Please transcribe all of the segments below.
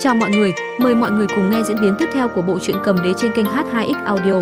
Chào mọi người, mời mọi người cùng nghe diễn biến tiếp theo của bộ truyện cầm đế trên kênh H2X Audio.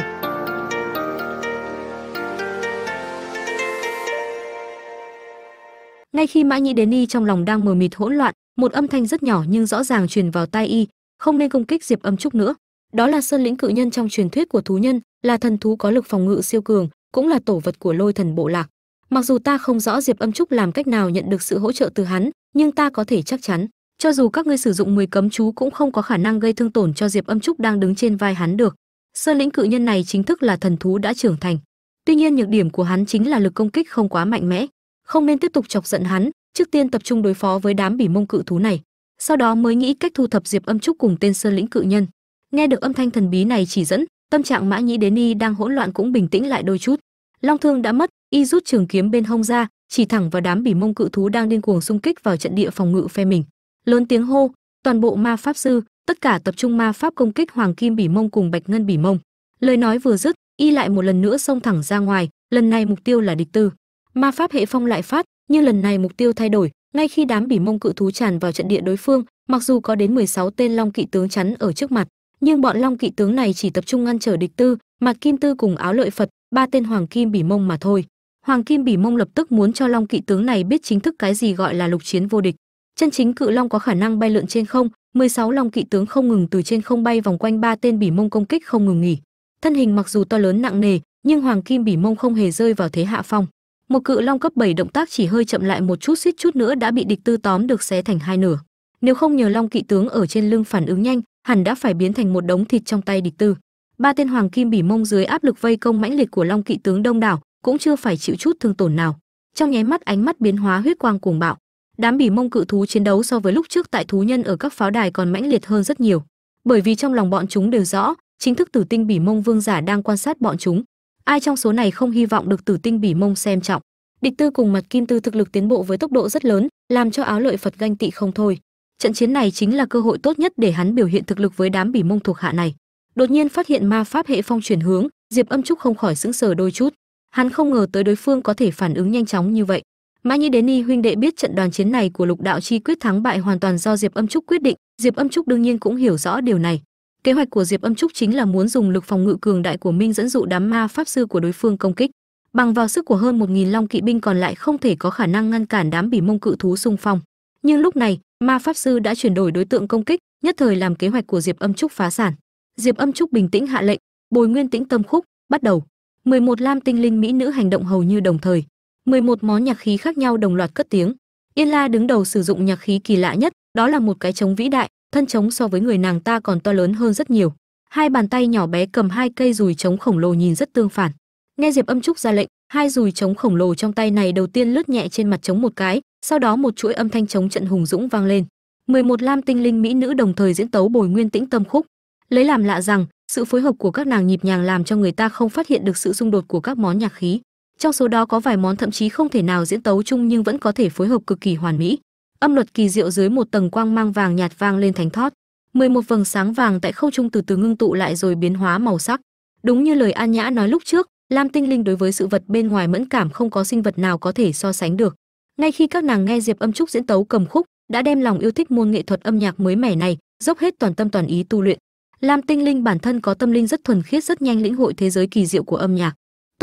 Ngay khi Mã Nhĩ đến y trong lòng đang mờ mịt hỗn loạn, một âm thanh rất nhỏ nhưng rõ ràng truyền vào tai y, không nên công kích Diệp Âm Trúc nữa. Đó là Sơn lĩnh cự nhân trong truyền thuyết của thú nhân, là thần thú có lực phòng ngự siêu cường, cũng là tổ vật của Lôi Thần bộ lạc. Mặc dù ta không rõ Diệp Âm Trúc làm cách nào nhận được sự hỗ trợ từ hắn, nhưng ta có thể chắc chắn, cho dù các ngươi sử dụng 10 cấm chú cũng không có khả năng gây thương tổn cho Diệp Âm Trúc đang đứng trên vai hắn được. Sơn lĩnh cự nhân này chính thức là thần thú đã trưởng thành. Tuy nhiên nhược điểm của hắn chính là lực công kích không quá mạnh mẽ, không nên tiếp tục chọc giận hắn, trước tiên tập trung đối phó với đám bỉ mông cự thú này, sau đó mới nghĩ cách thu thập Diệp Âm Trúc cùng tên Sơn lĩnh cự nhân. Nghe được âm thanh thần bí này chỉ dẫn, tâm trạng Mã Nhĩ Đến Y đang hỗn loạn cũng bình tĩnh lại đôi chút. Long thương đã mất, y rút trường kiếm bên hông ra, chỉ thẳng vào đám bỉ mông cự thú đang điên cuồng xung kích vào trận địa phòng ngự phe mình lớn tiếng hô, toàn bộ ma pháp sư, tất cả tập trung ma pháp công kích hoàng kim bỉ mông cùng bạch ngân bỉ mông. Lời nói vừa dứt, y lại một lần nữa xông thẳng ra ngoài, lần này mục tiêu là địch tư. Ma pháp hệ phong lại phát, nhưng lần này mục tiêu thay đổi, ngay khi đám bỉ mông cự thú tràn vào trận địa đối phương, mặc dù có đến 16 tên long kỵ tướng chắn ở trước mặt, nhưng bọn long kỵ tướng này chỉ tập trung ngăn trở địch tư mặt kim tư cùng áo lợi phật, ba tên hoàng kim bỉ mông mà thôi. Hoàng kim bỉ mông lập tức muốn cho long kỵ tướng này biết chính thức cái gì gọi là lục chiến vô địch chân chính cự long có khả năng bay lượn trên không 16 long kỵ tướng không ngừng từ trên không bay vòng quanh ba tên bỉ mông công kích không ngừng nghỉ. Thân hình mặc dù to lớn nặng nề, nhưng hoàng kim bỉ mông không hề rơi vào thế hạ phong. Một cự long cấp 7 động tác chỉ hơi chậm lại một chút, suýt chút nữa đã bị địch tư tóm được xé thành hai nửa. Nếu không nhờ long kỵ tướng ở trên lưng phản ứng nhanh, hẳn đã phải biến thành một đống thịt trong tay địch tư. Ba tên hoàng kim bỉ mông dưới áp lực vây công mãnh liệt của long kỵ tướng đông đảo, cũng chưa phải chịu chút thương tổn nào. Trong nháy mắt, ánh mắt biến hóa huyết quang cuồng bạo đám bỉ mông cự thú chiến đấu so với lúc trước tại thú nhân ở các pháo đài còn mãnh liệt hơn rất nhiều. Bởi vì trong lòng bọn chúng đều rõ, chính thức tử tinh bỉ mông vương giả đang quan sát bọn chúng. Ai trong số này không hy vọng được tử tinh bỉ mông xem trọng? Địch tư cùng mặt kim tư thực lực tiến bộ với tốc độ rất lớn, làm cho áo lợi phật ganh tị không thôi. Trận chiến này chính là cơ hội tốt nhất để hắn biểu hiện thực lực với đám bỉ mông thuộc hạ này. Đột nhiên phát hiện ma pháp hệ phong chuyển hướng, diệp âm trúc không khỏi sững sờ đôi chút. Hắn không ngờ tới đối phương có thể phản ứng nhanh chóng như vậy mã nhĩ đến ni huynh đệ biết trận đoàn chiến này của lục đạo chi quyết thắng bại hoàn toàn do diệp âm trúc quyết định. Diệp âm trúc đương nhiên cũng hiểu rõ điều này. Kế hoạch của diệp âm trúc chính là muốn dùng lực phòng ngự cường đại của minh dẫn dụ đám ma pháp sư của đối phương công kích. Bằng vào sức của hơn một nghìn long kỵ binh còn lại không thể có khả năng ngăn cản đám bỉ mông cự thú xung phong. Nhưng lúc này, ma pháp sư đã chuyển đổi đối tượng công kích, nhất thời làm kế hoạch của diệp âm trúc phá sản. Diệp âm trúc bình tĩnh hạ lệnh, bồi nguyên tĩnh tâm khúc, bắt đầu. 11 lam tinh linh mỹ nữ hành động hầu như đồng thời. 11 món nhạc khí khác nhau đồng loạt cất tiếng. Yên la đứng đầu sử dụng nhạc khí kỳ lạ nhất, đó là một cái trống vĩ đại, thân trống so với người nàng ta còn to lớn hơn rất nhiều. Hai bàn tay nhỏ bé cầm hai cây dùi trống khổng lồ nhìn rất tương phản. Nghe diệp âm trúc ra lệnh, hai dùi trống khổng lồ trong tay này đầu tiên lướt nhẹ trên mặt trống một cái, sau đó một chuỗi âm thanh trống trận hùng dũng vang lên. 11 lam tinh linh mỹ nữ đồng thời diễn tấu bồi nguyên tĩnh tâm khúc. Lấy làm lạ rằng, sự phối hợp của các nàng nhịp nhàng làm cho người ta không phát hiện được sự xung đột của các món nhạc khí trong số đó có vài món thậm chí không thể nào diễn tấu chung nhưng vẫn có thể phối hợp cực kỳ hoàn mỹ. Âm luật kỳ diệu dưới một tầng quang mang vàng nhạt vang lên thánh thót. 11 vầng sáng vàng tại khâu trung từ từ ngưng tụ lại rồi biến hóa màu sắc. Đúng như lời an nhã nói lúc trước, lam tinh linh đối với sự vật bên ngoài mẫn cảm không có sinh vật nào có thể so sánh được. Ngay khi các nàng nghe diệp âm trúc diễn tấu cầm khúc, đã đem lòng yêu thích môn nghệ thuật âm nhạc mới mẻ này dốc hết toàn tâm toàn ý tu luyện. Lam tinh linh bản thân có tâm linh rất thuần khiết, rất nhanh lĩnh hội thế giới kỳ diệu của âm nhạc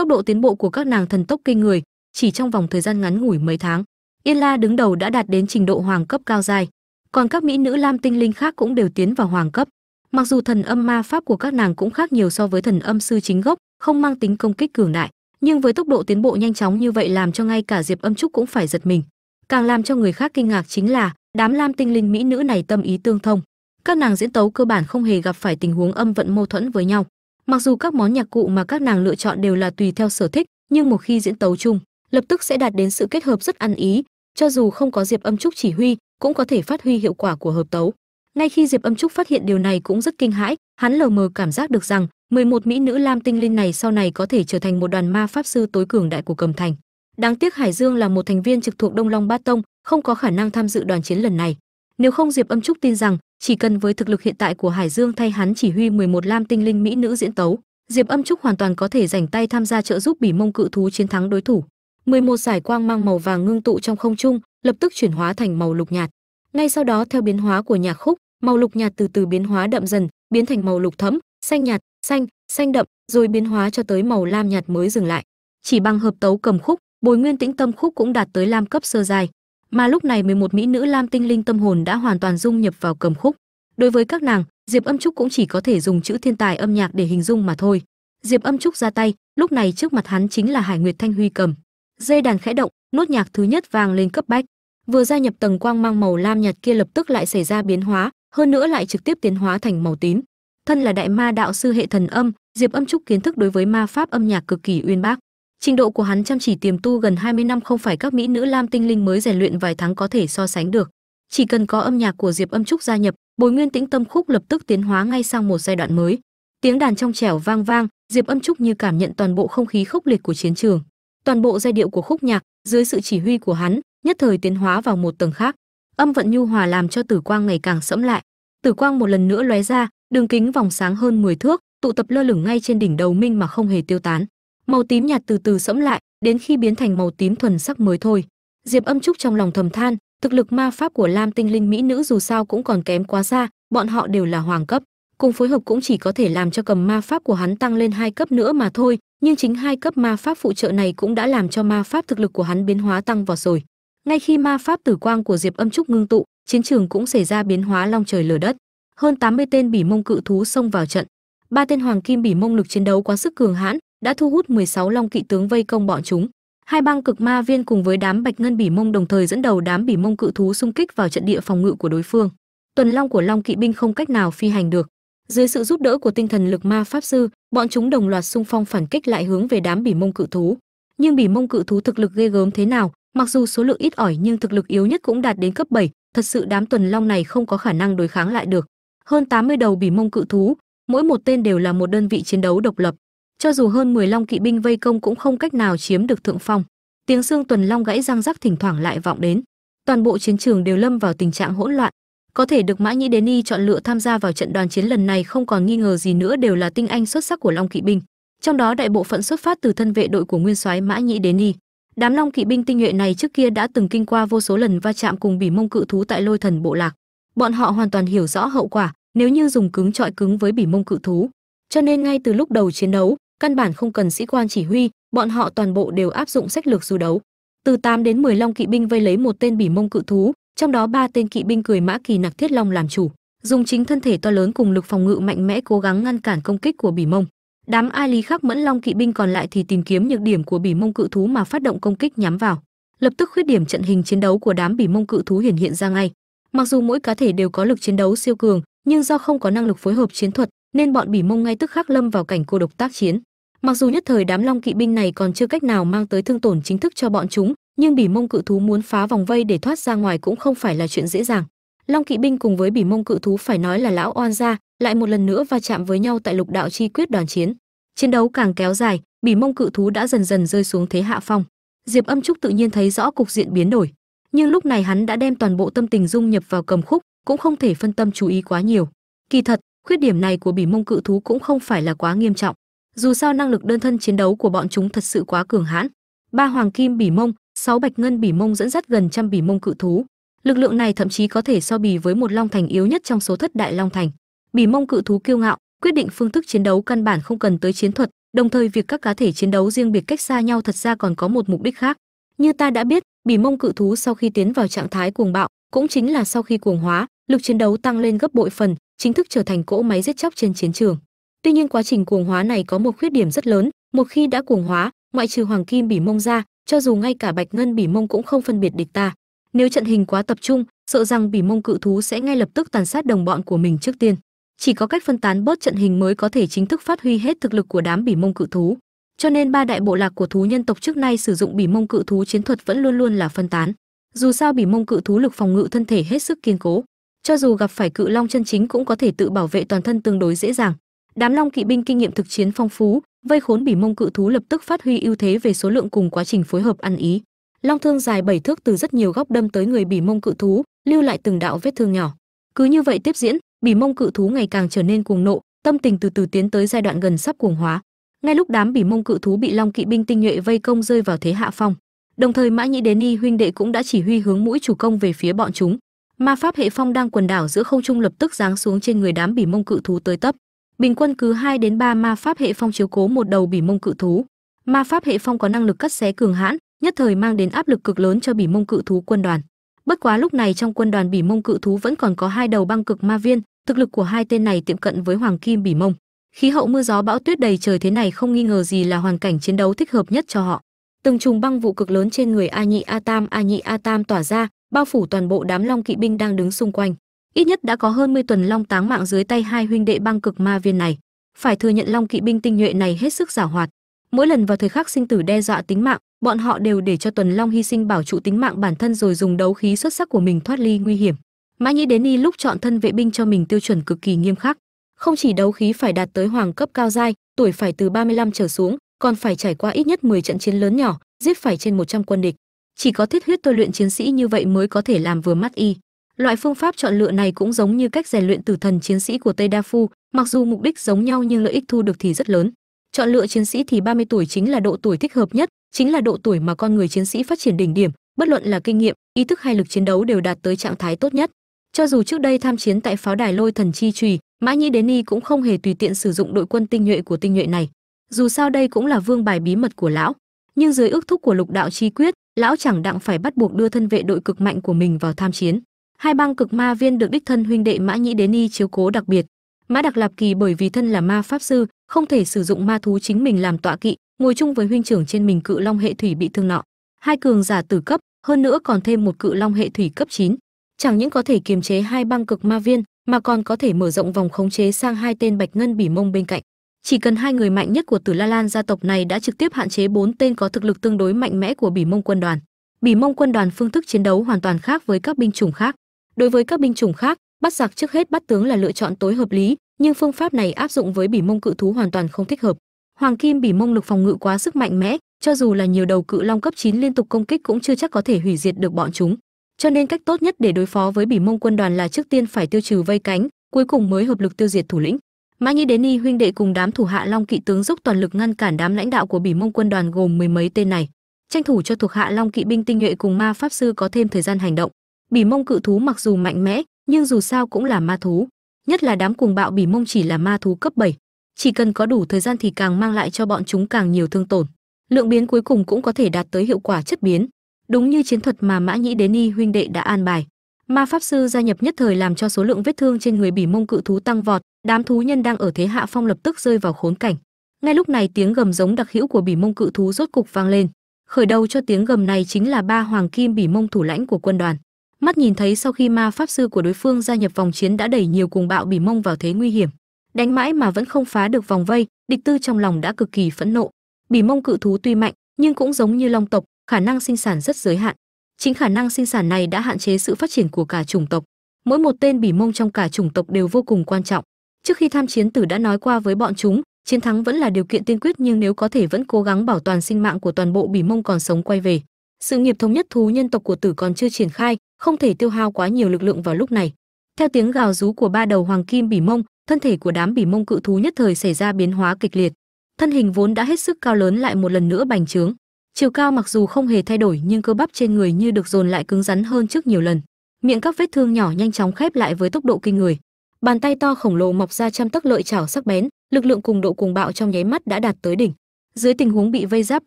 tốc độ tiến bộ của các nàng thần tốc kinh người, chỉ trong vòng thời gian ngắn ngủi mấy tháng, yên la đứng đầu đã đạt đến trình độ hoàng cấp cao dài còn các mỹ nữ lam tinh linh khác cũng đều tiến vào hoàng cấp. Mặc dù thần âm ma pháp của các nàng cũng khác nhiều so với thần âm sư chính gốc, không mang tính công kích cường đại, nhưng với tốc độ tiến bộ nhanh chóng như vậy làm cho ngay cả diệp âm trúc cũng phải giật mình. Càng làm cho người khác kinh ngạc chính là, đám lam tinh linh mỹ nữ này tâm ý tương thông. Các nàng diễn tấu cơ bản không hề gặp phải tình huống âm vận mâu thuẫn với nhau mặc dù các món nhạc cụ mà các nàng lựa chọn đều là tùy theo sở thích, nhưng một khi diễn tấu chung, lập tức sẽ đạt đến sự kết hợp rất ăn ý. Cho dù không có diệp âm trúc chỉ huy, cũng có thể phát huy hiệu quả của hợp tấu. Ngay khi diệp âm trúc phát hiện điều này cũng rất kinh hãi, hắn lờ mờ cảm giác được rằng 11 mỹ nữ lam tinh linh này sau này có thể trở thành một đoàn ma pháp sư tối cường đại của cầm thành. Đáng tiếc hải dương là một thành viên trực thuộc đông long ba tông, không có khả năng tham dự đoàn chiến lần này nếu không diệp âm trúc tin rằng, chỉ cần với thực lực hiện tại của hải dương thay hắn chỉ huy 11 lam tinh linh mỹ nữ diễn tấu, diệp âm trúc hoàn toàn có thể rảnh tay tham gia trợ giúp bỉ mông cự thú chiến thắng đối thủ. 11 giải quang mang màu vàng ngưng tụ trong không trung, lập tức chuyển hóa thành màu lục nhạt. Ngay sau đó, theo biến hóa của nhạc khúc, màu lục nhạt từ từ biến hóa đậm dần, biến thành màu lục thẫm, xanh nhạt, xanh xanh đậm, rồi biến hóa cho tới màu lam nhạt mới dừng lại. Chỉ bằng hợp tấu cầm khúc, bồi nguyên tĩnh tâm khúc cũng đạt tới lam cấp sơ giai mà lúc này 11 mỹ nữ lam tinh linh tâm hồn đã hoàn toàn dung nhập vào cầm khúc. Đối với các nàng, diệp âm trúc cũng chỉ có thể dùng chữ thiên tài âm nhạc để hình dung mà thôi. Diệp âm trúc ra tay, lúc này trước mặt hắn chính là hải nguyệt thanh huy cầm. Dây đàn khẽ động, nốt nhạc thứ nhất vang lên cấp bách. Vừa gia nhập tầng quang mang màu lam nhạt kia lập tức lại xảy ra biến hóa, hơn nữa lại trực tiếp tiến hóa thành màu tím. Thân là đại ma đạo sư hệ thần âm, diệp âm trúc kiến thức đối với ma pháp âm nhạc cực kỳ uyên bác trình độ của hắn chăm chỉ tiềm tu gần 20 năm không phải các mỹ nữ lam tinh linh mới rèn luyện vài tháng có thể so sánh được. Chỉ cần có âm nhạc của diệp âm trúc gia nhập Bối nguyên tĩnh tâm khúc lập tức tiến hóa ngay sang một giai đoạn mới. Tiếng đàn trong trẻo vang vang, diệp âm trúc như cảm nhận toàn bộ không khí khốc liệt của chiến trường. Toàn bộ giai điệu của khúc nhạc, dưới sự chỉ huy của hắn, nhất thời tiến hóa vào một tầng khác. Âm vận nhu hòa làm cho tử quang ngày càng sẫm lại. Tử quang một lần nữa lóe ra, đường kính vòng sáng hơn 10 thước, tụ tập lơ lửng ngay trên đỉnh đầu minh mà không hề tiêu tán màu tím nhạt từ từ sẫm lại, đến khi biến thành màu tím thuần sắc mới thôi. Diệp âm trúc trong lòng thầm than, thực lực ma pháp của lam tinh linh mỹ nữ dù sao cũng còn kém quá xa, bọn họ đều là hoàng cấp. Cùng phối hợp cũng chỉ có thể làm cho cầm ma pháp của hắn tăng lên hai cấp nữa mà thôi, nhưng chính hai cấp ma pháp phụ trợ này cũng đã làm cho ma pháp thực lực của hắn biến hóa tăng vọt rồi. Ngay khi ma pháp tử quang của diệp âm trúc ngưng tụ, chiến trường cũng xảy ra biến hóa long trời lở đất. Hơn 80 tên bỉ mông cự thú xông vào trận. Ba tên hoàng kim bỉ mông lực chiến đấu quá sức cường hãn đã thu hút 16 long kỵ tướng vây công bọn chúng. Hai băng cực ma viên cùng với đám bạch ngân bỉ mông đồng thời dẫn đầu đám bỉ mông cự thú xung kích vào trận địa phòng ngự của đối phương. Tuần long của long kỵ binh không cách nào phi hành được. Dưới sự giúp đỡ của tinh thần lực ma pháp sư bọn chúng đồng loạt xung phong phản kích lại hướng về đám bỉ mông cự thú. Nhưng bỉ mông cự thú thực lực ghê gớm thế nào mặc dù số lượng ít ỏi nhưng thực lực yếu nhất cũng đạt đến cấp 7, thật sự đám tuần long này không có khả năng đối kháng lại được. Hơn 80 đầu bỉ mông cự thú mỗi một tên đều là một đơn vị chiến đấu độc lập cho dù hơn 10 long kỵ binh vây công cũng không cách nào chiếm được thượng phong. Tiếng xương tuần long gãy răng rắc thỉnh thoảng lại vọng đến. Toàn bộ chiến trường đều lâm vào tình trạng hỗn loạn. Có thể được mã nhĩ đến y chọn lựa tham gia vào trận đoàn chiến lần này không còn nghi ngờ gì nữa đều là tinh anh xuất sắc của long kỵ binh. Trong đó đại bộ phận xuất phát từ thân vệ đội của nguyên soái mã nhĩ đến y đám long kỵ binh tinh nhuệ này trước kia đã từng kinh qua vô số lần va chạm cùng bỉ mông cự thú tại lôi thần bộ lạc. Bọn họ hoàn toàn hiểu rõ hậu quả, nếu như dùng cứng trọi cứng với bỉ mông cự thú. Cho nên ngay từ lúc đầu chiến đấu căn bản không cần sĩ quan chỉ huy, bọn họ toàn bộ đều áp dụng sách lược du đấu. Từ 8 đến 10 long kỵ binh vây lấy một tên bỉ mông cự thú, trong đó ba tên kỵ binh cười mã kỳ nặc thiết long làm chủ, dùng chính thân thể to lớn cùng lực phòng ngự mạnh mẽ cố gắng ngăn cản công kích của bỉ mông. Đám ai lý khắc mẫn long kỵ binh còn lại thì tìm kiếm nhược điểm của bỉ mông cự thú mà phát động công kích nhắm vào. Lập tức khuyết điểm trận hình chiến đấu của đám bỉ mông cự thú hiển hiện ra ngay. Mặc dù mỗi cá thể đều có lực chiến đấu siêu cường, nhưng do không có năng lực phối hợp chiến thuật, nên bọn bỉ mông ngay tức khắc lâm vào cảnh cô độc tác chiến mặc dù nhất thời đám long kỵ binh này còn chưa cách nào mang tới thương tổn chính thức cho bọn chúng, nhưng bỉ mông cự thú muốn phá vòng vây để thoát ra ngoài cũng không phải là chuyện dễ dàng. Long kỵ binh cùng với bỉ mông cự thú phải nói là lão oan gia, lại một lần nữa va chạm với nhau tại lục đạo chi quyết đoàn chiến. Chiến đấu càng kéo dài, bỉ mông cự thú đã dần dần rơi xuống thế hạ phong. Diệp âm trúc tự nhiên thấy rõ cục diện biến đổi. Nhưng lúc này hắn đã đem toàn bộ tâm tình dung nhập vào cầm khúc, cũng không thể phân tâm chú ý quá nhiều. Kỳ thật, khuyết điểm này của bỉ mông cự thú cũng không phải là quá nghiêm trọng dù sao năng lực đơn thân chiến đấu của bọn chúng thật sự quá cường hãn. Ba hoàng kim bỉ mông, sáu bạch ngân bỉ mông dẫn dắt gần trăm bỉ mông cự thú. Lực lượng này thậm chí có thể so bì với một long thành yếu nhất trong số thất đại long thành. Bỉ mông cự thú kiêu ngạo, quyết định phương thức chiến đấu căn bản không cần tới chiến thuật, đồng thời việc các cá thể chiến đấu riêng biệt cách xa nhau thật ra còn có một mục đích khác. Như ta đã biết, bỉ mông cự thú sau khi tiến vào trạng thái cuồng bạo, cũng chính là sau khi cuồng hóa, lực chiến đấu tăng lên gấp bội phần, chính thức trở thành cỗ máy giết chóc trên chiến trường tuy nhiên quá trình cuồng hóa này có một khuyết điểm rất lớn, một khi đã cuồng hóa, ngoại trừ hoàng kim bỉ mông ra, cho dù ngay cả bạch ngân bỉ mông cũng không phân biệt địch ta. Nếu trận hình quá tập trung, sợ rằng bỉ mông cự thú sẽ ngay lập tức tàn sát đồng bọn của mình trước tiên. Chỉ có cách phân tán bớt trận hình mới có thể chính thức phát huy hết thực lực của đám bỉ mông cự thú. Cho nên ba đại bộ lạc của thú nhân tộc trước nay sử dụng bỉ mông cự thú chiến thuật vẫn luôn luôn là phân tán. Dù sao bỉ mông cự thú lực phòng ngự thân thể hết sức kiên cố. Cho dù gặp phải cự long chân chính cũng có thể tự bảo vệ toàn thân tương đối dễ dàng đám long kỵ binh kinh nghiệm thực chiến phong phú, vây khốn bỉ mông cự thú lập tức phát huy ưu thế về số lượng cùng quá trình phối hợp ăn ý. Long thương dài bảy thước từ rất nhiều góc đâm tới người bỉ mông cự thú, lưu lại từng đạo vết thương nhỏ. Cứ như vậy tiếp diễn, bỉ mông cự thú ngày càng trở nên cuồng nộ, tâm tình từ từ tiến tới giai đoạn gần sắp cuồng hóa. Ngay lúc đám bỉ mông cự thú bị long kỵ binh tinh nhuệ vây công rơi vào thế hạ phong, đồng thời mã nhĩ đến y huynh đệ cũng đã chỉ huy hướng mũi chủ công về phía bọn chúng. Ma pháp hệ phong đang quần đảo giữa không trung lập tức giáng xuống trên người đám bỉ mông cự thú tới tấp bình quân cứ 2 đến 3 ma pháp hệ phong chiếu cố một đầu bỉ mông cự thú. Ma pháp hệ phong có năng lực cắt xé cường hãn, nhất thời mang đến áp lực cực lớn cho bỉ mông cự thú quân đoàn. Bất quá lúc này trong quân đoàn bỉ mông cự thú vẫn còn có hai đầu băng cực ma viên, thực lực của hai tên này tiệm cận với hoàng kim bỉ mông. Khí hậu mưa gió bão tuyết đầy trời thế này không nghi ngờ gì là hoàn cảnh chiến đấu thích hợp nhất cho họ. Từng trùng băng vụ cực lớn trên người a nhị a tam, a nhị a tam tỏa ra, bao phủ toàn bộ đám long kỵ binh đang đứng xung quanh ít nhất đã có hơn 10 tuần long táng mạng dưới tay hai huynh đệ băng cực ma viên này. Phải thừa nhận long kỵ binh tinh nhuệ này hết sức giảo hoạt. Mỗi lần vào thời khắc sinh tử đe dọa tính mạng, bọn họ đều để cho tuần long hy sinh bảo trụ tính mạng bản thân rồi dùng đấu khí xuất sắc của mình thoát ly nguy hiểm. Mã nhĩ đến y lúc chọn thân vệ binh cho mình tiêu chuẩn cực kỳ nghiêm khắc. Không chỉ đấu khí phải đạt tới hoàng cấp cao giai, tuổi phải từ 35 trở xuống, còn phải trải qua ít nhất 10 trận chiến lớn nhỏ, giết phải trên 100 quân địch. Chỉ có thiết huyết tôi luyện chiến sĩ như vậy mới có thể làm vừa mắt y loại phương pháp chọn lựa này cũng giống như cách rèn luyện tử thần chiến sĩ của tây đa phu, mặc dù mục đích giống nhau nhưng lợi ích thu được thì rất lớn. Chọn lựa chiến sĩ thì 30 tuổi chính là độ tuổi thích hợp nhất, chính là độ tuổi mà con người chiến sĩ phát triển đỉnh điểm, bất luận là kinh nghiệm, ý thức hay lực chiến đấu đều đạt tới trạng thái tốt nhất. Cho dù trước đây tham chiến tại pháo đài lôi thần chi trùy mã nhĩ đến Ni cũng không hề tùy tiện sử dụng đội quân tinh nhuệ của tinh nhuệ này. Dù sao đây cũng là vương bài bí mật của lão. Nhưng dưới ước thúc của lục đạo chi quyết, lão chẳng đặng phải bắt buộc đưa thân vệ đội cực mạnh của mình vào tham chiến hai bang cực ma viên được đích thân huynh đệ mã nhĩ đến y chiếu cố đặc biệt. Mã đặc lạp kỳ bởi vì thân là ma pháp sư, không thể sử dụng ma thú chính mình làm tọa kỵ, ngồi chung với huynh trưởng trên mình cự long hệ thủy bị thương nọ. Hai cường giả tử cấp, hơn nữa còn thêm một cự long hệ thủy cấp 9. chẳng những có thể kiềm chế hai băng cực ma viên, mà còn có thể mở rộng vòng khống chế sang hai tên bạch ngân bỉ mông bên cạnh. Chỉ cần hai người mạnh nhất của tử la lan gia tộc này đã trực tiếp hạn chế bốn tên có thực lực tương đối mạnh mẽ của bỉ mông quân đoàn. Bỉ mông quân đoàn phương thức chiến đấu hoàn toàn khác với các binh chủng khác đối với các binh chủng khác, bắt giặc trước hết bắt tướng là lựa chọn tối hợp lý, nhưng phương pháp này áp dụng với bỉ mông cự thú hoàn toàn không thích hợp. Hoàng kim bỉ mông lực phòng ngự quá sức mạnh mẽ, cho dù là nhiều đầu cự long cấp 9 liên tục công kích cũng chưa chắc có thể hủy diệt được bọn chúng. Cho nên cách tốt nhất để đối phó với bỉ mông quân đoàn là trước tiên phải tiêu trừ vây cánh, cuối cùng mới hợp lực tiêu diệt thủ lĩnh. Mã nhĩ đến y huynh đệ cùng đám thủ hạ long kỵ tướng dốc toàn lực ngăn cản đám lãnh đạo của bỉ mông quân đoàn gồm mười mấy tên này. Tranh thủ cho thuộc hạ long kỵ binh tinh nhuệ cùng ma pháp sư có thêm thời gian hành động bỉ mông cự thú mặc dù mạnh mẽ, nhưng dù sao cũng là ma thú. Nhất là đám cuồng bạo bỉ mông chỉ là ma thú cấp 7. chỉ cần có đủ thời gian thì càng mang lại cho bọn chúng càng nhiều thương tổn. Lượng biến cuối cùng cũng có thể đạt tới hiệu quả chất biến. Đúng như chiến thuật mà mã nhĩ đến y huynh đệ đã an bài. Ma pháp sư gia nhập nhất thời làm cho số lượng vết thương trên người bỉ mông cự thú tăng vọt, đám thú nhân đang ở thế hạ phong lập tức rơi vào khốn cảnh. Ngay lúc này tiếng gầm giống đặc hữu của bỉ mông cự thú rốt cục vang lên. Khởi đầu cho tiếng gầm này chính là ba hoàng kim bỉ mông thủ lãnh của quân đoàn mắt nhìn thấy sau khi ma pháp sư của đối phương gia nhập vòng chiến đã đẩy nhiều cuồng bạo bỉ mông vào thế nguy hiểm. Đánh mãi mà vẫn không phá được vòng vây, địch tư trong lòng đã cực kỳ phẫn nộ. Bỉ mông cự thú tuy mạnh, nhưng cũng giống như long tộc, khả năng sinh sản rất giới hạn. Chính khả năng sinh sản này đã hạn chế sự phát triển của cả chủng tộc. Mỗi một tên bỉ mông trong cả chủng tộc đều vô cùng quan trọng. Trước khi tham chiến tử đã nói qua với bọn chúng, chiến thắng vẫn là điều kiện tiên quyết nhưng nếu có thể vẫn cố gắng bảo toàn sinh mạng của toàn bộ bỉ mông còn sống quay về. Sự nghiệp thống nhất thú nhân tộc của tử còn chưa triển khai không thể tiêu hao quá nhiều lực lượng vào lúc này. Theo tiếng gào rú của ba đầu hoàng kim bỉ mông, thân thể của đám bỉ mông cự thú nhất thời xảy ra biến hóa kịch liệt. Thân hình vốn đã hết sức cao lớn lại một lần nữa bành trướng. Chiều cao mặc dù không hề thay đổi nhưng cơ bắp trên người như được dồn lại cứng rắn hơn trước nhiều lần. Miệng các vết thương nhỏ nhanh chóng khép lại với tốc độ kinh người. Bàn tay to khổng lồ mọc ra trăm tấc lợi chảo sắc bén, lực lượng cùng độ cuồng bạo trong nháy mắt đã đạt tới đỉnh. Dưới tình huống bị vây giáp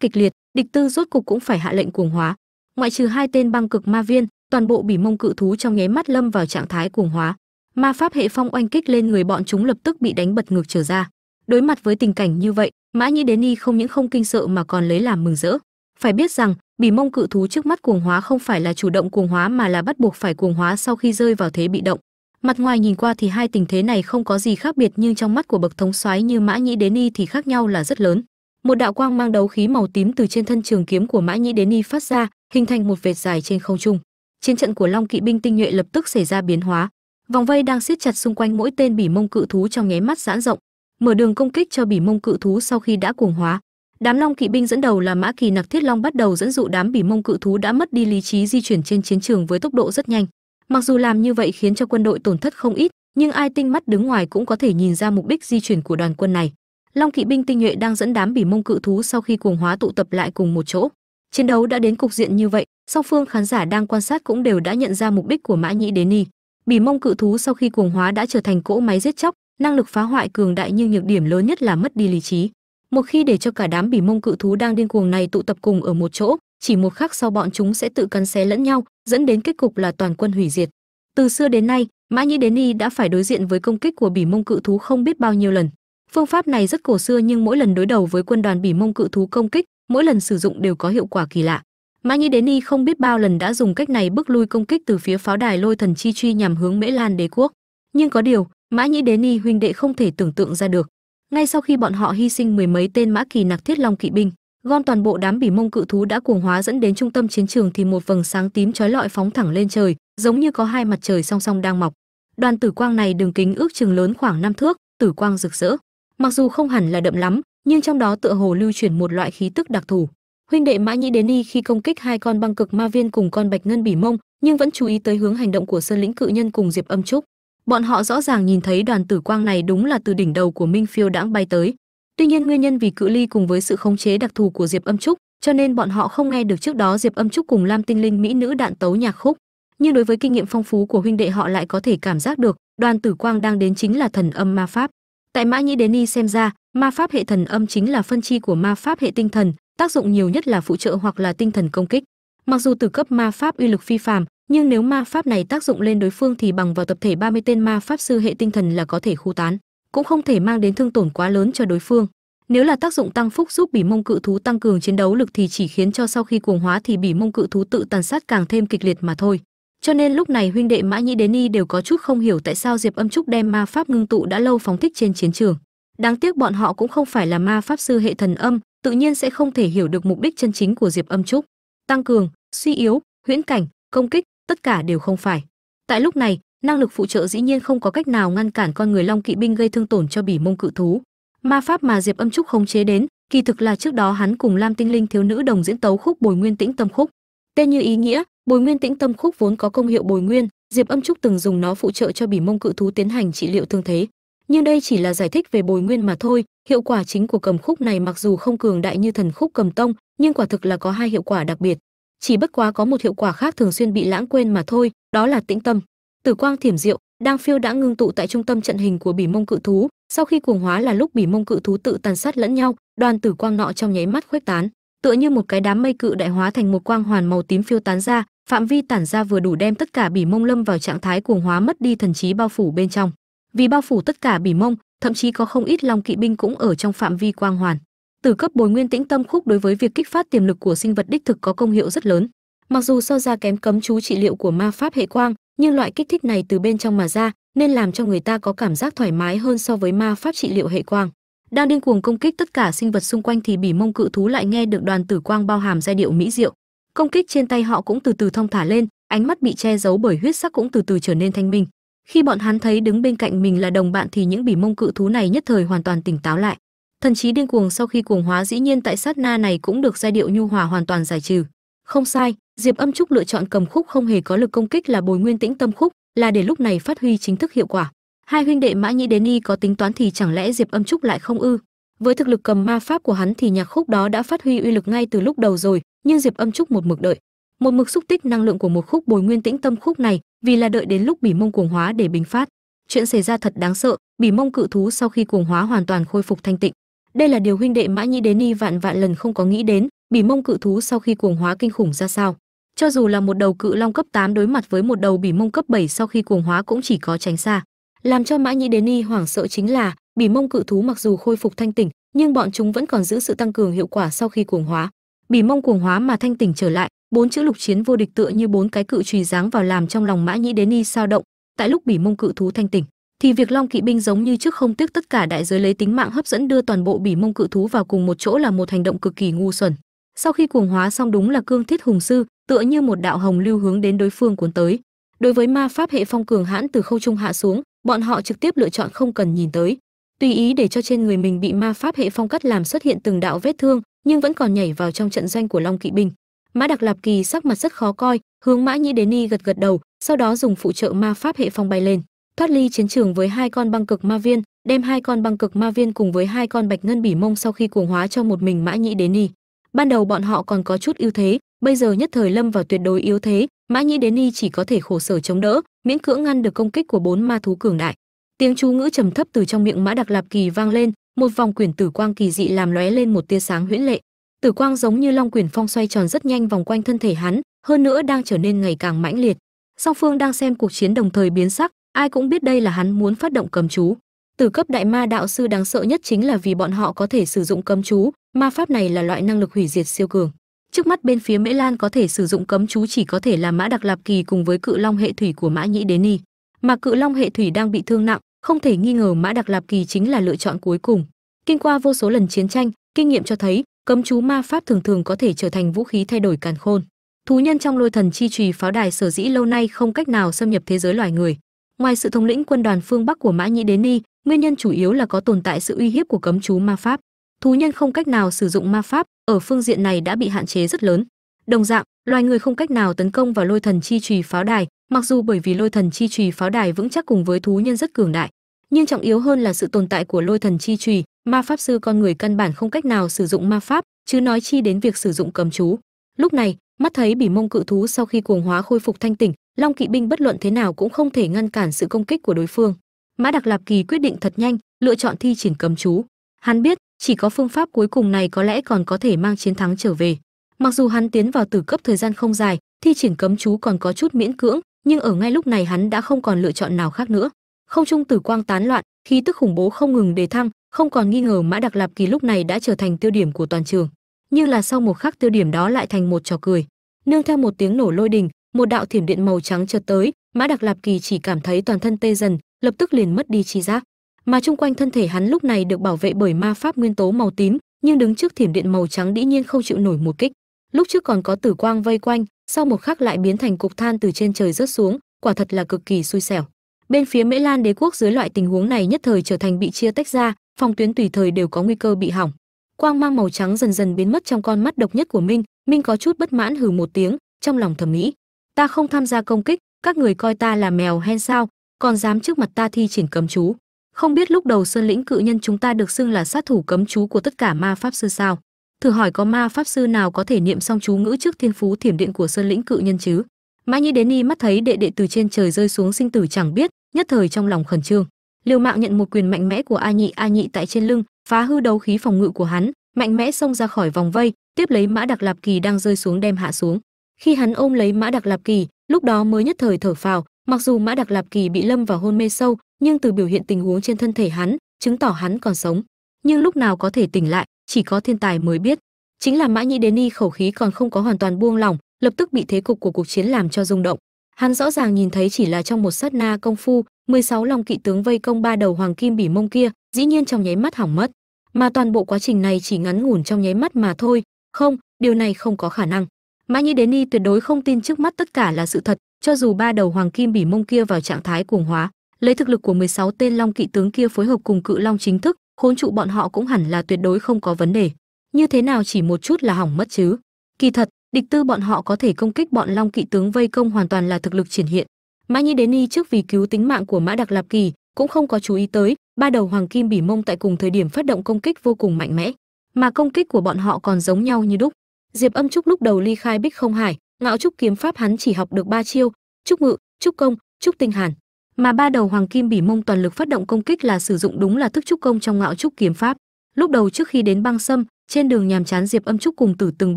kịch liệt, địch tư rốt cục cũng phải hạ lệnh cuồng hóa. Ngoại trừ hai tên băng cực ma viên toàn bộ bỉ mông cự thú trong nháy mắt lâm vào trạng thái cuồng hóa. Ma pháp hệ phong oanh kích lên người bọn chúng lập tức bị đánh bật ngược trở ra. Đối mặt với tình cảnh như vậy, mã nhĩ đến y không những không kinh sợ mà còn lấy làm mừng rỡ. Phải biết rằng bỉ mông cự thú trước mắt cuồng hóa không phải là chủ động cuồng hóa mà là bắt buộc phải cuồng hóa sau khi rơi vào thế bị động. Mặt ngoài nhìn qua thì hai tình thế này không có gì khác biệt nhưng trong mắt của bậc thống soái như mã nhĩ đến y thì khác nhau là rất lớn. Một đạo quang mang đấu khí màu tím từ trên thân trường kiếm của mã nhĩ đến y phát ra, hình thành một vệt dài trên không trung chiến trận của long kỵ binh tinh nhuệ lập tức xảy ra biến hóa. Vòng vây đang siết chặt xung quanh mỗi tên bỉ mông cự thú trong nháy mắt giãn rộng, mở đường công kích cho bỉ mông cự thú sau khi đã cuồng hóa. Đám long kỵ binh dẫn đầu là mã kỳ nặc thiết long bắt đầu dẫn dụ đám bỉ mông cự thú đã mất đi lý trí di chuyển trên chiến trường với tốc độ rất nhanh. Mặc dù làm như vậy khiến cho quân đội tổn thất không ít, nhưng ai tinh mắt đứng ngoài cũng có thể nhìn ra mục đích di chuyển của đoàn quân này. Long kỵ binh tinh nhuệ đang dẫn đám bỉ mông cự thú sau khi cuồng hóa tụ tập lại cùng một chỗ chiến đấu đã đến cục diện như vậy, song phương khán giả đang quan sát cũng đều đã nhận ra mục đích của mã nhĩ đế ni. Bỉ mông cự thú sau khi cuồng hóa đã trở thành cỗ máy giết chóc, năng lực phá hoại cường đại nhưng nhược điểm lớn nhất là mất đi lý trí. Một khi để cho cả đám bỉ mông cự thú đang điên cuồng này tụ tập cùng ở một chỗ, chỉ một khắc sau bọn chúng sẽ tự cắn xé lẫn nhau, dẫn đến kết cục là toàn quân hủy diệt. Từ xưa đến nay, mã nhĩ đế ni đã phải đối diện với công kích của bỉ mông cự thú không biết bao nhiêu lần. Phương pháp này rất cổ xưa nhưng mỗi lần đối đầu với quân đoàn bỉ mông cự thú công kích mỗi lần sử dụng đều có hiệu quả kỳ lạ. Mã nhĩ đế ni không biết bao lần đã dùng cách này bước lui công kích từ phía pháo đài lôi thần chi truy nhằm hướng mễ lan đế quốc. Nhưng có điều mã nhĩ đế ni huynh đệ không thể tưởng tượng ra được. Ngay sau khi bọn họ hy sinh mười mấy tên mã kỳ nặc thiết long kỵ binh, gom toàn bộ đám bỉ mông cự thú đã cuồng hóa dẫn đến trung tâm chiến trường thì một vầng sáng tím chói lọi phóng thẳng lên trời, giống như có hai mặt trời song song đang mọc. Đoàn tử quang này đường kính ước chừng lớn khoảng năm thước, tử quang rực rỡ. Mặc dù không hẳn là đậm lắm nhưng trong đó tựa hồ lưu chuyển một loại khí tức đặc thù. Huynh đệ mã nhĩ đến đi khi công kích hai con băng cực ma viên cùng con bạch ngân bỉ mông, nhưng vẫn chú ý tới hướng hành động của sơn lĩnh cự nhân cùng diệp âm trúc. Bọn họ rõ ràng nhìn thấy đoàn tử quang này đúng là từ đỉnh đầu của minh phiêu đãng bay tới. Tuy nhiên nguyên nhân vì cự ly cùng với sự khống chế đặc thù của diệp âm trúc, cho nên bọn họ không nghe được trước đó diệp âm trúc cùng lam tinh linh mỹ nữ đạn tấu nhạc khúc. Nhưng đối với kinh nghiệm phong phú của huynh đệ họ lại có thể cảm giác được, đoàn tử quang đang đến chính là thần âm ma pháp tại mã nhĩ đến y xem ra, ma pháp hệ thần âm chính là phân chi của ma pháp hệ tinh thần, tác dụng nhiều nhất là phụ trợ hoặc là tinh thần công kích. Mặc dù từ cấp ma pháp uy lực phi phàm, nhưng nếu ma pháp này tác dụng lên đối phương thì bằng vào tập thể 30 tên ma pháp sư hệ tinh thần là có thể khu tán, cũng không thể mang đến thương tổn quá lớn cho đối phương. Nếu là tác dụng tăng phúc giúp bỉ mông cự thú tăng cường chiến đấu lực thì chỉ khiến cho sau khi cuồng hóa thì bỉ mông cự thú tự tàn sát càng thêm kịch liệt mà thôi cho nên lúc này huynh đệ mã nhĩ đến y đều có chút không hiểu tại sao diệp âm trúc đem ma pháp ngưng tụ đã lâu phóng thích trên chiến trường. Đáng tiếc bọn họ cũng không phải là ma pháp sư hệ thần âm, tự nhiên sẽ không thể hiểu được mục đích chân chính của diệp âm trúc. Tăng cường, suy yếu, huyễn cảnh, công kích, tất cả đều không phải. Tại lúc này, năng lực phụ trợ dĩ nhiên không có cách nào ngăn cản con người long kỵ binh gây thương tổn cho bỉ mông cự thú. Ma pháp mà diệp âm trúc khống chế đến, kỳ thực là trước đó hắn cùng lam tinh linh thiếu nữ đồng diễn tấu khúc bồi nguyên tĩnh tâm khúc. Tên như ý nghĩa bồi nguyên tĩnh tâm khúc vốn có công hiệu bồi nguyên, diệp âm trúc từng dùng nó phụ trợ cho bỉ mông cự thú tiến hành trị liệu thương thế. Nhưng đây chỉ là giải thích về bồi nguyên mà thôi, hiệu quả chính của cầm khúc này mặc dù không cường đại như thần khúc cầm tông, nhưng quả thực là có hai hiệu quả đặc biệt. Chỉ bất quá có một hiệu quả khác thường xuyên bị lãng quên mà thôi, đó là tĩnh tâm. Tử quang thiểm diệu, đang phiêu đã ngưng tụ tại trung tâm trận hình của bỉ mông cự thú, sau khi cuồng hóa là lúc bỉ mông cự thú tự tàn sát lẫn nhau, đoàn tử quang nọ trong nháy mắt khuếch tán. Tựa như một cái đám mây cự đại hóa thành một quang hoàn màu tím phiêu tán ra phạm vi tản ra vừa đủ đem tất cả bỉ mông lâm vào trạng thái cuồng hóa mất đi thần trí bao phủ bên trong. Vì bao phủ tất cả bỉ mông, thậm chí có không ít long kỵ binh cũng ở trong phạm vi quang hoàn. Từ cấp bồi nguyên tĩnh tâm khúc đối với việc kích phát tiềm lực của sinh vật đích thực có công hiệu rất lớn. Mặc dù so ra kém cấm chú trị liệu của ma pháp hệ quang, nhưng loại kích thích này từ bên trong mà ra, nên làm cho người ta có cảm giác thoải mái hơn so với ma pháp trị liệu hệ quang. Đang điên cuồng công kích tất cả sinh vật xung quanh thì bỉ mông cự thú lại nghe được đoàn tử quang bao hàm giai điệu mỹ diệu công kích trên tay họ cũng từ từ thong thả lên, ánh mắt bị che giấu bởi huyết sắc cũng từ từ trở nên thanh minh. Khi bọn hắn thấy đứng bên cạnh mình là đồng bạn thì những bỉ mông cự thú này nhất thời hoàn toàn tỉnh táo lại. Thần trí điên cuồng sau khi cuồng hóa dĩ nhiên tại sát na này cũng được giai điệu nhu hòa hoàn toàn giải trừ. Không sai, diệp âm trúc lựa chọn cầm khúc không hề có lực công kích là bồi nguyên tĩnh tâm khúc, là để lúc này phát huy chính thức hiệu quả. Hai huynh đệ mã nhĩ đến y có tính toán thì chẳng lẽ diệp âm trúc lại không ư? Với thực lực cầm ma pháp của hắn thì nhạc khúc đó đã phát huy uy lực ngay từ lúc đầu rồi, nhưng diệp âm trúc một mực đợi. Một mực xúc tích năng lượng của một khúc bồi nguyên tĩnh tâm khúc này, vì là đợi đến lúc bỉ mông cuồng hóa để bình phát. Chuyện xảy ra thật đáng sợ, bỉ mông cự thú sau khi cuồng hóa hoàn toàn khôi phục thanh tịnh. Đây là điều huynh đệ mã nhĩ đến y vạn vạn lần không có nghĩ đến, bỉ mông cự thú sau khi cuồng hóa kinh khủng ra sao. Cho dù là một đầu cự long cấp 8 đối mặt với một đầu bỉ mông cấp 7 sau khi cuồng hóa cũng chỉ có tránh xa. Làm cho mã nhĩ đến y hoảng sợ chính là bỉ mông cự thú mặc dù khôi phục thanh tỉnh, nhưng bọn chúng vẫn còn giữ sự tăng cường hiệu quả sau khi cuồng hóa. Bỉ mông cuồng hóa mà thanh tỉnh trở lại, bốn chữ lục chiến vô địch tựa như bốn cái cự trùy giáng vào làm trong lòng mã nhĩ đến y sao động. Tại lúc bỉ mông cự thú thanh tỉnh, thì việc long kỵ binh giống như trước không tiếc tất cả đại giới lấy tính mạng hấp dẫn đưa toàn bộ bỉ mông cự thú vào cùng một chỗ là một hành động cực kỳ ngu xuẩn. Sau khi cuồng hóa xong đúng là cương thiết hùng sư, tựa như một đạo hồng lưu hướng đến đối phương cuốn tới. Đối với ma pháp hệ phong cường hãn từ khâu trung hạ xuống, bọn họ trực tiếp lựa chọn không cần nhìn tới tùy ý để cho trên người mình bị ma pháp hệ phong cắt làm xuất hiện từng đạo vết thương, nhưng vẫn còn nhảy vào trong trận doanh của long kỵ binh mã đặc lạp kỳ sắc mặt rất khó coi, hướng mã nhĩ đến ni gật gật đầu, sau đó dùng phụ trợ ma pháp hệ phong bay lên. Thoát ly chiến trường với hai con băng cực ma viên, đem hai con băng cực ma viên cùng với hai con bạch ngân bỉ mông sau khi cuồng hóa cho một mình mã nhĩ đến ni. Ban đầu bọn họ còn có chút ưu thế, bây giờ nhất thời lâm vào tuyệt đối yếu thế, mã nhĩ đến y chỉ có thể khổ sở chống đỡ, miễn cưỡng ngăn được công kích của bốn ma thú cường đại tiếng chú ngữ trầm thấp từ trong miệng mã đặc lạp kỳ vang lên, một vòng quyển tử quang kỳ dị làm lóe lên một tia sáng huyễn lệ. Tử quang giống như long quyển phong xoay tròn rất nhanh vòng quanh thân thể hắn, hơn nữa đang trở nên ngày càng mãnh liệt. Song phương đang xem cuộc chiến đồng thời biến sắc, ai cũng biết đây là hắn muốn phát động cấm chú. Từ cấp đại ma đạo sư đáng sợ nhất chính là vì bọn họ có thể sử dụng cấm chú, ma pháp này là loại năng lực hủy diệt siêu cường. Trước mắt bên phía mễ lan có thể sử dụng cấm chú chỉ có thể là mã đặc lạp kỳ cùng với cự long hệ thủy của mã nhĩ đế ni mà cự long hệ thủy đang bị thương nặng, không thể nghi ngờ mã đặc lạp kỳ chính là lựa chọn cuối cùng. Kinh qua vô số lần chiến tranh, kinh nghiệm cho thấy, cấm chú ma pháp thường thường có thể trở thành vũ khí thay đổi càn khôn. Thú nhân trong lôi thần chi trùy pháo đài sở dĩ lâu nay không cách nào xâm nhập thế giới loài người. Ngoài sự thống lĩnh quân đoàn phương bắc của mã nhĩ đến ni, nguyên nhân chủ yếu là có tồn tại sự uy hiếp của cấm chú ma pháp. Thú nhân không cách nào sử dụng ma pháp, ở phương diện này đã bị hạn chế rất lớn. Đồng dạng loài người không cách nào tấn công vào lôi thần chi trùy pháo đài, mặc dù bởi vì lôi thần chi trùy pháo đài vững chắc cùng với thú nhân rất cường đại. Nhưng trọng yếu hơn là sự tồn tại của lôi thần chi trùy, ma pháp sư con người căn bản không cách nào sử dụng ma pháp, chứ nói chi đến việc sử dụng cầm chú. Lúc này, mắt thấy bỉ mông cự thú sau khi cuồng hóa khôi phục thanh tỉnh, long kỵ binh bất luận thế nào cũng không thể ngăn cản sự công kích của đối phương. Mã đặc lạp kỳ quyết định thật nhanh, lựa chọn thi triển cầm chú. Hắn biết, chỉ có phương pháp cuối cùng này có lẽ còn có thể mang chiến thắng trở về mặc dù hắn tiến vào tử cấp thời gian không dài, thi triển cấm chú còn có chút miễn cưỡng, nhưng ở ngay lúc này hắn đã không còn lựa chọn nào khác nữa. Không trung tử quang tán loạn, khí tức khủng bố không ngừng đề thăng, không còn nghi ngờ mã đặc lạp kỳ lúc này đã trở thành tiêu điểm của toàn trường. Nhưng là sau một khắc tiêu điểm đó lại thành một trò cười. Nương theo một tiếng nổ lôi đình, một đạo thiểm điện màu trắng chợt tới, mã đặc lạp kỳ chỉ cảm thấy toàn thân tê dần, lập tức liền mất đi chi giác. Mà chung quanh thân thể hắn lúc này được bảo vệ bởi ma pháp nguyên tố màu tím, nhưng đứng trước thiểm điện màu trắng dĩ nhiên không chịu nổi một kích lúc trước còn có tử quang vây quanh, sau một khắc lại biến thành cục than từ trên trời rớt xuống, quả thật là cực kỳ xui xẻo. Bên phía mễ lan đế quốc dưới loại tình huống này nhất thời trở thành bị chia tách ra phòng tuyến tùy thời đều có nguy cơ bị hỏng. Quang mang màu trắng dần dần biến mất trong con mắt độc nhất của minh minh có chút bất mãn hừ một tiếng, trong lòng thầm nghĩ, ta không tham gia công kích, các người coi ta là mèo hen sao, còn dám trước mặt ta thi triển cấm chú. Không biết lúc đầu sơn lĩnh cự nhân chúng ta được xưng là sát thủ cấm chú của tất cả ma pháp sư sao? Thử hỏi có ma pháp sư nào có thể niệm xong chú ngữ trước thiên phú thiểm điện của sơn lĩnh cự nhân chứ? Mã nhĩ đến y mắt thấy đệ đệ từ trên trời rơi xuống sinh tử chẳng biết, nhất thời trong lòng khẩn trương. Liều mạng nhận một quyền mạnh mẽ của a nhị a nhị tại trên lưng, phá hư đấu khí phòng ngự của hắn, mạnh mẽ xông ra khỏi vòng vây, tiếp lấy mã đặc lạp kỳ đang rơi xuống đem hạ xuống. Khi hắn ôm lấy mã đặc lạp kỳ, lúc đó mới nhất thời thở phào, mặc dù mã đặc lạp kỳ bị lâm vào hôn mê sâu, nhưng từ biểu hiện tình huống trên thân thể hắn, chứng tỏ hắn còn sống. Nhưng lúc nào có thể tỉnh lại? Chỉ có thiên tài mới biết. Chính là mã nhĩ đến y khẩu khí còn không có hoàn toàn buông lỏng, lập tức bị thế cục của cuộc chiến làm cho rung động. Hắn rõ ràng nhìn thấy chỉ là trong một sát na công phu 16 long kỵ tướng vây công ba đầu hoàng kim bỉ mông kia, dĩ nhiên trong nháy mắt hỏng mất. Mà toàn bộ quá trình này chỉ ngắn ngủn trong nháy mắt mà thôi. Không, điều này không có khả năng. Mã nhĩ đến y tuyệt đối không tin trước mắt tất cả là sự thật, cho dù ba đầu hoàng kim bỉ mông kia vào trạng thái cuồng hóa, lấy thực lực của 16 tên long kỵ tướng kia phối hợp cùng cự long chính thức khốn trụ bọn họ cũng hẳn là tuyệt đối không có vấn đề. Như thế nào chỉ một chút là hỏng mất chứ? Kỳ thật, địch tư bọn họ có thể công kích bọn long kỵ tướng vây công hoàn toàn là thực lực triển hiện. Mã nhi đến y trước vì cứu tính mạng của mã đặc lạp kỳ cũng không có chú ý tới, ba đầu hoàng kim bỉ mông tại cùng thời điểm phát động công kích vô cùng mạnh mẽ. Mà công kích của bọn họ còn giống nhau như đúc. Diệp âm trúc lúc đầu ly khai bích không hải, ngạo trúc kiếm pháp hắn chỉ học được ba chiêu. Trúc ngự, trúc công, trúc tinh hàn mà ba đầu hoàng kim bỉ mông toàn lực phát động công kích là sử dụng đúng là thức trúc công trong ngạo trúc kiếm pháp. Lúc đầu trước khi đến băng sâm, trên đường nhàm chán diệp âm trúc cùng tử từng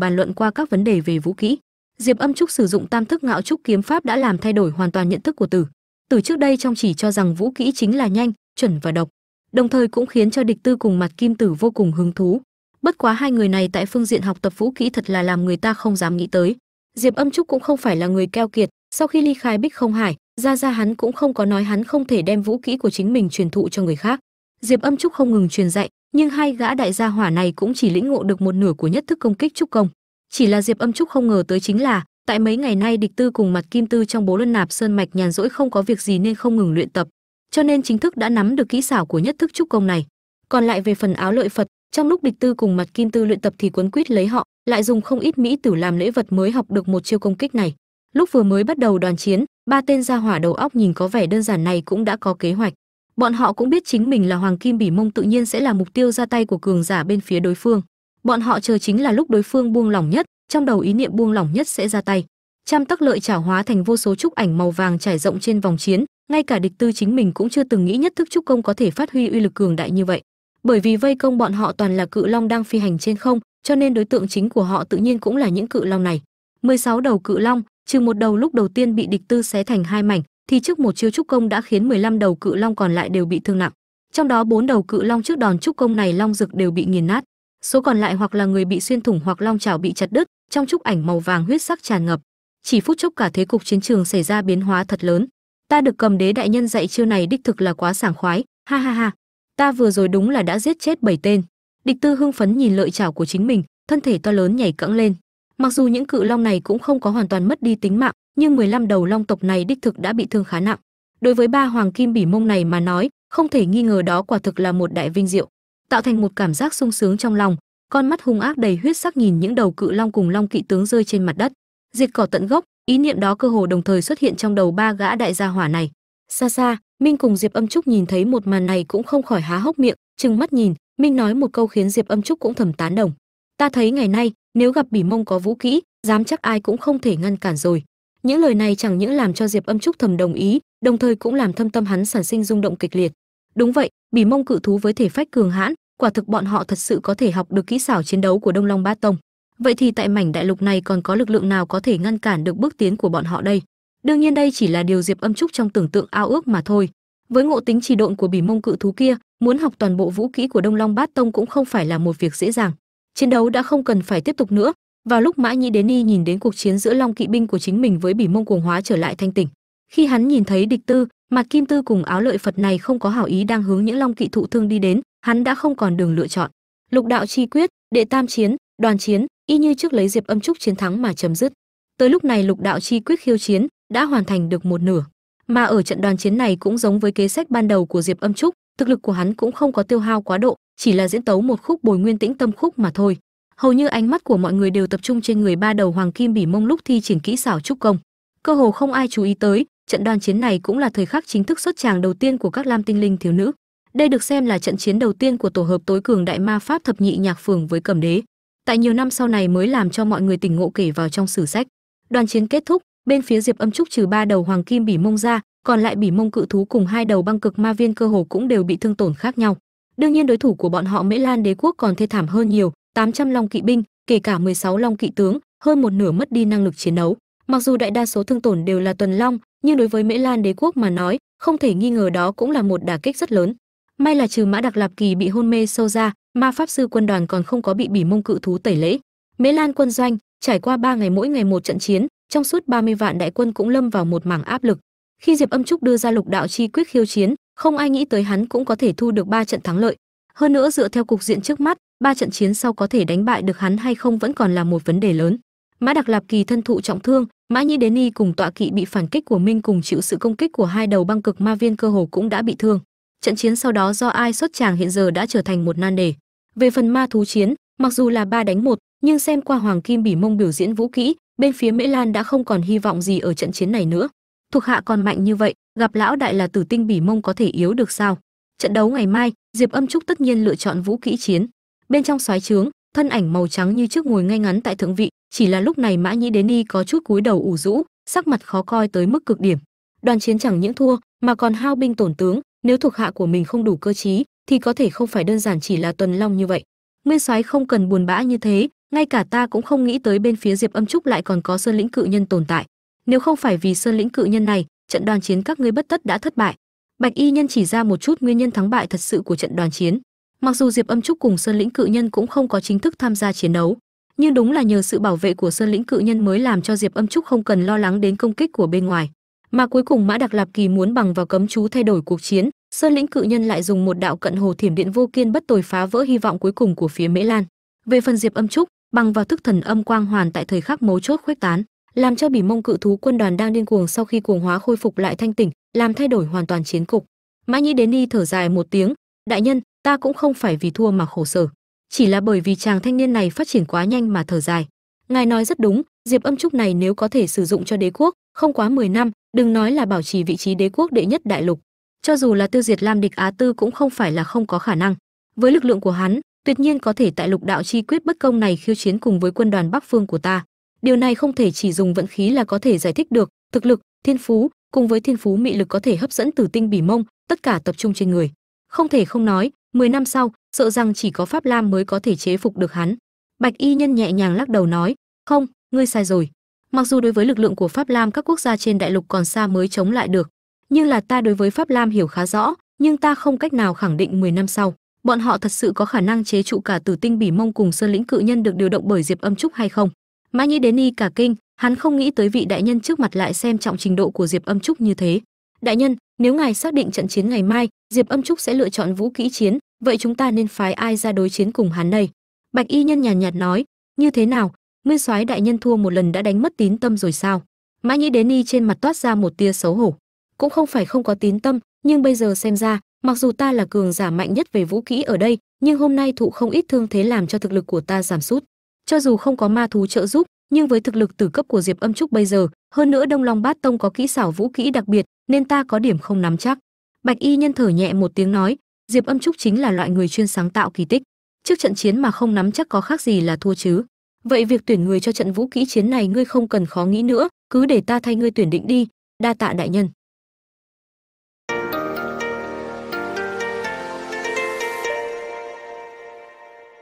bàn luận qua các vấn đề về vũ kỹ. Diệp âm trúc sử dụng tam thức ngạo trúc kiếm pháp đã làm thay đổi hoàn toàn nhận thức của tử. Tử trước đây trong chỉ cho rằng vũ kỹ chính là nhanh, chuẩn và độc, đồng thời cũng khiến cho địch tư cùng mặt kim tử vô cùng hứng thú. Bất quá hai người này tại phương diện học tập vũ kỹ thật là làm người ta không dám nghĩ tới. Diệp âm trúc cũng không phải là người keo kiệt, sau khi ly khai bích không hải ra ra hắn cũng không có nói hắn không thể đem vũ kỹ của chính mình truyền thụ cho người khác. Diệp âm trúc không ngừng truyền dạy, nhưng hai gã đại gia hỏa này cũng chỉ lĩnh ngộ được một nửa của nhất thức công kích trúc công. Chỉ là diệp âm trúc không ngờ tới chính là, tại mấy ngày nay địch tư cùng mặt kim tư trong bố luân nạp sơn mạch nhàn rỗi không có việc gì nên không ngừng luyện tập, cho nên chính thức đã nắm được kỹ xảo của nhất thức trúc công này. Còn lại về phần áo lợi phật, trong lúc địch tư cùng mặt kim tư luyện tập thì quấn quýt lấy họ, lại dùng không ít mỹ tử làm lễ vật mới học được một chiêu công kích này lúc vừa mới bắt đầu đoàn chiến, ba tên gia hỏa đầu óc nhìn có vẻ đơn giản này cũng đã có kế hoạch. Bọn họ cũng biết chính mình là hoàng kim bỉ mông tự nhiên sẽ là mục tiêu ra tay của cường giả bên phía đối phương. Bọn họ chờ chính là lúc đối phương buông lỏng nhất, trong đầu ý niệm buông lỏng nhất sẽ ra tay. Trăm tắc lợi trả hóa thành vô số trúc ảnh màu vàng trải rộng trên vòng chiến, ngay cả địch tư chính mình cũng chưa từng nghĩ nhất thức trúc công có thể phát huy uy lực cường đại như vậy. Bởi vì vây công bọn họ toàn là cự long đang phi hành trên không, cho nên đối tượng chính của họ tự nhiên cũng là những cự long này. 16 đầu cự long trừ một đầu lúc đầu tiên bị địch tư xé thành hai mảnh, thì trước một chiêu trúc công đã khiến 15 đầu cự long còn lại đều bị thương nặng. Trong đó bốn đầu cự long trước đòn trúc công này long rực đều bị nghiền nát. Số còn lại hoặc là người bị xuyên thủng hoặc long chảo bị chặt đứt, trong trúc ảnh màu vàng huyết sắc tràn ngập. Chỉ phút chốc cả thế cục chiến trường xảy ra biến hóa thật lớn. Ta được cầm đế đại nhân dạy chiêu này đích thực là quá sảng khoái, ha ha ha. Ta vừa rồi đúng là đã giết chết bảy tên. Địch tư hưng phấn nhìn lợi chảo của chính mình, thân thể to lớn nhảy cẫng lên mặc dù những cự long này cũng không có hoàn toàn mất đi tính mạng, nhưng 15 đầu long tộc này đích thực đã bị thương khá nặng. Đối với ba hoàng kim bỉ mông này mà nói, không thể nghi ngờ đó quả thực là một đại vinh diệu, tạo thành một cảm giác sung sướng trong lòng, con mắt hung ác đầy huyết sắc nhìn những đầu cự long cùng long kỵ tướng rơi trên mặt đất. Diệt cỏ tận gốc, ý niệm đó cơ hồ đồng thời xuất hiện trong đầu ba gã đại gia hỏa này. Xa xa, minh cùng diệp âm trúc nhìn thấy một màn này cũng không khỏi há hốc miệng, trừng mắt nhìn, minh nói một câu khiến diệp âm trúc cũng thầm tán đồng. Ta thấy ngày nay nếu gặp bỉ mông có vũ kỹ, dám chắc ai cũng không thể ngăn cản rồi. Những lời này chẳng những làm cho diệp âm trúc thầm đồng ý, đồng thời cũng làm thâm tâm hắn sản sinh rung động kịch liệt. Đúng vậy, bỉ mông cự thú với thể phách cường hãn, quả thực bọn họ thật sự có thể học được kỹ xảo chiến đấu của đông long bát tông. Vậy thì tại mảnh đại lục này còn có lực lượng nào có thể ngăn cản được bước tiến của bọn họ đây? Đương nhiên đây chỉ là điều diệp âm trúc trong tưởng tượng ao ước mà thôi. Với ngộ tính trì độn của bỉ mông cự thú kia, muốn học toàn bộ vũ kỹ của đông long bát tông cũng không phải là một việc dễ dàng chiến đấu đã không cần phải tiếp tục nữa. Vào lúc mã nhĩ đến y nhìn đến cuộc chiến giữa long kỵ binh của chính mình với bỉ mông cuồng hóa trở lại thanh tỉnh, khi hắn nhìn thấy địch tư mặt kim tư cùng áo lợi phật này không có hảo ý đang hướng những long kỵ thụ thương đi đến, hắn đã không còn đường lựa chọn. Lục đạo chi quyết, đệ tam chiến, đoàn chiến, y như trước lấy diệp âm trúc chiến thắng mà chấm dứt. Tới lúc này lục đạo chi quyết khiêu chiến, đã hoàn thành được một nửa. Mà ở trận đoàn chiến này cũng giống với kế sách ban đầu của diệp âm trúc, thực lực của hắn cũng không có tiêu hao quá độ chỉ là diễn tấu một khúc bồi nguyên tĩnh tâm khúc mà thôi. Hầu như ánh mắt của mọi người đều tập trung trên người ba đầu hoàng kim bỉ mông lúc thi triển kỹ xảo trúc công. Cơ hồ không ai chú ý tới, trận đoàn chiến này cũng là thời khắc chính thức xuất tràng đầu tiên của các lam tinh linh thiếu nữ. Đây được xem là trận chiến đầu tiên của tổ hợp tối cường đại ma pháp thập nhị nhạc phường với cẩm đế. Tại nhiều năm sau này mới làm cho mọi người tỉnh ngộ kể vào trong sử sách. Đoàn chiến kết thúc, bên phía diệp âm trúc trừ ba đầu hoàng kim bỉ mông ra, còn lại bỉ mông cự thú cùng hai đầu băng cực ma viên cơ hồ cũng đều bị thương tổn khác nhau đương nhiên đối thủ của bọn họ mễ lan đế quốc còn thê thảm hơn nhiều 800 long kỵ binh, kể cả 16 long kỵ tướng, hơn một nửa mất đi năng lực chiến đấu. Mặc dù đại đa số thương tổn đều là tuần long, nhưng đối với mễ lan đế quốc mà nói, không thể nghi ngờ đó cũng là một đả kích rất lớn. May là trừ mã đặc lạp kỳ bị hôn mê sâu ra ma pháp sư quân đoàn còn không có bị bỉ mông cự thú tẩy lễ. Mễ lan quân doanh, trải qua 3 ngày mỗi ngày một trận chiến, trong suốt 30 vạn đại quân cũng lâm vào một mảng áp lực. Khi diệp âm trúc đưa ra lục đạo chi quyết khiêu chiến không ai nghĩ tới hắn cũng có thể thu được ba trận thắng lợi. Hơn nữa dựa theo cục diện trước mắt, ba trận chiến sau có thể đánh bại được hắn hay không vẫn còn là một vấn đề lớn. Mã đặc lạp kỳ thân thụ trọng thương, mã nhĩ đến y cùng tọa kỵ bị phản kích của minh cùng chịu sự công kích của hai đầu băng cực ma viên cơ hồ cũng đã bị thương. Trận chiến sau đó do ai xuất tràng hiện giờ đã trở thành một nan đề. Về phần ma thú chiến, mặc dù là ba đánh một, nhưng xem qua hoàng kim bỉ mông biểu diễn vũ kỹ, bên phía mễ lan đã không còn hy vọng gì ở trận chiến này nữa. Thuộc hạ còn mạnh như vậy gặp lão đại là tử tinh bỉ mông có thể yếu được sao? Trận đấu ngày mai, diệp âm trúc tất nhiên lựa chọn vũ kỹ chiến. Bên trong soái trướng, thân ảnh màu trắng như trước ngồi ngay ngắn tại thượng vị, chỉ là lúc này mã nhĩ đến y có chút cúi đầu ủ rũ, sắc mặt khó coi tới mức cực điểm. Đoàn chiến chẳng những thua, mà còn hao binh tổn tướng, nếu thuộc hạ của mình không đủ cơ trí, thì có thể không phải đơn giản chỉ là tuần long như vậy. Nguyên soái không cần buồn bã như thế, ngay cả ta cũng không nghĩ tới bên phía diệp âm trúc lại còn có sơn lĩnh cự nhân tồn tại. Nếu không phải vì sơn lĩnh cự nhân này trận đoàn chiến các ngươi bất tất đã thất bại. Bạch y nhân chỉ ra một chút nguyên nhân thắng bại thật sự của trận đoàn chiến. Mặc dù diệp âm trúc cùng sơn lĩnh cự nhân cũng không có chính thức tham gia chiến đấu, nhưng đúng là nhờ sự bảo vệ của sơn lĩnh cự nhân mới làm cho diệp âm trúc không cần lo lắng đến công kích của bên ngoài. Mà cuối cùng mã đặc lạp kỳ muốn bằng vào cấm chú thay đổi cuộc chiến, sơn lĩnh cự nhân lại dùng một đạo cận hồ thiểm điện vô kiên bất tồi phá vỡ hy vọng cuối cùng của phía mễ lan. Về phần diệp âm trúc, bằng vào thức thần âm quang hoàn tại thời khắc mấu chốt khuếch tán làm cho bỉ mông cự thú quân đoàn đang điên cuồng sau khi cuồng hóa khôi phục lại thanh tỉnh, làm thay đổi hoàn toàn chiến cục. Mã nhĩ đến y thở dài một tiếng, đại nhân, ta cũng không phải vì thua mà khổ sở, chỉ là bởi vì chàng thanh niên này phát triển quá nhanh mà thở dài. Ngài nói rất đúng, diệp âm trúc này nếu có thể sử dụng cho đế quốc, không quá 10 năm, đừng nói là bảo trì vị trí đế quốc đệ nhất đại lục, cho dù là tiêu diệt lam địch á tư cũng không phải là không có khả năng. Với lực lượng của hắn, tuyệt nhiên có thể tại lục đạo chi quyết bất công này khiêu chiến cùng với quân đoàn bắc phương của ta điều này không thể chỉ dùng vận khí là có thể giải thích được. Thực lực, thiên phú, cùng với thiên phú mị lực có thể hấp dẫn tử tinh bỉ mông, tất cả tập trung trên người. Không thể không nói 10 năm sau, sợ rằng chỉ có pháp lam mới có thể chế phục được hắn. Bạch y nhân nhẹ nhàng lắc đầu nói, không, ngươi sai rồi. Mặc dù đối với lực lượng của pháp lam các quốc gia trên đại lục còn xa mới chống lại được, nhưng là ta đối với pháp lam hiểu khá rõ, nhưng ta không cách nào khẳng định 10 năm sau, bọn họ thật sự có khả năng chế trụ cả tử tinh bỉ mông cùng sơn lĩnh cự nhân được điều động bởi diệp âm trúc hay không mã nhĩ đến y cả kinh hắn không nghĩ tới vị đại nhân trước mặt lại xem trọng trình độ của diệp âm trúc như thế. Đại nhân nếu ngài xác định trận chiến ngày mai diệp âm trúc sẽ lựa chọn vũ kỹ chiến vậy chúng ta nên phái ai ra đối chiến cùng hắn đây? Bạch y nhân nhàn nhạt, nhạt nói như thế nào nguyên soái đại nhân thua một lần đã đánh mất tín tâm rồi sao? Mã nhĩ đến y trên mặt toát ra một tia xấu hổ. Cũng không phải không có tín tâm nhưng bây giờ xem ra mặc dù ta là cường giả mạnh nhất về vũ kỹ ở đây nhưng hôm nay thụ không ít thương thế làm cho thực lực của ta giảm sút cho dù không có ma thú trợ giúp, nhưng với thực lực tử cấp của diệp âm trúc bây giờ, hơn nữa đông long bát tông có kỹ xảo vũ kỹ đặc biệt, nên ta có điểm không nắm chắc. Bạch y nhân thở nhẹ một tiếng nói, diệp âm trúc chính là loại người chuyên sáng tạo kỳ tích. Trước trận chiến mà không nắm chắc có khác gì là thua chứ. Vậy việc tuyển người cho trận vũ kỹ chiến này ngươi không cần khó nghĩ nữa, cứ để ta thay ngươi tuyển định đi, đa tạ đại nhân.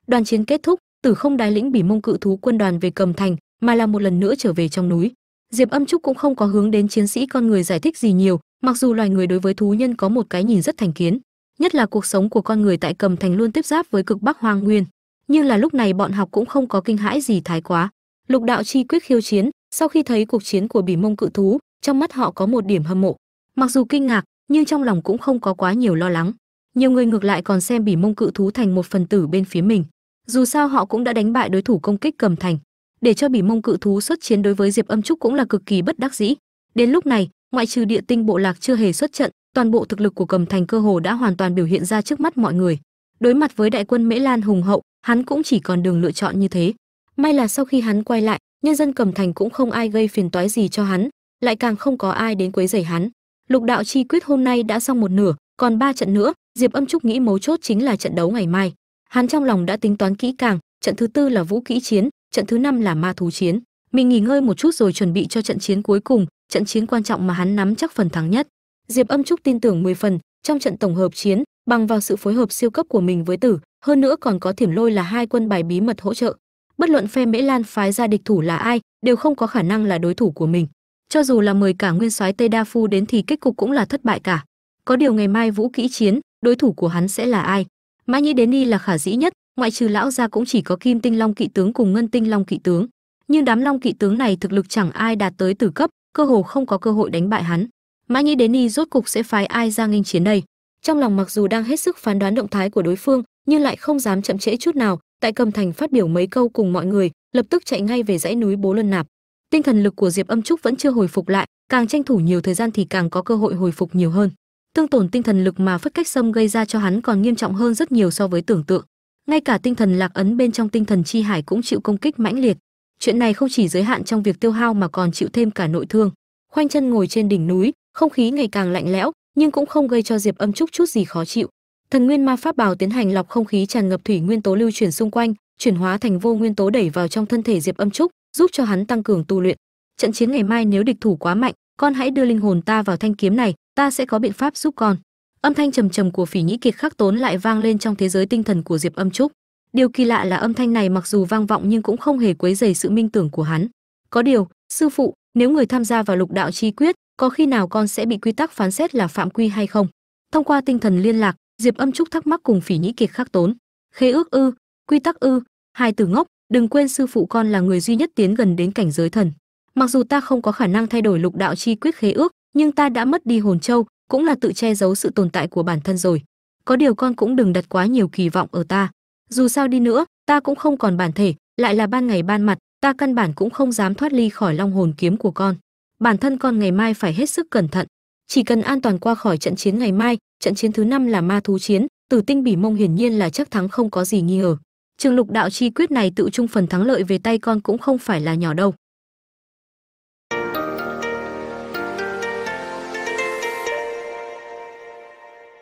Đoàn chiến kết thúc tử không đái lĩnh bỉ mông cự thú quân đoàn về cầm thành, mà là một lần nữa trở về trong núi. Diệp âm trúc cũng không có hướng đến chiến sĩ con người giải thích gì nhiều, mặc dù loài người đối với thú nhân có một cái nhìn rất thành kiến. Nhất là cuộc sống của con người tại cầm thành luôn tiếp giáp với cực bắc hoang nguyên. Nhưng là lúc này bọn học cũng không có kinh hãi gì thái quá. Lục đạo chi quyết khiêu chiến, sau khi thấy cuộc chiến của bỉ mông cự thú, trong mắt họ có một điểm hâm mộ. Mặc dù kinh ngạc, nhưng trong lòng cũng không có quá nhiều lo lắng. Nhiều người ngược lại còn xem bỉ mông cự thú thành một phần tử bên phía mình dù sao họ cũng đã đánh bại đối thủ công kích cầm thành. Để cho bỉ mông cự thú xuất chiến đối với diệp âm trúc cũng là cực kỳ bất đắc dĩ. Đến lúc này, ngoại trừ địa tinh bộ lạc chưa hề xuất trận, toàn bộ thực lực của cầm thành cơ hồ đã hoàn toàn biểu hiện ra trước mắt mọi người. Đối mặt với đại quân mễ lan hùng hậu, hắn cũng chỉ còn đường lựa chọn như thế. May là sau khi hắn quay lại, nhân dân cầm thành cũng không ai gây phiền toái gì cho hắn, lại càng không có ai đến quấy rầy hắn. Lục đạo chi quyết hôm nay đã xong một nửa, còn ba trận nữa, diệp âm trúc nghĩ mấu chốt chính là trận đấu ngày mai hắn trong lòng đã tính toán kỹ càng, trận thứ tư là vũ kỹ chiến, trận thứ năm là ma thú chiến. Mình nghỉ ngơi một chút rồi chuẩn bị cho trận chiến cuối cùng, trận chiến quan trọng mà hắn nắm chắc phần thắng nhất. Diệp âm trúc tin tưởng 10 phần, trong trận tổng hợp chiến, bằng vào sự phối hợp siêu cấp của mình với tử, hơn nữa còn có thiểm lôi là hai quân bài bí mật hỗ trợ. Bất luận phe mễ lan phái ra địch thủ là ai, đều không có khả năng là đối thủ của mình. Cho dù là mời cả nguyên soái tây đa phu đến thì kết cục cũng là thất bại cả. Có điều ngày mai vũ kỹ chiến, đối thủ của hắn sẽ là ai? Mã nhĩ đến y là khả dĩ nhất, ngoại trừ lão gia cũng chỉ có kim tinh long kỵ tướng cùng ngân tinh long kỵ tướng. Nhưng đám long kỵ tướng này thực lực chẳng ai đạt tới tử cấp, cơ hồ không có cơ hội đánh bại hắn. Mã nhĩ đến y rốt cục sẽ phái ai ra nghênh chiến đây? Trong lòng mặc dù đang hết sức phán đoán động thái của đối phương, nhưng lại không dám chậm trễ chút nào, tại cầm thành phát biểu mấy câu cùng mọi người, lập tức chạy ngay về dãy núi bố luân nạp. Tinh thần lực của diệp âm trúc vẫn chưa hồi phục lại, càng tranh thủ nhiều thời gian thì càng có cơ hội hồi phục nhiều hơn tương tổn tinh thần lực mà phất cách sâm gây ra cho hắn còn nghiêm trọng hơn rất nhiều so với tưởng tượng. Ngay cả tinh thần lạc ấn bên trong tinh thần chi hải cũng chịu công kích mãnh liệt. Chuyện này không chỉ giới hạn trong việc tiêu hao mà còn chịu thêm cả nội thương. Khoanh chân ngồi trên đỉnh núi, không khí ngày càng lạnh lẽo, nhưng cũng không gây cho diệp âm trúc chút gì khó chịu. Thần nguyên ma pháp bào tiến hành lọc không khí tràn ngập thủy nguyên tố lưu chuyển xung quanh, chuyển hóa thành vô nguyên tố đẩy vào trong thân thể diệp âm trúc, giúp cho hắn tăng cường tu luyện. Trận chiến ngày mai nếu địch thủ quá mạnh, con hãy đưa linh hồn ta vào thanh kiếm này ta sẽ có biện pháp giúp con. Âm thanh trầm trầm của phỉ nhĩ kiệt khắc tốn lại vang lên trong thế giới tinh thần của diệp âm trúc. Điều kỳ lạ là âm thanh này mặc dù vang vọng nhưng cũng không hề quấy dày sự minh tưởng của hắn. Có điều, sư phụ, nếu người tham gia vào lục đạo chi quyết, có khi nào con sẽ bị quy tắc phán xét là phạm quy hay không? Thông qua tinh thần liên lạc, diệp âm trúc thắc mắc cùng phỉ nhĩ kiệt khắc tốn. Khế ước ư, quy tắc ư, hai từ ngốc, đừng quên sư phụ con là người duy nhất tiến gần đến cảnh giới thần. Mặc dù ta không có khả năng thay đổi lục đạo chi quyết khế ước nhưng ta đã mất đi hồn châu, cũng là tự che giấu sự tồn tại của bản thân rồi. Có điều con cũng đừng đặt quá nhiều kỳ vọng ở ta. Dù sao đi nữa, ta cũng không còn bản thể, lại là ban ngày ban mặt, ta căn bản cũng không dám thoát ly khỏi long hồn kiếm của con. Bản thân con ngày mai phải hết sức cẩn thận. Chỉ cần an toàn qua khỏi trận chiến ngày mai, trận chiến thứ năm là ma thú chiến, tử tinh bỉ mông hiển nhiên là chắc thắng không có gì nghi ngờ. Trường lục đạo chi quyết này tự chung phần thắng lợi về tay con cũng không phải là nhỏ đâu.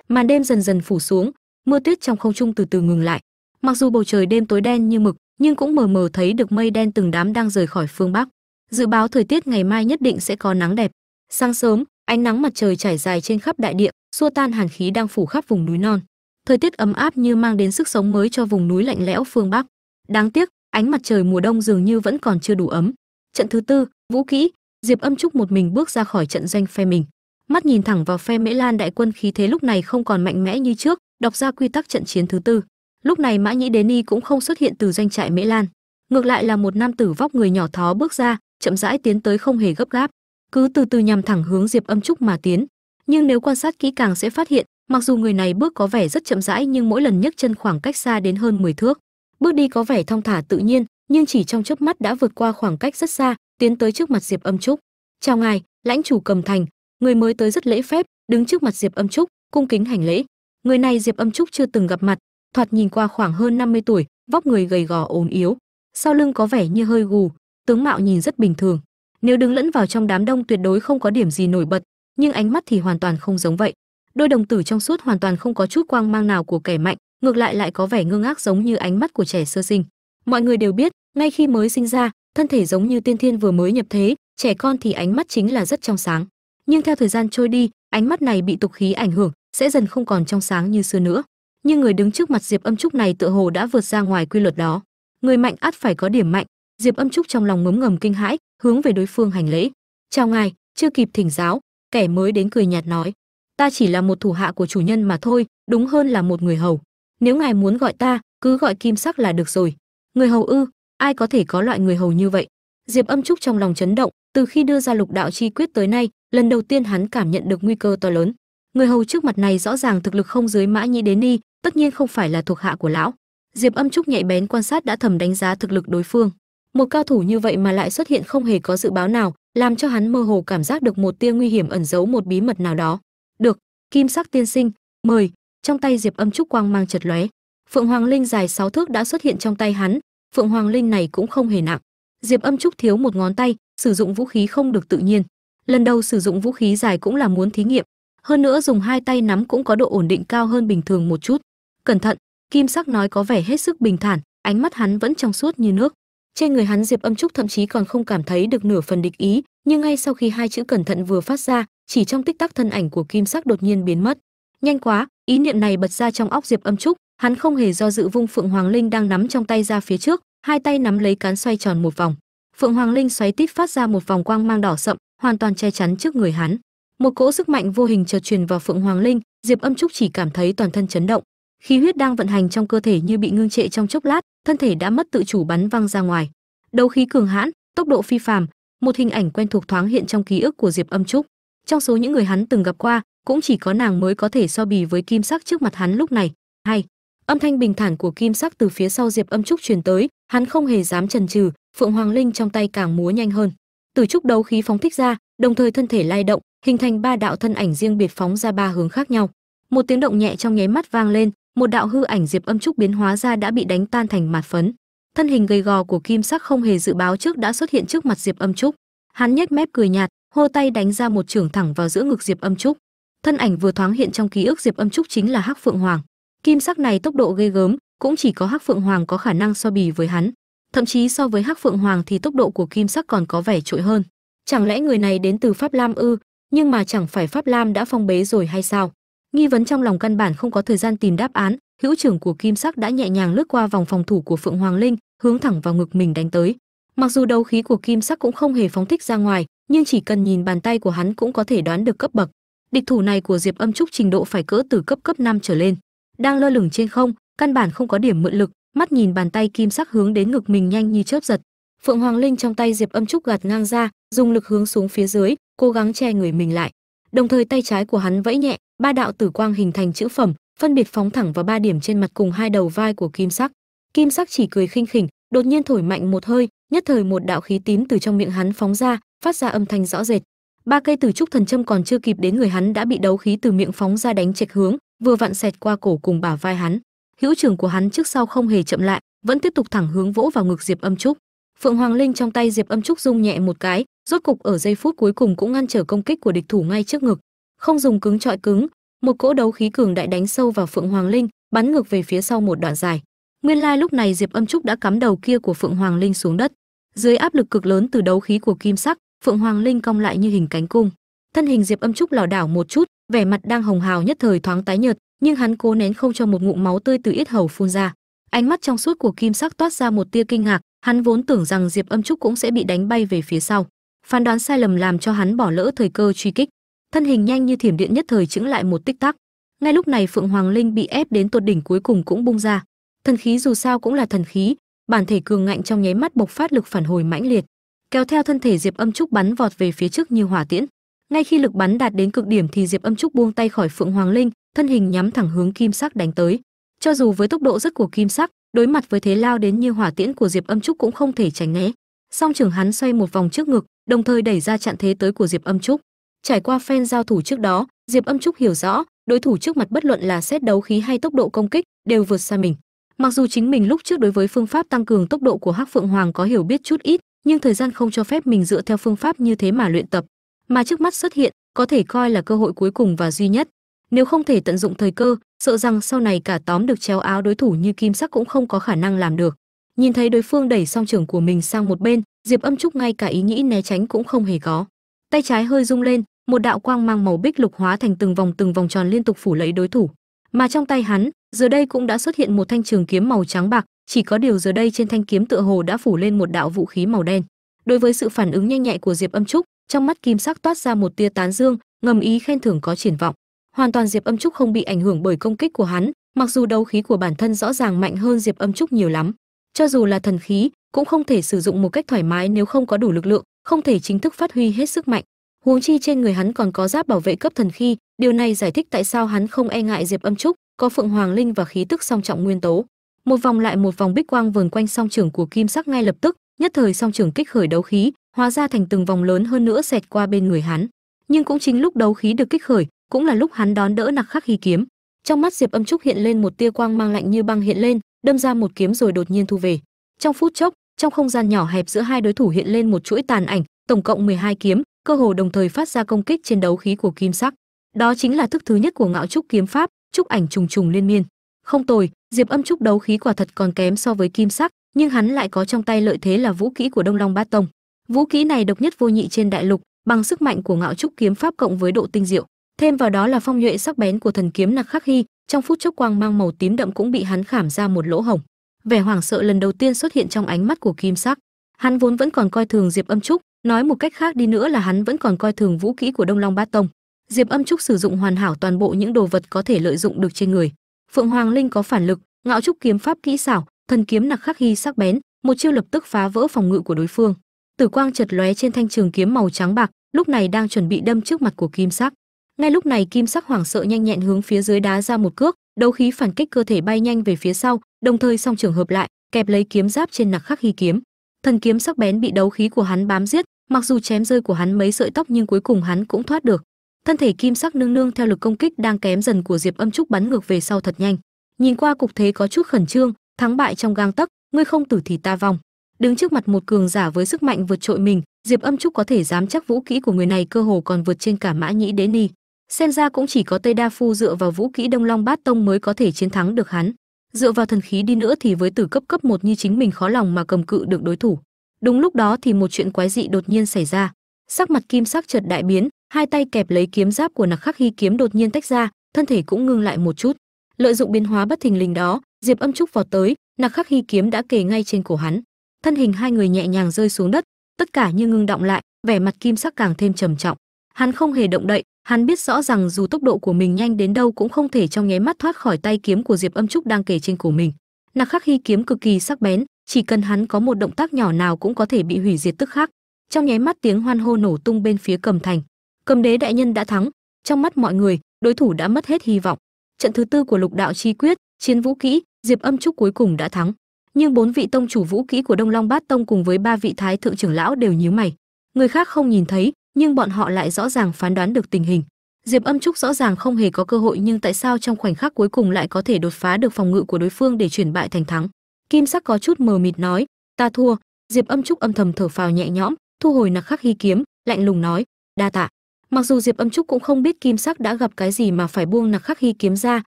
Màn đêm dần dần phủ xuống, mưa tuyết trong không trung từ từ ngừng lại. Mặc dù bầu trời đêm tối đen như mực, nhưng cũng mờ mờ thấy được mây đen từng đám đang rời khỏi phương bắc. Dự báo thời tiết ngày mai nhất định sẽ có nắng đẹp. Sáng sớm, ánh nắng mặt trời trải dài trên khắp đại địa, xua tan hàn khí đang phủ khắp vùng núi non. Thời tiết ấm áp như mang đến sức sống mới cho vùng núi lạnh lẽo phương bắc. Đáng tiếc, ánh mặt trời mùa đông dường như vẫn còn chưa đủ ấm. Trận thứ tư, vũ kỹ, diệp âm trúc một mình bước ra khỏi trận doanh phe mình mắt nhìn thẳng vào phe mễ lan, đại quân khí thế lúc này không còn mạnh mẽ như trước, đọc ra quy tắc trận chiến thứ tư. Lúc này mã nhĩ đến ni cũng không xuất hiện từ doanh trại mễ lan. Ngược lại là một nam tử vóc người nhỏ thó bước ra, chậm rãi tiến tới không hề gấp gáp. Cứ từ từ nhằm thẳng hướng diệp âm trúc mà tiến. Nhưng nếu quan sát kỹ càng sẽ phát hiện, mặc dù người này bước có vẻ rất chậm rãi nhưng mỗi lần nhấc chân khoảng cách xa đến hơn 10 thước, bước đi có vẻ thong thả tự nhiên, nhưng chỉ trong chớp mắt đã vượt qua khoảng cách rất xa, tiến tới trước mặt diệp âm trúc. Chào ngài, lãnh chủ cầm thành người mới tới rất lễ phép, đứng trước mặt diệp âm trúc, cung kính hành lễ. Người này diệp âm trúc chưa từng gặp mặt, thoạt nhìn qua khoảng hơn 50 tuổi, vóc người gầy gò ốm yếu, sau lưng có vẻ như hơi gù, tướng mạo nhìn rất bình thường. Nếu đứng lẫn vào trong đám đông tuyệt đối không có điểm gì nổi bật, nhưng ánh mắt thì hoàn toàn không giống vậy. Đôi đồng tử trong suốt hoàn toàn không có chút quang mang nào của kẻ mạnh, ngược lại lại có vẻ ngơ ngác giống như ánh mắt của trẻ sơ sinh. Mọi người đều biết, ngay khi mới sinh ra, thân thể giống như tiên thiên vừa mới nhập thế, trẻ con thì ánh mắt chính là rất trong sáng nhưng theo thời gian trôi đi, ánh mắt này bị tục khí ảnh hưởng, sẽ dần không còn trong sáng như xưa nữa. Nhưng người đứng trước mặt diệp âm trúc này tựa hồ đã vượt ra ngoài quy luật đó. Người mạnh ắt phải có điểm mạnh. Diệp âm trúc trong lòng ngấm ngầm kinh hãi, hướng về đối phương hành lễ. Chào ngài, chưa kịp thỉnh giáo. Kẻ mới đến cười nhạt nói, ta chỉ là một thủ hạ của chủ nhân mà thôi, đúng hơn là một người hầu. Nếu ngài muốn gọi ta, cứ gọi kim sắc là được rồi. Người hầu ư? Ai có thể có loại người hầu như vậy? Diệp âm trúc trong lòng chấn động, từ khi đưa ra lục đạo chi quyết tới nay lần đầu tiên hắn cảm nhận được nguy cơ to lớn. Người hầu trước mặt này rõ ràng thực lực không dưới mã nhĩ đến ni, tất nhiên không phải là thuộc hạ của lão. Diệp âm trúc nhạy bén quan sát đã thầm đánh giá thực lực đối phương. Một cao thủ như vậy mà lại xuất hiện không hề có dự báo nào, làm cho hắn mơ hồ cảm giác được một tia nguy hiểm ẩn giấu một bí mật nào đó. Được, kim sắc tiên sinh, mời. Trong tay diệp âm trúc quang mang chật lóe. Phượng hoàng linh dài sáu thước đã xuất hiện trong tay hắn, phượng hoàng linh này cũng không hề nặng. Diệp âm trúc thiếu một ngón tay, sử dụng vũ khí không được tự nhiên lần đầu sử dụng vũ khí dài cũng là muốn thí nghiệm. Hơn nữa dùng hai tay nắm cũng có độ ổn định cao hơn bình thường một chút. Cẩn thận, kim sắc nói có vẻ hết sức bình thản, ánh mắt hắn vẫn trong suốt như nước. Trên người hắn diệp âm trúc thậm chí còn không cảm thấy được nửa phần địch ý, nhưng ngay sau khi hai chữ cẩn thận vừa phát ra, chỉ trong tích tắc thân ảnh của kim sắc đột nhiên biến mất. Nhanh quá, ý niệm này bật ra trong óc diệp âm trúc, hắn không hề do dự vung phượng hoàng linh đang nắm trong tay ra phía trước, hai tay nắm lấy cán xoay tròn một vòng. Phượng hoàng linh xoáy tít phát ra một vòng quang mang đỏ sậm hoàn toàn che chắn trước người hắn. Một cỗ sức mạnh vô hình chợt truyền vào phượng hoàng linh, diệp âm trúc chỉ cảm thấy toàn thân chấn động. Khí huyết đang vận hành trong cơ thể như bị ngưng trệ trong chốc lát, thân thể đã mất tự chủ bắn văng ra ngoài. Đấu khí cường hãn, tốc độ phi phàm, một hình ảnh quen thuộc thoáng hiện trong ký ức của diệp âm trúc. Trong số những người hắn từng gặp qua, cũng chỉ có nàng mới có thể so bì với kim sắc trước mặt hắn lúc này. Hay, âm thanh bình thản của kim sắc từ phía sau diệp âm trúc truyền tới, hắn không hề dám chần chừ, phượng hoàng linh trong tay càng múa nhanh hơn từ trúc đấu khí phóng thích ra, đồng thời thân thể lay động, hình thành ba đạo thân ảnh riêng biệt phóng ra ba hướng khác nhau. Một tiếng động nhẹ trong nháy mắt vang lên, một đạo hư ảnh diệp âm trúc biến hóa ra đã bị đánh tan thành mạt phấn. Thân hình gầy gò của kim sắc không hề dự báo trước đã xuất hiện trước mặt diệp âm trúc. Hắn nhếch mép cười nhạt, hô tay đánh ra một trường thẳng vào giữa ngực diệp âm trúc. Thân ảnh vừa thoáng hiện trong ký ức diệp âm trúc chính là hắc phượng hoàng. Kim sắc này tốc độ ghê gớm, cũng chỉ có hắc phượng hoàng có khả năng so bì với hắn thậm chí so với hắc phượng hoàng thì tốc độ của kim sắc còn có vẻ trội hơn. Chẳng lẽ người này đến từ pháp lam ư? Nhưng mà chẳng phải pháp lam đã phong bế rồi hay sao? Nghi vấn trong lòng căn bản không có thời gian tìm đáp án, hữu trưởng của kim sắc đã nhẹ nhàng lướt qua vòng phòng thủ của phượng hoàng linh, hướng thẳng vào ngực mình đánh tới. Mặc dù đấu khí của kim sắc cũng không hề phóng thích ra ngoài, nhưng chỉ cần nhìn bàn tay của hắn cũng có thể đoán được cấp bậc. Địch thủ này của diệp âm trúc trình độ phải cỡ từ cấp cấp 5 trở lên. Đang lơ lửng trên không, căn bản không có điểm mượn lực mắt nhìn bàn tay kim sắc hướng đến ngực mình nhanh như chớp giật. Phượng hoàng linh trong tay diệp âm trúc gạt ngang ra, dùng lực hướng xuống phía dưới, cố gắng che người mình lại. Đồng thời tay trái của hắn vẫy nhẹ, ba đạo tử quang hình thành chữ phẩm, phân biệt phóng thẳng vào ba điểm trên mặt cùng hai đầu vai của kim sắc. Kim sắc chỉ cười khinh khỉnh, đột nhiên thổi mạnh một hơi, nhất thời một đạo khí tím từ trong miệng hắn phóng ra, phát ra âm thanh rõ rệt. Ba cây tử trúc thần châm còn chưa kịp đến người hắn đã bị đấu khí từ miệng phóng ra đánh chệch hướng, vừa vặn xẹt qua cổ cùng bả vai hắn hữu trưởng của hắn trước sau không hề chậm lại, vẫn tiếp tục thẳng hướng vỗ vào ngực diệp âm trúc. Phượng hoàng linh trong tay diệp âm trúc rung nhẹ một cái, rốt cục ở giây phút cuối cùng cũng ngăn trở công kích của địch thủ ngay trước ngực. Không dùng cứng trọi cứng, một cỗ đấu khí cường đại đánh sâu vào phượng hoàng linh, bắn ngược về phía sau một đoạn dài. Nguyên lai lúc này diệp âm trúc đã cắm đầu kia của phượng hoàng linh xuống đất. Dưới áp lực cực lớn từ đấu khí của kim sắc, phượng hoàng linh cong lại như hình cánh cung. Thân hình diệp âm trúc lảo đảo một chút, vẻ mặt đang hồng hào nhất thời thoáng tái nhợt nhưng hắn cố nén không cho một ngụm máu tươi từ yết hầu phun ra. Ánh mắt trong suốt của kim sắc toát ra một tia kinh ngạc, hắn vốn tưởng rằng diệp âm trúc cũng sẽ bị đánh bay về phía sau. Phán đoán sai lầm làm cho hắn bỏ lỡ thời cơ truy kích. Thân hình nhanh như thiểm điện nhất thời chững lại một tích tắc. Ngay lúc này phượng hoàng linh bị ép đến tột đỉnh cuối cùng cũng bung ra. Thần khí dù sao cũng là thần khí, bản thể cường ngạnh trong nháy mắt bộc phát lực phản hồi mãnh liệt. Kéo theo thân thể diệp âm trúc bắn vọt về phía trước như hỏa tiễn. Ngay khi lực bắn đạt đến cực điểm thì diệp âm trúc buông tay khỏi phượng hoàng linh thân hình nhắm thẳng hướng kim sắc đánh tới. Cho dù với tốc độ rất của kim sắc, đối mặt với thế lao đến như hỏa tiễn của diệp âm trúc cũng không thể tránh né. Song trưởng hắn xoay một vòng trước ngực, đồng thời đẩy ra chặn thế tới của diệp âm trúc. Trải qua phen giao thủ trước đó, diệp âm trúc hiểu rõ, đối thủ trước mặt bất luận là xét đấu khí hay tốc độ công kích đều vượt xa mình. Mặc dù chính mình lúc trước đối với phương pháp tăng cường tốc độ của hắc phượng hoàng có hiểu biết chút ít, nhưng thời gian không cho phép mình dựa theo phương pháp như thế mà luyện tập, mà trước mắt xuất hiện, có thể coi là cơ hội cuối cùng và duy nhất nếu không thể tận dụng thời cơ, sợ rằng sau này cả tóm được chéo áo đối thủ như kim sắc cũng không có khả năng làm được. Nhìn thấy đối phương đẩy song trưởng của mình sang một bên, diệp âm trúc ngay cả ý nghĩ né tránh cũng không hề có. Tay trái hơi rung lên, một đạo quang mang màu bích lục hóa thành từng vòng từng vòng tròn liên tục phủ lấy đối thủ. Mà trong tay hắn, giờ đây cũng đã xuất hiện một thanh trường kiếm màu trắng bạc, chỉ có điều giờ đây trên thanh kiếm tựa hồ đã phủ lên một đạo vũ khí màu đen. Đối với sự phản ứng nhanh nhạy của diệp âm trúc, trong mắt kim sắc toát ra một tia tán dương, ngầm ý khen thưởng có triển vọng hoàn toàn diệp âm trúc không bị ảnh hưởng bởi công kích của hắn, mặc dù đấu khí của bản thân rõ ràng mạnh hơn diệp âm trúc nhiều lắm. Cho dù là thần khí, cũng không thể sử dụng một cách thoải mái nếu không có đủ lực lượng, không thể chính thức phát huy hết sức mạnh. Huống chi trên người hắn còn có giáp bảo vệ cấp thần khí, điều này giải thích tại sao hắn không e ngại diệp âm trúc, có phượng hoàng linh và khí tức song trọng nguyên tố. Một vòng lại một vòng bích quang vườn quanh song trưởng của kim sắc ngay lập tức, nhất thời song trưởng kích khởi đấu khí, hóa ra thành từng vòng lớn hơn nữa xẹt qua bên người hắn. Nhưng cũng chính lúc đấu khí được kích khởi cũng là lúc hắn đón đỡ nặc khắc hy kiếm. Trong mắt diệp âm trúc hiện lên một tia quang mang lạnh như băng hiện lên, đâm ra một kiếm rồi đột nhiên thu về. Trong phút chốc, trong không gian nhỏ hẹp giữa hai đối thủ hiện lên một chuỗi tàn ảnh, tổng cộng 12 kiếm, cơ hồ đồng thời phát ra công kích trên đấu khí của kim sắc. Đó chính là thức thứ nhất của ngạo trúc kiếm pháp, trúc ảnh trùng trùng liên miên. Không tồi, diệp âm trúc đấu khí quả thật còn kém so với kim sắc, nhưng hắn lại có trong tay lợi thế là vũ kỹ của đông long bát tông. Vũ kỹ này độc nhất vô nhị trên đại lục, bằng sức mạnh của ngạo trúc kiếm pháp cộng với độ tinh diệu thêm vào đó là phong nhuệ sắc bén của thần kiếm nặc khắc hy trong phút chốc quang mang màu tím đậm cũng bị hắn khảm ra một lỗ hổng. Vẻ hoảng sợ lần đầu tiên xuất hiện trong ánh mắt của kim sắc. Hắn vốn vẫn còn coi thường diệp âm trúc, nói một cách khác đi nữa là hắn vẫn còn coi thường vũ kỹ của đông long bát tông. Diệp âm trúc sử dụng hoàn hảo toàn bộ những đồ vật có thể lợi dụng được trên người. Phượng hoàng linh có phản lực, ngạo trúc kiếm pháp kỹ xảo, thần kiếm nặc khắc hy sắc bén, một chiêu lập tức phá vỡ phòng ngự của đối phương. Tử quang chật lóe trên thanh trường kiếm màu trắng bạc, lúc này đang chuẩn bị đâm trước mặt của kim sắc ngay lúc này, kim sắc hoảng sợ nhanh nhẹn hướng phía dưới đá ra một cước, đấu khí phản kích cơ thể bay nhanh về phía sau, đồng thời song trường hợp lại, kẹp lấy kiếm giáp trên nặc khắc hy kiếm. Thần kiếm sắc bén bị đấu khí của hắn bám giết, mặc dù chém rơi của hắn mấy sợi tóc nhưng cuối cùng hắn cũng thoát được. Thân thể kim sắc nương nương theo lực công kích đang kém dần của diệp âm trúc bắn ngược về sau thật nhanh. Nhìn qua cục thế có chút khẩn trương, thắng bại trong gang tấc, ngươi không tử thì ta vong. Đứng trước mặt một cường giả với sức mạnh vượt trội mình, diệp âm trúc có thể dám chắc vũ kỹ của người này cơ hồ còn vượt trên cả mã nhĩ đế ni xem ra cũng chỉ có tây đa phu dựa vào vũ kỹ đông long bát tông mới có thể chiến thắng được hắn. Dựa vào thần khí đi nữa thì với tử cấp cấp một như chính mình khó lòng mà cầm cự được đối thủ. Đúng lúc đó thì một chuyện quái dị đột nhiên xảy ra. Sắc mặt kim sắc chợt đại biến, hai tay kẹp lấy kiếm giáp của nặc khắc hy kiếm đột nhiên tách ra, thân thể cũng ngưng lại một chút. Lợi dụng biến hóa bất thình lình đó, diệp âm trúc vào tới, nặc khắc hy kiếm đã kề ngay trên cổ hắn. Thân hình hai người nhẹ nhàng rơi xuống đất, tất cả như ngưng động lại, vẻ mặt kim sắc càng thêm trầm trọng. Hắn không hề động đậy hắn biết rõ rằng dù tốc độ của mình nhanh đến đâu cũng không thể trong nháy mắt thoát khỏi tay kiếm của diệp âm trúc đang kề trên cổ mình. Nặc khắc hy kiếm cực kỳ sắc bén, chỉ cần hắn có một động tác nhỏ nào cũng có thể bị hủy diệt tức khắc. Trong nháy mắt tiếng hoan hô nổ tung bên phía cầm thành. Cầm đế đại nhân đã thắng. Trong mắt mọi người, đối thủ đã mất hết hy vọng. Trận thứ tư của lục đạo chi quyết, chiến vũ kỹ, diệp âm trúc cuối cùng đã thắng. Nhưng bốn vị tông chủ vũ kỹ của đông long bát tông cùng với ba vị thái thượng trưởng lão đều nhíu mày. Người khác không nhìn thấy nhưng bọn họ lại rõ ràng phán đoán được tình hình. Diệp âm trúc rõ ràng không hề có cơ hội nhưng tại sao trong khoảnh khắc cuối cùng lại có thể đột phá được phòng ngự của đối phương để chuyển bại thành thắng? Kim sắc có chút mờ mịt nói, ta thua. Diệp âm trúc âm thầm thở phào nhẹ nhõm, thu hồi nặc khắc hy kiếm, lạnh lùng nói, đa tạ. Mặc dù diệp âm trúc cũng không biết kim sắc đã gặp cái gì mà phải buông nặc khắc hy kiếm ra,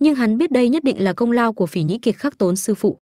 nhưng hắn biết đây nhất định là công lao của phỉ nhĩ kiệt khắc tốn sư phụ.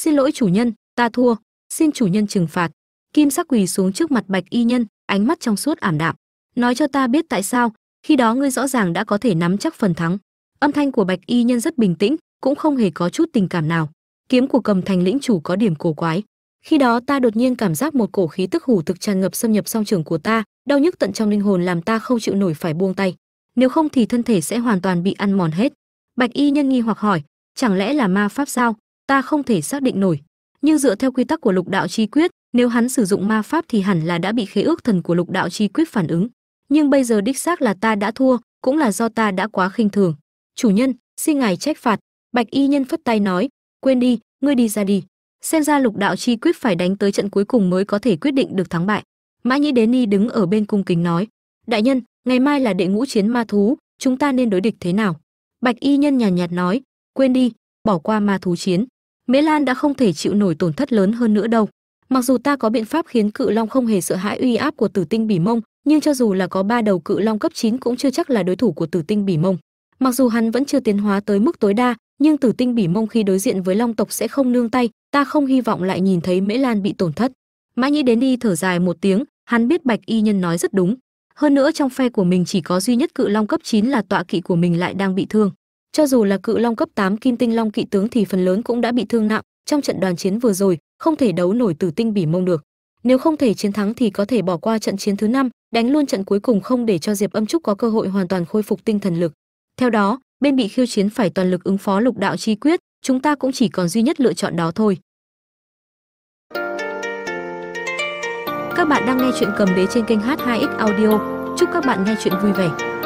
Xin lỗi chủ nhân, ta thua. Xin chủ nhân trừng phạt. Kim sắc quỳ xuống trước mặt bạch y nhân, ánh mắt trong suốt ảm đạm. Nói cho ta biết tại sao, khi đó ngươi rõ ràng đã có thể nắm chắc phần thắng. Âm thanh của bạch y nhân rất bình tĩnh, cũng không hề có chút tình cảm nào. Kiếm của cầm thành lĩnh chủ có điểm cổ quái. Khi đó ta đột nhiên cảm giác một cổ khí tức hủ thực tràn ngập xâm nhập song trường của ta, đau nhức tận trong linh hồn làm ta không chịu nổi phải buông tay. Nếu không thì thân thể sẽ hoàn toàn bị ăn mòn hết. Bạch y nhân nghi hoặc hỏi, chẳng lẽ là ma pháp sao? Ta không thể xác định nổi. Nhưng dựa theo quy tắc của lục đạo chi quyết nếu hắn sử dụng ma pháp thì hẳn là đã bị khế ước thần của lục đạo chi quyết phản ứng. Nhưng bây giờ đích xác là ta đã thua cũng là do ta đã quá khinh thường. Chủ nhân xin ngài trách phạt. Bạch y nhân phất tay nói quên đi ngươi đi ra đi. Xem ra lục đạo chi quyết phải đánh tới trận cuối cùng mới có thể quyết định được thắng bại. Mã nhĩ đến ni đứng ở bên cung kính nói đại nhân ngày mai là đệ ngũ chiến ma thú chúng ta nên đối địch thế nào? Bạch y nhân nhàn nhạt, nhạt nói quên đi bỏ qua ma thú chiến mễ lan đã không thể chịu nổi tổn thất lớn hơn nữa đâu. Mặc dù ta có biện pháp khiến cự long không hề sợ hãi uy áp của tử tinh bỉ mông, nhưng cho dù là có ba đầu cự long cấp 9 cũng chưa chắc là đối thủ của tử tinh bỉ mông. Mặc dù hắn vẫn chưa tiến hóa tới mức tối đa, nhưng tử tinh bỉ mông khi đối diện với long tộc sẽ không nương tay, ta không hy vọng lại nhìn thấy mễ lan bị tổn thất. Mã nhĩ đến đi thở dài một tiếng, hắn biết bạch y nhân nói rất đúng. Hơn nữa trong phe của mình chỉ có duy nhất cự long cấp 9 là tọa kỵ của mình lại đang bị thương cho dù là cự long cấp 8 kim tinh long kỵ tướng thì phần lớn cũng đã bị thương nặng. Trong trận đoàn chiến vừa rồi, không thể đấu nổi tử tinh bỉ mông được. Nếu không thể chiến thắng thì có thể bỏ qua trận chiến thứ năm, đánh luôn trận cuối cùng không để cho diệp âm trúc có cơ hội hoàn toàn khôi phục tinh thần lực. Theo đó, bên bị khiêu chiến phải toàn lực ứng phó lục đạo chi quyết, chúng ta cũng chỉ còn duy nhất lựa chọn đó thôi. Các bạn đang nghe chuyện cầm đế trên kênh h2x audio. Chúc các bạn nghe chuyện vui vẻ.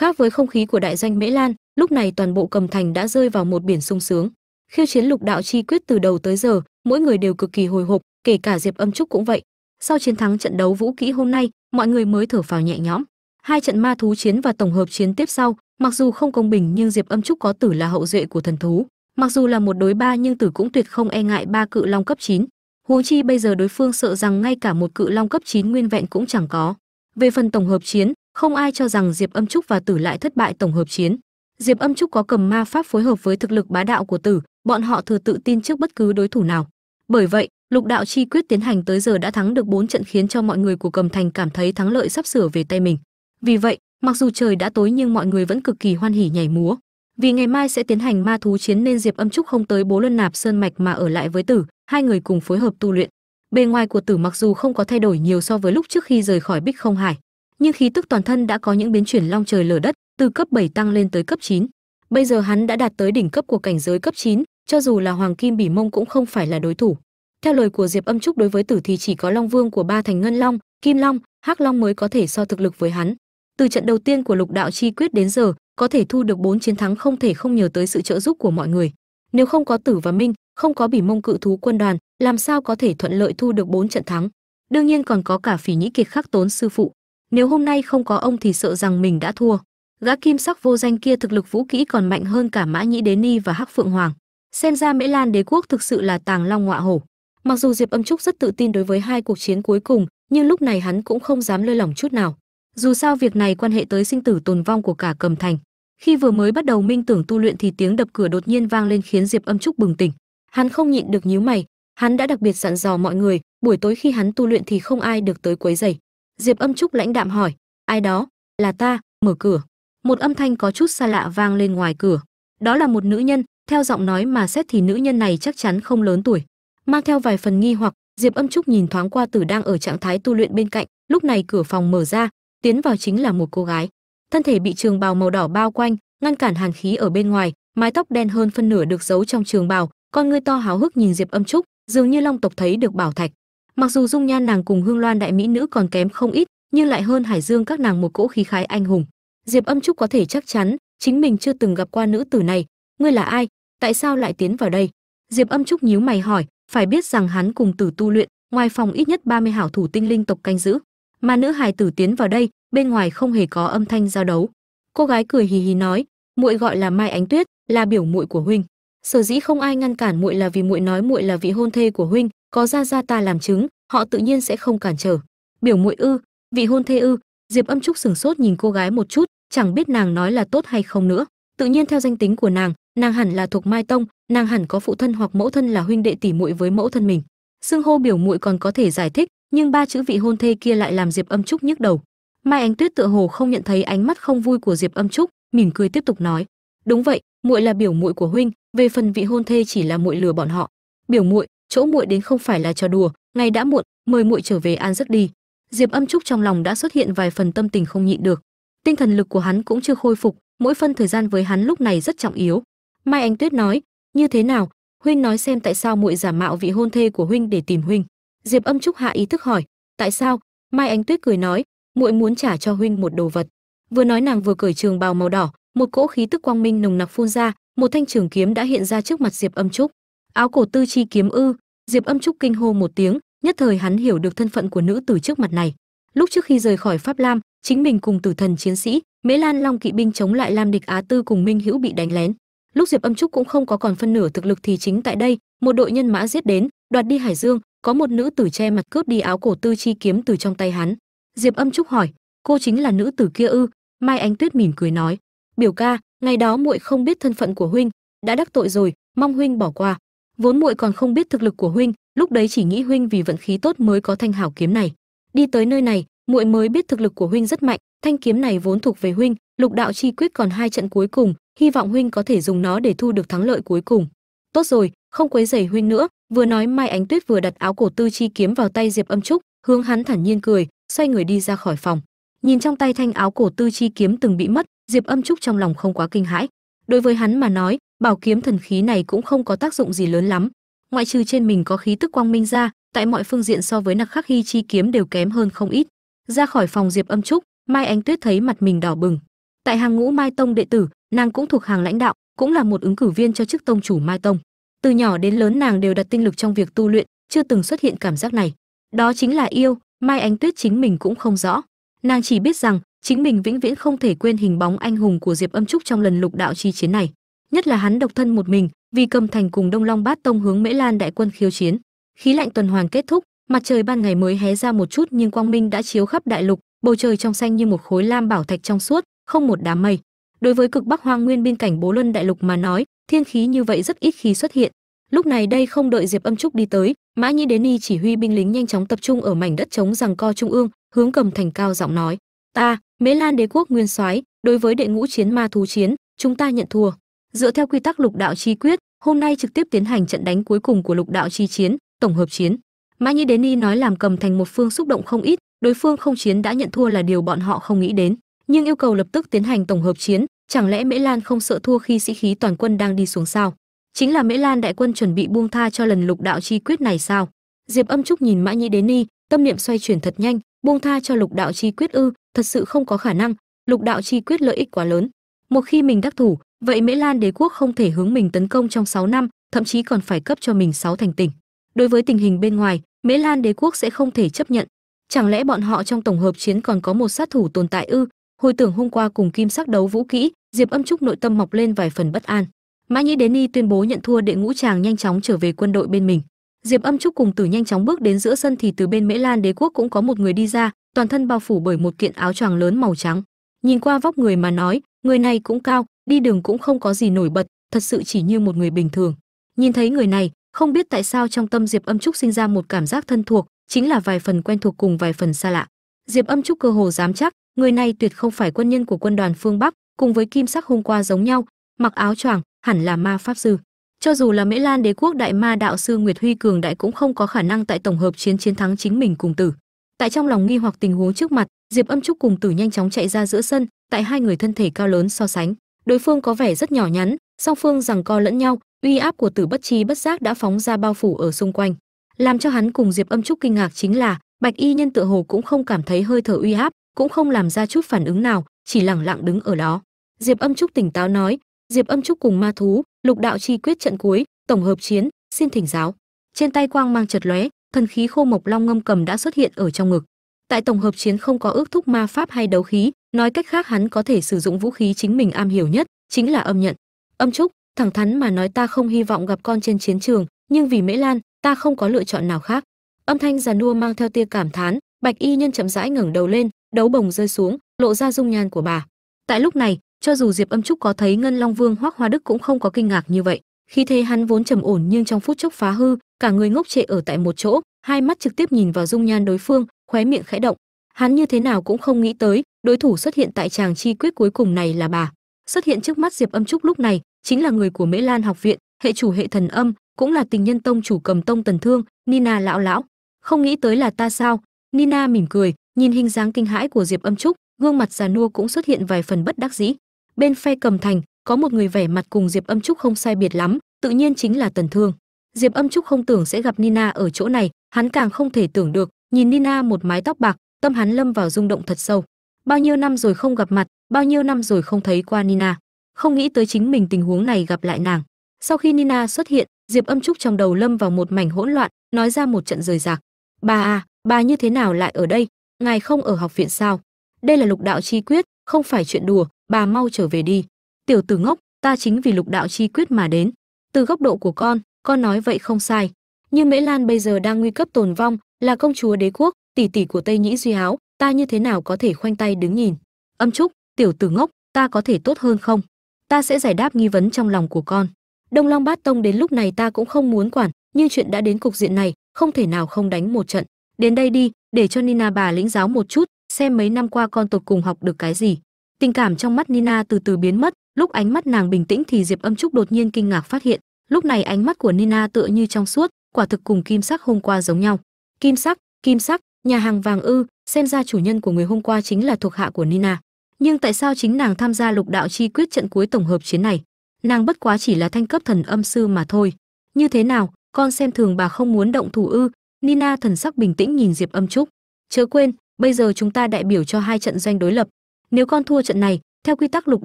Khác với không khí của đại doanh mễ lan, lúc này toàn bộ cầm thành đã rơi vào một biển sung sướng. Khiêu chiến lục đạo chi quyết từ đầu tới giờ, mỗi người đều cực kỳ hồi hộp, kể cả diệp âm trúc cũng vậy. Sau chiến thắng trận đấu vũ kỹ hôm nay, mọi người mới thở phào nhẹ nhõm. Hai trận ma thú chiến và tổng hợp chiến tiếp sau, mặc dù không công bình nhưng diệp âm trúc có tử là hậu duệ của thần thú. Mặc dù là một đối ba nhưng tử cũng tuyệt không e ngại ba cự long cấp 9. huống chi bây giờ đối phương sợ rằng ngay cả một cự long cấp 9 nguyên vẹn cũng chẳng có. Về phần tổng hợp chiến không ai cho rằng diệp âm trúc và tử lại thất bại tổng hợp chiến. Diệp âm trúc có cầm ma pháp phối hợp với thực lực bá đạo của tử, bọn họ thừa tự tin trước bất cứ đối thủ nào. Bởi vậy, lục đạo chi quyết tiến hành tới giờ đã thắng được 4 trận khiến cho mọi người của cầm thành cảm thấy thắng lợi sắp sửa về tay mình. Vì vậy, mặc dù trời đã tối nhưng mọi người vẫn cực kỳ hoan hỉ nhảy múa. Vì ngày mai sẽ tiến hành ma thú chiến nên diệp âm trúc không tới bố luân nạp sơn mạch mà ở lại với tử, hai người cùng phối hợp tu luyện. Bề ngoài của tử mặc dù không có thay đổi nhiều so với lúc trước khi rời khỏi bích không hải nhưng khí tức toàn thân đã có những biến chuyển long trời lở đất từ cấp 7 tăng lên tới cấp 9. bây giờ hắn đã đạt tới đỉnh cấp của cảnh giới cấp 9, cho dù là hoàng kim bỉ mông cũng không phải là đối thủ. Theo lời của diệp âm trúc đối với tử thì chỉ có long vương của ba thành ngân long kim long hắc long mới có thể so thực lực với hắn. Từ trận đầu tiên của lục đạo chi quyết đến giờ có thể thu được bốn chiến thắng không thể không nhờ tới sự trợ giúp của mọi người. Nếu không có tử và minh không có bỉ mông cự thú quân đoàn làm sao có thể thuận lợi thu được bốn trận thắng? Đương nhiên còn có cả phỉ nhĩ kiệt khắc tốn sư phụ nếu hôm nay không có ông thì sợ rằng mình đã thua. Gã kim sắc vô danh kia thực lực vũ kỹ còn mạnh hơn cả mã nhĩ đế ni và hắc phượng hoàng. Xem ra mễ lan đế quốc thực sự là tàng long ngọa hổ. Mặc dù diệp âm trúc rất tự tin đối với hai cuộc chiến cuối cùng, nhưng lúc này hắn cũng không dám lơi lỏng chút nào. Dù sao việc này quan hệ tới sinh tử tồn vong của cả cầm thành. Khi vừa mới bắt đầu minh tưởng tu luyện thì tiếng đập cửa đột nhiên vang lên khiến diệp âm trúc bừng tỉnh. Hắn không nhịn được nhíu mày, hắn đã đặc biệt dặn dò mọi người, buổi tối khi hắn tu luyện thì không ai được tới quấy rầy diệp âm trúc lãnh đạm hỏi, ai đó? Là ta? Mở cửa. Một âm thanh có chút xa lạ vang lên ngoài cửa. Đó là một nữ nhân, theo giọng nói mà xét thì nữ nhân này chắc chắn không lớn tuổi. Mang theo vài phần nghi hoặc, diệp âm trúc nhìn thoáng qua tử đang ở trạng thái tu luyện bên cạnh, lúc này cửa phòng mở ra, tiến vào chính là một cô gái. Thân thể bị trường bào màu đỏ bao quanh, ngăn cản hàn khí ở bên ngoài, mái tóc đen hơn phân nửa được giấu trong trường bào, con ngươi to háo hức nhìn diệp âm trúc, dường như long tộc thấy được bảo thạch mặc dù dung nhan nàng cùng hương loan đại mỹ nữ còn kém không ít, nhưng lại hơn hải dương các nàng một cỗ khí khái anh hùng. Diệp âm trúc có thể chắc chắn, chính mình chưa từng gặp qua nữ tử này. Ngươi là ai? Tại sao lại tiến vào đây? Diệp âm trúc nhíu mày hỏi, phải biết rằng hắn cùng tử tu luyện, ngoài phòng ít nhất 30 hảo thủ tinh linh tộc canh giữ. Mà nữ hài tử tiến vào đây, bên ngoài không hề có âm thanh giao đấu. Cô gái cười hì hì nói, muội gọi là mai ánh tuyết, là biểu muội của huynh. Sở dĩ không ai ngăn cản muội là vì muội nói muội là vị hôn thê của huynh có ra ra ta làm chứng, họ tự nhiên sẽ không cản trở. Biểu muội ư, vị hôn thê ư, diệp âm trúc sừng sốt nhìn cô gái một chút, chẳng biết nàng nói là tốt hay không nữa. Tự nhiên theo danh tính của nàng nàng hẳn là thuộc mai tông, nàng hẳn có phụ thân hoặc mẫu thân là huynh đệ tỷ muội với mẫu thân mình. Xưng hô biểu muội còn có thể giải thích, nhưng ba chữ vị hôn thê kia lại làm diệp âm trúc nhức đầu. Mai ánh tuyết tựa hồ không nhận thấy ánh mắt không vui của diệp âm trúc, mỉm cười tiếp tục nói. Đúng vậy, muội là biểu muội của huynh, về phần vị hôn thê chỉ là muội lừa bọn họ. Biểu muội chỗ muội đến không phải là trò đùa ngày đã muộn, mời muội trở về an giấc đi. Diệp âm trúc trong lòng đã xuất hiện vài phần tâm tình không nhịn được. Tinh thần lực của hắn cũng chưa khôi phục, mỗi phân thời gian với hắn lúc này rất trọng yếu. Mai Anh tuyết nói, như thế nào? Huynh nói xem tại sao muội giả mạo vị hôn thê của huynh để tìm huynh. Diệp âm trúc hạ ý thức hỏi, tại sao? Mai Anh tuyết cười nói, muội muốn trả cho huynh một đồ vật. Vừa nói nàng vừa cởi trường bào màu đỏ, một cỗ khí tức quang minh nồng nặc phun ra, một thanh trường kiếm đã hiện ra trước mặt diệp âm trúc áo cổ tư chi kiếm ư? Diệp âm trúc kinh hô một tiếng, nhất thời hắn hiểu được thân phận của nữ tử trước mặt này. Lúc trước khi rời khỏi pháp lam, chính mình cùng tử thần chiến sĩ, mễ lan long kỵ binh chống lại lam địch á tư cùng minh hữu bị đánh lén. Lúc diệp âm trúc cũng không có còn phân nửa thực lực thì chính tại đây, một đội nhân mã giết đến, đoạt đi hải dương, có một nữ tử che mặt cướp đi áo cổ tư chi kiếm từ trong tay hắn. Diệp âm trúc hỏi, cô chính là nữ tử kia ư? Mai ánh tuyết mỉm cười nói, biểu ca, ngày đó muội không biết thân phận của huynh, đã đắc tội rồi, mong huynh bỏ qua vốn muội còn không biết thực lực của huynh, lúc đấy chỉ nghĩ huynh vì vận khí tốt mới có thanh hảo kiếm này. Đi tới nơi này, muội mới biết thực lực của huynh rất mạnh, thanh kiếm này vốn thuộc về huynh, lục đạo chi quyết còn hai trận cuối cùng, hy vọng huynh có thể dùng nó để thu được thắng lợi cuối cùng. Tốt rồi, không quấy rầy huynh nữa, vừa nói mai ánh tuyết vừa đặt áo cổ tư chi kiếm vào tay diệp âm trúc, hướng hắn thản nhiên cười, xoay người đi ra khỏi phòng. Nhìn trong tay thanh áo cổ tư chi kiếm từng bị mất, diệp âm trúc trong lòng không quá kinh hãi. Đối với hắn mà nói bảo kiếm thần khí này cũng không có tác dụng gì lớn lắm. Ngoại trừ trên mình có khí tức quang minh ra, tại mọi phương diện so với nặc khắc hy chi kiếm đều kém hơn không ít. Ra khỏi phòng diệp âm trúc, mai ánh tuyết thấy mặt mình đỏ bừng. Tại hàng ngũ mai tông đệ tử, nàng cũng thuộc hàng lãnh đạo, cũng là một ứng cử viên cho chức tông chủ mai tông. Từ nhỏ đến lớn nàng đều đặt tinh lực trong việc tu luyện, chưa từng xuất hiện cảm giác này. Đó chính là yêu, mai ánh tuyết chính mình cũng không rõ. Nàng chỉ biết rằng, chính mình vĩnh viễn không thể quên hình bóng anh hùng của diệp âm trúc trong lần lục đạo chi chiến này nhất là hắn độc thân một mình, vì cầm thành cùng đông long bát tông hướng mễ lan đại quân khiêu chiến. Khí lạnh tuần hoàn kết thúc, mặt trời ban ngày mới hé ra một chút nhưng quang minh đã chiếu khắp đại lục, bầu trời trong xanh như một khối lam bảo thạch trong suốt, không một đám mây. Đối với cực bắc hoang nguyên biên cảnh bố luân đại lục mà nói, thiên khí như vậy rất ít khi xuất hiện. Lúc này đây không đợi diệp âm trúc đi tới, mã nhĩ đến y chỉ huy binh lính nhanh chóng tập trung ở mảnh đất trống rằng co trung ương, hướng cầm thành cao giọng nói, ta, mễ lan đế quốc nguyên soái, đối với đệ ngũ chiến ma thú chiến, chúng ta nhận thua dựa theo quy tắc lục đạo chi quyết, hôm nay trực tiếp tiến hành trận đánh cuối cùng của lục đạo chi chiến, tổng hợp chiến. Mã nhĩ đến y nói làm cầm thành một phương xúc động không ít, đối phương không chiến đã nhận thua là điều bọn họ không nghĩ đến. Nhưng yêu cầu lập tức tiến hành tổng hợp chiến, chẳng lẽ mễ lan không sợ thua khi sĩ khí toàn quân đang đi xuống sao? Chính là mễ lan đại quân chuẩn bị buông tha cho lần lục đạo chi quyết này sao? Diệp âm trúc nhìn mã nhĩ đến ni, tâm niệm xoay chuyển thật nhanh, buông tha cho lục đạo chi quyết ư, thật sự không có khả năng, lục đạo chi quyết lợi ích quá lớn. Một khi mình đắc thủ vậy mễ lan đế quốc không thể hướng mình tấn công trong 6 năm, thậm chí còn phải cấp cho mình 6 thành tỉnh. Đối với tình hình bên ngoài mễ lan đế quốc sẽ không thể chấp nhận. Chẳng lẽ bọn họ trong tổng hợp chiến còn có một sát thủ tồn tại ư? Hồi tưởng hôm qua cùng kim sắc đấu vũ kỹ, diệp âm trúc nội tâm mọc lên vài phần bất an. Mã nhĩ đến y tuyên bố nhận thua đệ ngũ chàng nhanh chóng trở về quân đội bên mình. Diệp âm trúc cùng tử nhanh chóng bước đến giữa sân thì từ bên mễ lan đế quốc cũng có một người đi ra, toàn thân bao phủ bởi một kiện áo choàng lớn màu trắng. Nhìn qua vóc người mà nói, người này cũng cao đi đường cũng không có gì nổi bật, thật sự chỉ như một người bình thường. Nhìn thấy người này, không biết tại sao trong tâm diệp âm trúc sinh ra một cảm giác thân thuộc, chính là vài phần quen thuộc cùng vài phần xa lạ. Diệp âm trúc cơ hồ dám chắc, người này tuyệt không phải quân nhân của quân đoàn phương bắc, cùng với kim sắc hôm qua giống nhau, mặc áo choàng, hẳn là ma pháp sư. Cho dù là mễ lan đế quốc đại ma đạo sư nguyệt huy cường đại cũng không có khả năng tại tổng hợp chiến chiến thắng chính mình cùng tử. Tại trong lòng nghi hoặc tình huống trước mặt, diệp âm trúc cùng tử nhanh chóng chạy ra giữa sân, tại hai người thân thể cao lớn so sánh đối phương có vẻ rất nhỏ nhắn, song phương rằng co lẫn nhau, uy áp của tử bất chi bất giác đã phóng ra bao phủ ở xung quanh. Làm cho hắn cùng diệp âm trúc kinh ngạc chính là, bạch y nhân tựa hồ cũng không cảm thấy hơi thở uy áp, cũng không làm ra chút phản ứng nào, chỉ lẳng lặng đứng ở đó. Diệp âm trúc tỉnh táo nói, diệp âm trúc cùng ma thú, lục đạo chi quyết trận cuối, tổng hợp chiến, xin thỉnh giáo. Trên tay quang mang chật lóe, thần khí khô mộc long ngâm cầm đã xuất hiện ở trong ngực tại tổng hợp chiến không có ước thúc ma pháp hay đấu khí, nói cách khác hắn có thể sử dụng vũ khí chính mình am hiểu nhất, chính là âm nhận. Âm trúc, thẳng thắn mà nói ta không hy vọng gặp con trên chiến trường, nhưng vì mễ lan, ta không có lựa chọn nào khác. Âm thanh già nua mang theo tia cảm thán, bạch y nhân chậm rãi ngẩng đầu lên, đấu bồng rơi xuống, lộ ra dung nhan của bà. Tại lúc này, cho dù diệp âm trúc có thấy ngân long vương hoắc hoa đức cũng không có kinh ngạc như vậy. Khi thế hắn vốn trầm ổn nhưng trong phút chốc phá hư, cả người ngốc trệ ở tại một chỗ, hai mắt trực tiếp nhìn vào dung nhan đối phương khóe miệng khẽ động. Hắn như thế nào cũng không nghĩ tới, đối thủ xuất hiện tại tràng chi quyết cuối cùng này là bà. Xuất hiện trước mắt diệp âm trúc lúc này, chính là người của mễ lan học viện, hệ chủ hệ thần âm, cũng là tình nhân tông chủ cầm tông tần thương, nina lão lão. Không nghĩ tới là ta sao? Nina mỉm cười, nhìn hình dáng kinh hãi của diệp âm trúc, gương mặt già nua cũng xuất hiện vài phần bất đắc dĩ. Bên phe cầm thành, có một người vẻ mặt cùng diệp âm trúc không sai biệt lắm, tự nhiên chính là tần thương. Diệp âm trúc không tưởng sẽ gặp nina ở chỗ này, hắn càng không thể tưởng được nhìn nina một mái tóc bạc, tâm hắn lâm vào rung động thật sâu. Bao nhiêu năm rồi không gặp mặt, bao nhiêu năm rồi không thấy qua nina. Không nghĩ tới chính mình tình huống này gặp lại nàng. Sau khi nina xuất hiện, diệp âm trúc trong đầu lâm vào một mảnh hỗn loạn, nói ra một trận rời rạc. Bà à bà như thế nào lại ở đây? Ngài không ở học viện sao? Đây là lục đạo chi quyết, không phải chuyện đùa, bà mau trở về đi. Tiểu tử ngốc, ta chính vì lục đạo chi quyết mà đến. Từ góc độ của con con nói vậy không sai. Nhưng mễ lan bây giờ đang nguy cấp tồn vong là công chúa đế quốc, tỷ tỷ của tây nhĩ duy áo ta như thế nào có thể khoanh tay đứng nhìn? Âm trúc, tiểu tử ngốc, ta có thể tốt hơn không? Ta sẽ giải đáp nghi vấn trong lòng của con. Đông long bát tông đến lúc này ta cũng không muốn quản, nhưng chuyện đã đến cục diện này, không thể nào không đánh một trận. Đến đây đi, để cho nina bà lĩnh giáo một chút, xem mấy năm qua con tột cùng học được cái gì. Tình cảm trong mắt nina từ từ biến mất, lúc ánh mắt nàng bình tĩnh thì diệp âm trúc đột nhiên kinh ngạc phát hiện, lúc này ánh mắt của nina tựa như trong suốt, quả thực cùng kim sắc hôm qua giống nhau kim sắc kim sắc, nhà hàng vàng ư, xem ra chủ nhân của người hôm qua chính là thuộc hạ của nina. Nhưng tại sao chính nàng tham gia lục đạo chi quyết trận cuối tổng hợp chiến này? Nàng bất quá chỉ là thanh cấp thần âm sư mà thôi. Như thế nào, con xem thường bà không muốn động thủ ư? Nina thần sắc bình tĩnh nhìn diệp âm trúc. Chớ quên, bây giờ chúng ta đại biểu cho hai trận doanh đối lập. Nếu con thua trận này, theo quy tắc lục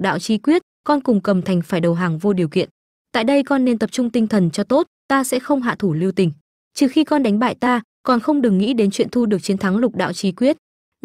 đạo chi quyết, con cùng cầm thành phải đầu hàng vô điều kiện. Tại đây con nên tập trung tinh thần cho tốt, ta sẽ không hạ thủ lưu tình. Trừ khi con đánh bại ta còn không đừng nghĩ đến chuyện thu được chiến thắng lục đạo chi quyết.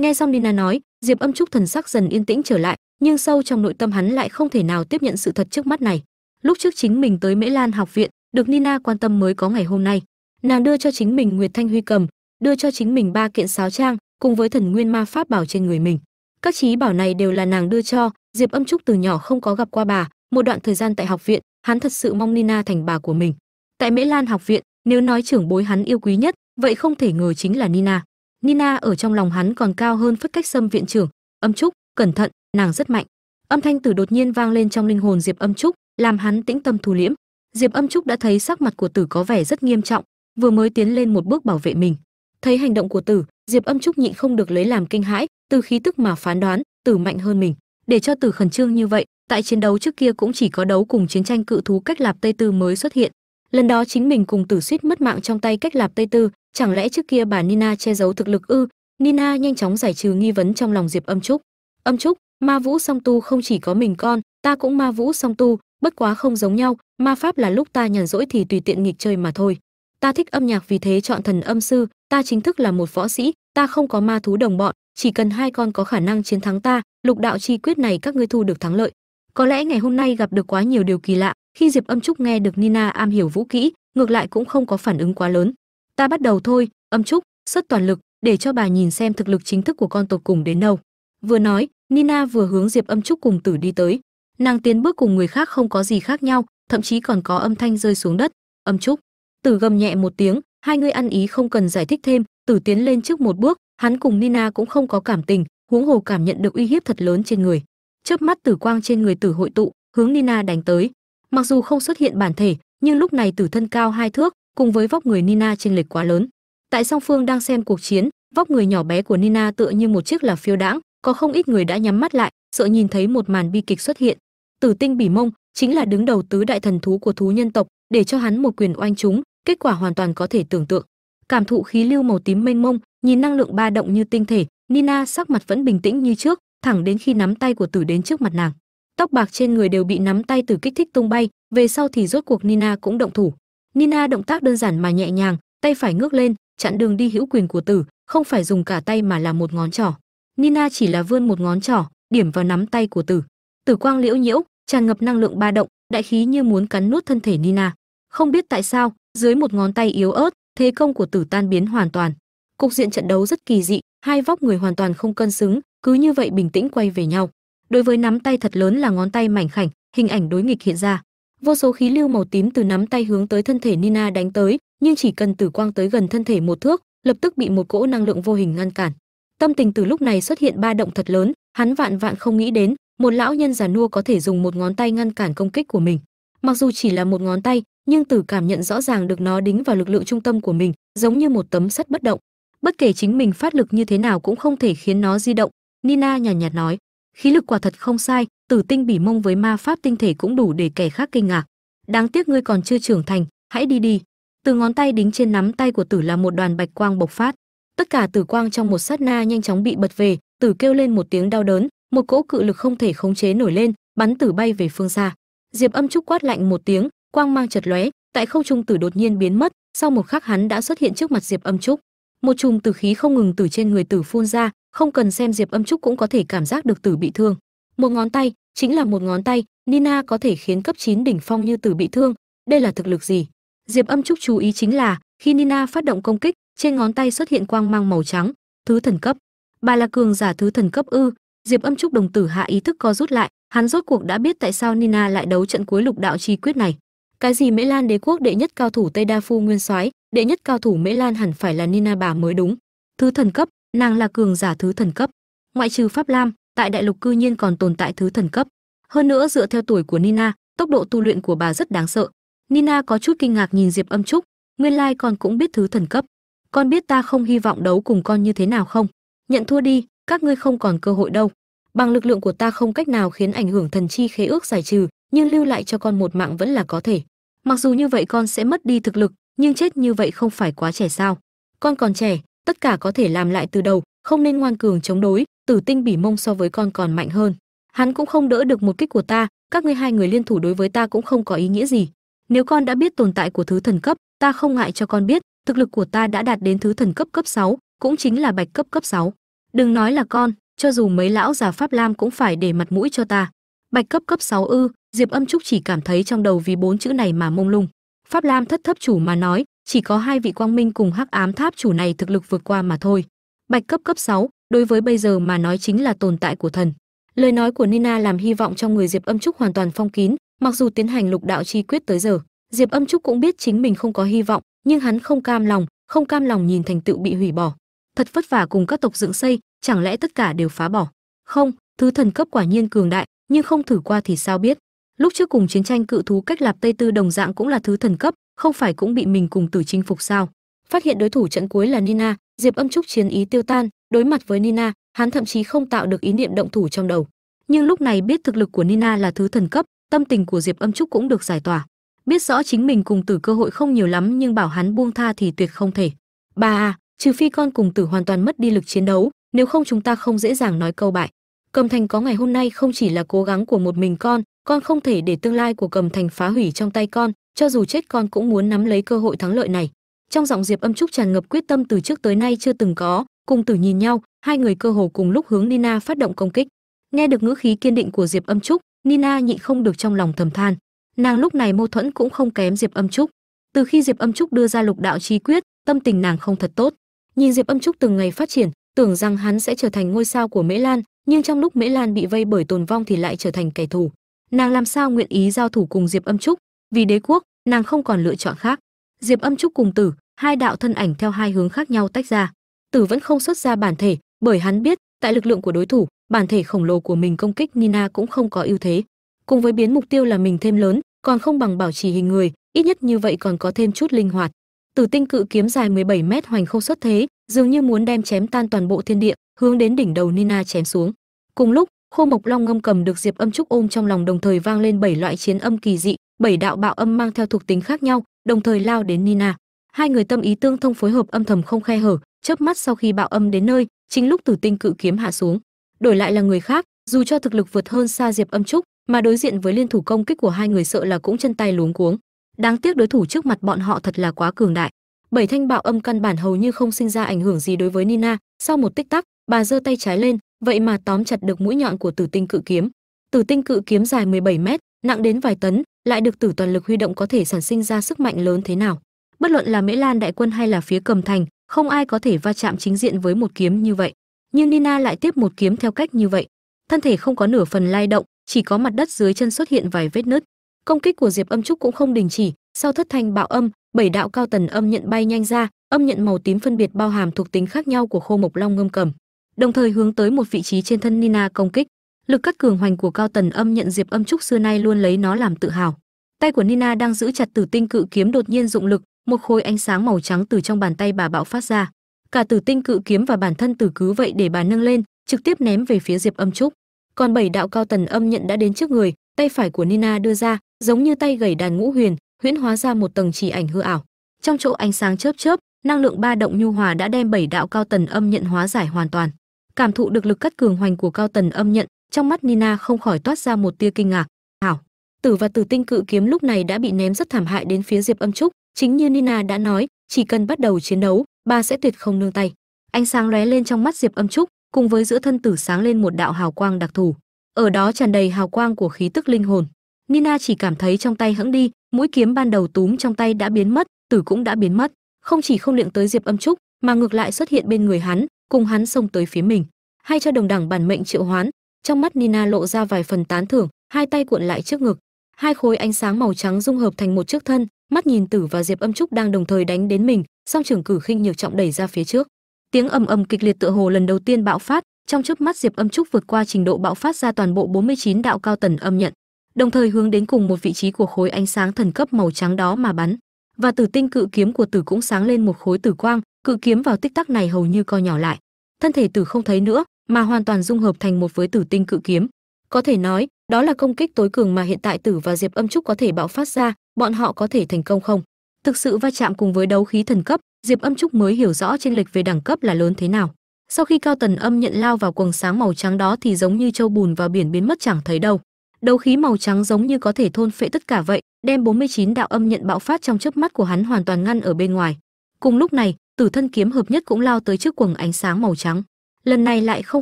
Nghe xong nina nói, diệp âm trúc thần sắc dần yên tĩnh trở lại, nhưng sâu trong nội tâm hắn lại không thể nào tiếp nhận sự thật trước mắt này. Lúc trước chính mình tới mễ lan học viện, được nina quan tâm mới có ngày hôm nay. Nàng đưa cho chính mình nguyệt thanh huy cầm, đưa cho chính mình ba kiện sáo trang, cùng với thần nguyên ma pháp bảo trên người mình. Các trí bảo này đều là nàng đưa cho diệp âm trúc từ nhỏ không có gặp qua bà. Một đoạn thời gian tại học viện, hắn thật sự mong nina thành bà của mình. Tại mễ lan học viện, nếu nói trưởng bối hắn yêu quý nhất vậy không thể ngờ chính là nina. Nina ở trong lòng hắn còn cao hơn phất cách xâm viện trưởng, âm trúc, cẩn thận, nàng rất mạnh. Âm thanh tử đột nhiên vang lên trong linh hồn diệp âm trúc, làm hắn tĩnh tâm thu liễm. Diệp âm trúc đã thấy sắc mặt của tử có vẻ rất nghiêm trọng, vừa mới tiến lên một bước bảo vệ mình. Thấy hành động của tử, diệp âm trúc nhịn không được lấy làm kinh hãi, từ khí tức mà phán đoán, tử mạnh hơn mình. Để cho tử khẩn trương như vậy, tại chiến đấu trước kia cũng chỉ có đấu cùng chiến tranh cự thú cách lạp tây tư mới xuất hiện. Lần đó chính mình cùng tử suýt mất mạng trong tay cách lạp tây tư chẳng lẽ trước kia bà nina che giấu thực lực ư? Nina nhanh chóng giải trừ nghi vấn trong lòng diệp âm trúc. Âm trúc, ma vũ song tu không chỉ có mình con, ta cũng ma vũ song tu, bất quá không giống nhau, ma pháp là lúc ta nhàn rỗi thì tùy tiện nghịch chơi mà thôi. Ta thích âm nhạc vì thế chọn thần âm sư, ta chính thức là một võ sĩ, ta không có ma thú đồng bọn, chỉ cần hai con có khả năng chiến thắng ta, lục đạo chi quyết này các ngươi thu được thắng lợi. Có lẽ ngày hôm nay gặp được quá nhiều điều kỳ lạ, khi diệp âm trúc nghe được nina am hiểu vũ kỹ, ngược lại cũng không có phản ứng quá lớn ta bắt đầu thôi, âm trúc, xuất toàn lực, để cho bà nhìn xem thực lực chính thức của con tột cùng đến đâu. Vừa nói, nina vừa hướng diệp âm trúc cùng tử đi tới. Nàng tiến bước cùng người khác không có gì khác nhau, thậm chí còn có âm thanh rơi xuống đất. Âm trúc. Tử gầm nhẹ một tiếng, hai người ăn ý không cần giải thích thêm. Tử tiến lên trước một bước, hắn cùng nina cũng không có cảm tình, huống hồ cảm nhận được uy hiếp thật lớn trên người. Chớp mắt tử quang trên người tử hội tụ, hướng nina đánh tới. Mặc dù không xuất hiện bản thể, nhưng lúc này tử thân cao hai thước cùng với vóc người nina chênh lệch quá lớn. Tại song phương đang xem cuộc chiến, vóc người nhỏ bé của nina tựa như một chiếc là phiêu đãng, có không ít người đã nhắm mắt lại, sợ nhìn thấy một màn bi kịch xuất hiện. Tử tinh bỉ mông chính là đứng đầu tứ đại thần thú của thú nhân tộc, để cho hắn một quyền oanh chúng kết quả hoàn toàn có thể tưởng tượng. Cảm thụ khí lưu màu tím mênh mông, nhìn năng lượng ba động như tinh thể, nina sắc mặt vẫn bình tĩnh như trước, thẳng đến khi nắm tay của tử đến trước mặt nàng. Tóc bạc trên người đều bị nắm tay tử kích thích tung bay, về sau thì rốt cuộc nina cũng động thủ nina động tác đơn giản mà nhẹ nhàng, tay phải ngước lên, chặn đường đi hữu quyền của tử, không phải dùng cả tay mà là một ngón trỏ. Nina chỉ là vươn một ngón trỏ, điểm vào nắm tay của tử. Tử quang liễu nhiễu, tràn ngập năng lượng ba động, đại khí như muốn cắn nuốt thân thể nina. Không biết tại sao, dưới một ngón tay yếu ớt, thế công của tử tan biến hoàn toàn. Cục diện trận đấu rất kỳ dị, hai vóc người hoàn toàn không cân xứng, cứ như vậy bình tĩnh quay về nhau. Đối với nắm tay thật lớn là ngón tay mảnh khảnh, hình ảnh đối nghịch hiện ra vô số khí lưu màu tím từ nắm tay hướng tới thân thể nina đánh tới nhưng chỉ cần tử quang tới gần thân thể một thước lập tức bị một cỗ năng lượng vô hình ngăn cản. Tâm tình từ lúc này xuất hiện ba động thật lớn hắn vạn vạn không nghĩ đến một lão nhân già nua có thể dùng một ngón tay ngăn cản công kích của mình. Mặc dù chỉ là một ngón tay nhưng tử cảm nhận rõ ràng được nó đính vào lực lượng trung tâm của mình giống như một tấm sắt bất động. Bất kể chính mình phát lực như thế nào cũng không thể khiến nó di động. Nina nhàn nhạt, nhạt nói khí lực quả thật không sai tử tinh bỉ mông với ma pháp tinh thể cũng đủ để kẻ khác kinh ngạc. Đáng tiếc ngươi còn chưa trưởng thành, hãy đi đi. Từ ngón tay đính trên nắm tay của tử là một đoàn bạch quang bộc phát. Tất cả tử quang trong một sát na nhanh chóng bị bật về, tử kêu lên một tiếng đau đớn, một cỗ cự lực không thể khống chế nổi lên, bắn tử bay về phương xa. Diệp âm trúc quát lạnh một tiếng, quang mang chật lóe, tại không trung tử đột nhiên biến mất, sau một khắc hắn đã xuất hiện trước mặt diệp âm trúc. Một chùm tử khí không ngừng từ trên người tử phun ra, không cần xem diệp âm trúc cũng có thể cảm giác được tử bị thương. Một ngón tay chính là một ngón tay, nina có thể khiến cấp 9 đỉnh phong như tử bị thương. Đây là thực lực gì? Diệp âm trúc chú ý chính là, khi nina phát động công kích, trên ngón tay xuất hiện quang mang màu trắng, thứ thần cấp. Bà là cường giả thứ thần cấp ư? Diệp âm trúc đồng tử hạ ý thức co rút lại, hắn rốt cuộc đã biết tại sao nina lại đấu trận cuối lục đạo chi quyết này. Cái gì mễ lan đế quốc đệ nhất cao thủ tây đa phu nguyên soái, đệ nhất cao thủ mễ lan hẳn phải là nina bà mới đúng. Thứ thần cấp, nàng là cường giả thứ thần cấp. Ngoại trừ pháp lam tại đại lục cư nhiên còn tồn tại thứ thần cấp. Hơn nữa dựa theo tuổi của nina, tốc độ tu luyện của bà rất đáng sợ. Nina có chút kinh ngạc nhìn diệp âm trúc, nguyên lai con cũng biết thứ thần cấp. Con biết ta không hy vọng đấu cùng con như thế nào không? Nhận thua đi, các ngươi không còn cơ hội đâu. Bằng lực lượng của ta không cách nào khiến ảnh hưởng thần chi khế ước giải trừ, nhưng lưu lại cho con một mạng vẫn là có thể. Mặc dù như vậy con sẽ mất đi thực lực, nhưng chết như vậy không phải quá trẻ sao. Con còn trẻ, tất cả có thể làm lại từ đầu, không nên ngoan cường chống đối tử tinh bỉ mông so với con còn mạnh hơn. Hắn cũng không đỡ được một kích của ta các ngươi hai người liên thủ đối với ta cũng không có ý nghĩa gì. Nếu con đã biết tồn tại của thứ thần cấp ta không ngại cho con biết thực lực của ta đã đạt đến thứ thần cấp cấp 6, cũng chính là bạch cấp cấp 6. đừng nói là con cho dù mấy lão già pháp lam cũng phải để mặt mũi cho ta. Bạch cấp cấp 6 ư diệp âm trúc chỉ cảm thấy trong đầu vì bốn chữ này mà mông lung. Pháp lam thất thấp chủ mà nói chỉ có hai vị quang minh cùng hắc ám tháp chủ này thực lực vượt qua mà thôi. Bạch cấp cấp 6, đối với bây giờ mà nói chính là tồn tại của thần. Lời nói của nina làm hy vọng trong người diệp âm trúc hoàn toàn phong kín, mặc dù tiến hành lục đạo chi quyết tới giờ. Diệp âm trúc cũng biết chính mình không có hy vọng, nhưng hắn không cam lòng, không cam lòng nhìn thành tựu bị hủy bỏ. Thật vất vả cùng các tộc dựng xây, chẳng lẽ tất cả đều phá bỏ? Không, thứ thần cấp quả nhiên cường đại, nhưng không thử qua thì sao biết? Lúc trước cùng chiến tranh cự thú cách lạp tây tư đồng dạng cũng là thứ thần cấp, không phải cũng bị mình cùng tử chinh phục sao? Phát hiện đối thủ trận cuối là nina, diệp âm trúc chiến ý tiêu tan đối mặt với nina, hắn thậm chí không tạo được ý niệm động thủ trong đầu. Nhưng lúc này biết thực lực của nina là thứ thần cấp, tâm tình của diệp âm trúc cũng được giải tỏa. Biết rõ chính mình cùng tử cơ hội không nhiều lắm nhưng bảo hắn buông tha thì tuyệt không thể. Ba à, trừ phi con cùng tử hoàn toàn mất đi lực chiến đấu, nếu không chúng ta không dễ dàng nói câu bại. Cầm thành có ngày hôm nay không chỉ là cố gắng của một mình con con không thể để tương lai của cầm thành phá hủy trong tay con, cho dù chết con cũng muốn nắm lấy cơ hội thắng lợi này. Trong giọng diệp âm trúc tràn ngập quyết tâm từ trước tới nay chưa từng có cùng tử nhìn nhau, hai người cơ hồ cùng lúc hướng nina phát động công kích. Nghe được ngữ khí kiên định của diệp âm trúc, nina nhịn không được trong lòng thầm than. Nàng lúc này mâu thuẫn cũng không kém diệp âm trúc. Từ khi diệp âm trúc đưa ra lục đạo chi quyết, tâm tình nàng không thật tốt. Nhìn diệp âm trúc từng ngày phát triển, tưởng rằng hắn sẽ trở thành ngôi sao của mễ lan, nhưng trong lúc mễ lan bị vây bởi tồn vong thì lại trở thành kẻ thù. Nàng làm sao nguyện ý giao thủ cùng diệp âm trúc? Vì đế quốc, nàng không còn lựa chọn khác. Diệp âm trúc cùng tử, hai đạo thân ảnh theo hai hướng khác nhau tách ra tử vẫn không xuất ra bản thể, bởi hắn biết, tại lực lượng của đối thủ, bản thể khổng lồ của mình công kích nina cũng không có ưu thế. Cùng với biến mục tiêu là mình thêm lớn, còn không bằng bảo trì hình người, ít nhất như vậy còn có thêm chút linh hoạt. Tử tinh cự kiếm dài 17 mét hoành không xuất thế, dường như muốn đem chém tan toàn bộ thiên địa, hướng đến đỉnh đầu nina chém xuống. Cùng lúc, khô mộc long ngâm cầm được diệp âm trúc ôm trong lòng đồng thời vang lên bảy loại chiến âm kỳ dị, bảy đạo bạo âm mang theo thuộc tính khác nhau, đồng thời lao đến nina. Hai người tâm ý tương thông phối hợp âm thầm không khe hở chớp mắt sau khi bạo âm đến nơi, chính lúc tử tinh cự kiếm hạ xuống. Đổi lại là người khác, dù cho thực lực vượt hơn xa diệp âm trúc, mà đối diện với liên thủ công kích của hai người sợ là cũng chân tay luống cuống. Đáng tiếc đối thủ trước mặt bọn họ thật là quá cường đại. Bảy thanh bạo âm căn bản hầu như không sinh ra ảnh hưởng gì đối với nina. Sau một tích tắc, bà giơ tay trái lên, vậy mà tóm chặt được mũi nhọn của tử tinh cự kiếm. Tử tinh cự kiếm dài 17 mét, nặng đến vài tấn, lại được tử toàn lực huy động có thể sản sinh ra sức mạnh lớn thế nào? Bất luận là mễ lan đại quân hay là phía cầm thành không ai có thể va chạm chính diện với một kiếm như vậy. Nhưng nina lại tiếp một kiếm theo cách như vậy. Thân thể không có nửa phần lay động, chỉ có mặt đất dưới chân xuất hiện vài vết nứt. Công kích của diệp âm trúc cũng không đình chỉ. Sau thất thanh bạo âm, bảy đạo cao tần âm nhận bay nhanh ra, âm nhận màu tím phân biệt bao hàm thuộc tính khác nhau của khô mộc long ngâm cầm. Đồng thời hướng tới một vị trí trên thân nina công kích. Lực cắt cường hoành của cao tần âm nhận diệp âm trúc xưa nay luôn lấy nó làm tự hào. Tay của nina đang giữ chặt tử tinh cự kiếm đột nhiên dụng lực một khối ánh sáng màu trắng từ trong bàn tay bà bạo phát ra. Cả tử tinh cự kiếm và bản thân tử cứ vậy để bà nâng lên, trực tiếp ném về phía diệp âm trúc. Còn bảy đạo cao tần âm nhận đã đến trước người, tay phải của nina đưa ra, giống như tay gầy đàn ngũ huyền, huyễn hóa ra một tầng chỉ ảnh hư ảo. Trong chỗ ánh sáng chớp chớp, năng lượng ba động nhu hòa đã đem bảy đạo cao tần âm nhận hóa giải hoàn toàn. Cảm thụ được lực cắt cường hoành của cao tần âm nhận, trong mắt nina không khỏi toát ra một tia kinh ngạc. Hảo, tử và tử tinh cự kiếm lúc này đã bị ném rất thảm hại đến phía diệp âm trúc chính như nina đã nói, chỉ cần bắt đầu chiến đấu bà sẽ tuyệt không nương tay. Ánh sáng lóe lên trong mắt diệp âm trúc, cùng với giữa thân tử sáng lên một đạo hào quang đặc thù. Ở đó tràn đầy hào quang của khí tức linh hồn. Nina chỉ cảm thấy trong tay hững đi, mũi kiếm ban đầu túm trong tay đã biến mất, tử cũng đã biến mất. Không chỉ không liệng tới diệp âm trúc, mà ngược lại xuất hiện bên người hắn, cùng hắn xông tới phía mình. Hay cho đồng đẳng bản mệnh triệu hoán, trong mắt nina lộ ra vài phần tán thưởng, hai tay cuộn lại trước ngực. Hai khối ánh sáng màu trắng dung hợp thành một chiếc thân mắt nhìn tử và diệp âm trúc đang đồng thời đánh đến mình, song trưởng cử khinh nhược trọng đẩy ra phía trước. Tiếng ầm ầm kịch liệt tựa hồ lần đầu tiên bạo phát, trong chớp mắt diệp âm trúc vượt qua trình độ bạo phát ra toàn bộ 49 đạo cao tần âm nhận, đồng thời hướng đến cùng một vị trí của khối ánh sáng thần cấp màu trắng đó mà bắn. Và tử tinh cự kiếm của tử cũng sáng lên một khối tử quang, cự kiếm vào tích tắc này hầu như co nhỏ lại. Thân thể tử không thấy nữa, mà hoàn toàn dung hợp thành một với tử tinh cự kiếm. Có thể nói đó là công kích tối cường mà hiện tại tử và diệp âm trúc có thể bạo phát ra, bọn họ có thể thành công không? Thực sự va chạm cùng với đấu khí thần cấp, diệp âm trúc mới hiểu rõ chênh lệch về đẳng cấp là lớn thế nào. Sau khi cao tần âm nhận lao vào quầng sáng màu trắng đó thì giống như châu bùn vào biển biến mất chẳng thấy đâu. Đấu khí màu trắng giống như có thể thôn phệ tất cả vậy, đem 49 đạo âm nhận bạo phát trong chớp mắt của hắn hoàn toàn ngăn ở bên ngoài. Cùng lúc này, tử thân kiếm hợp nhất cũng lao tới trước quầng ánh sáng màu trắng. Lần này lại không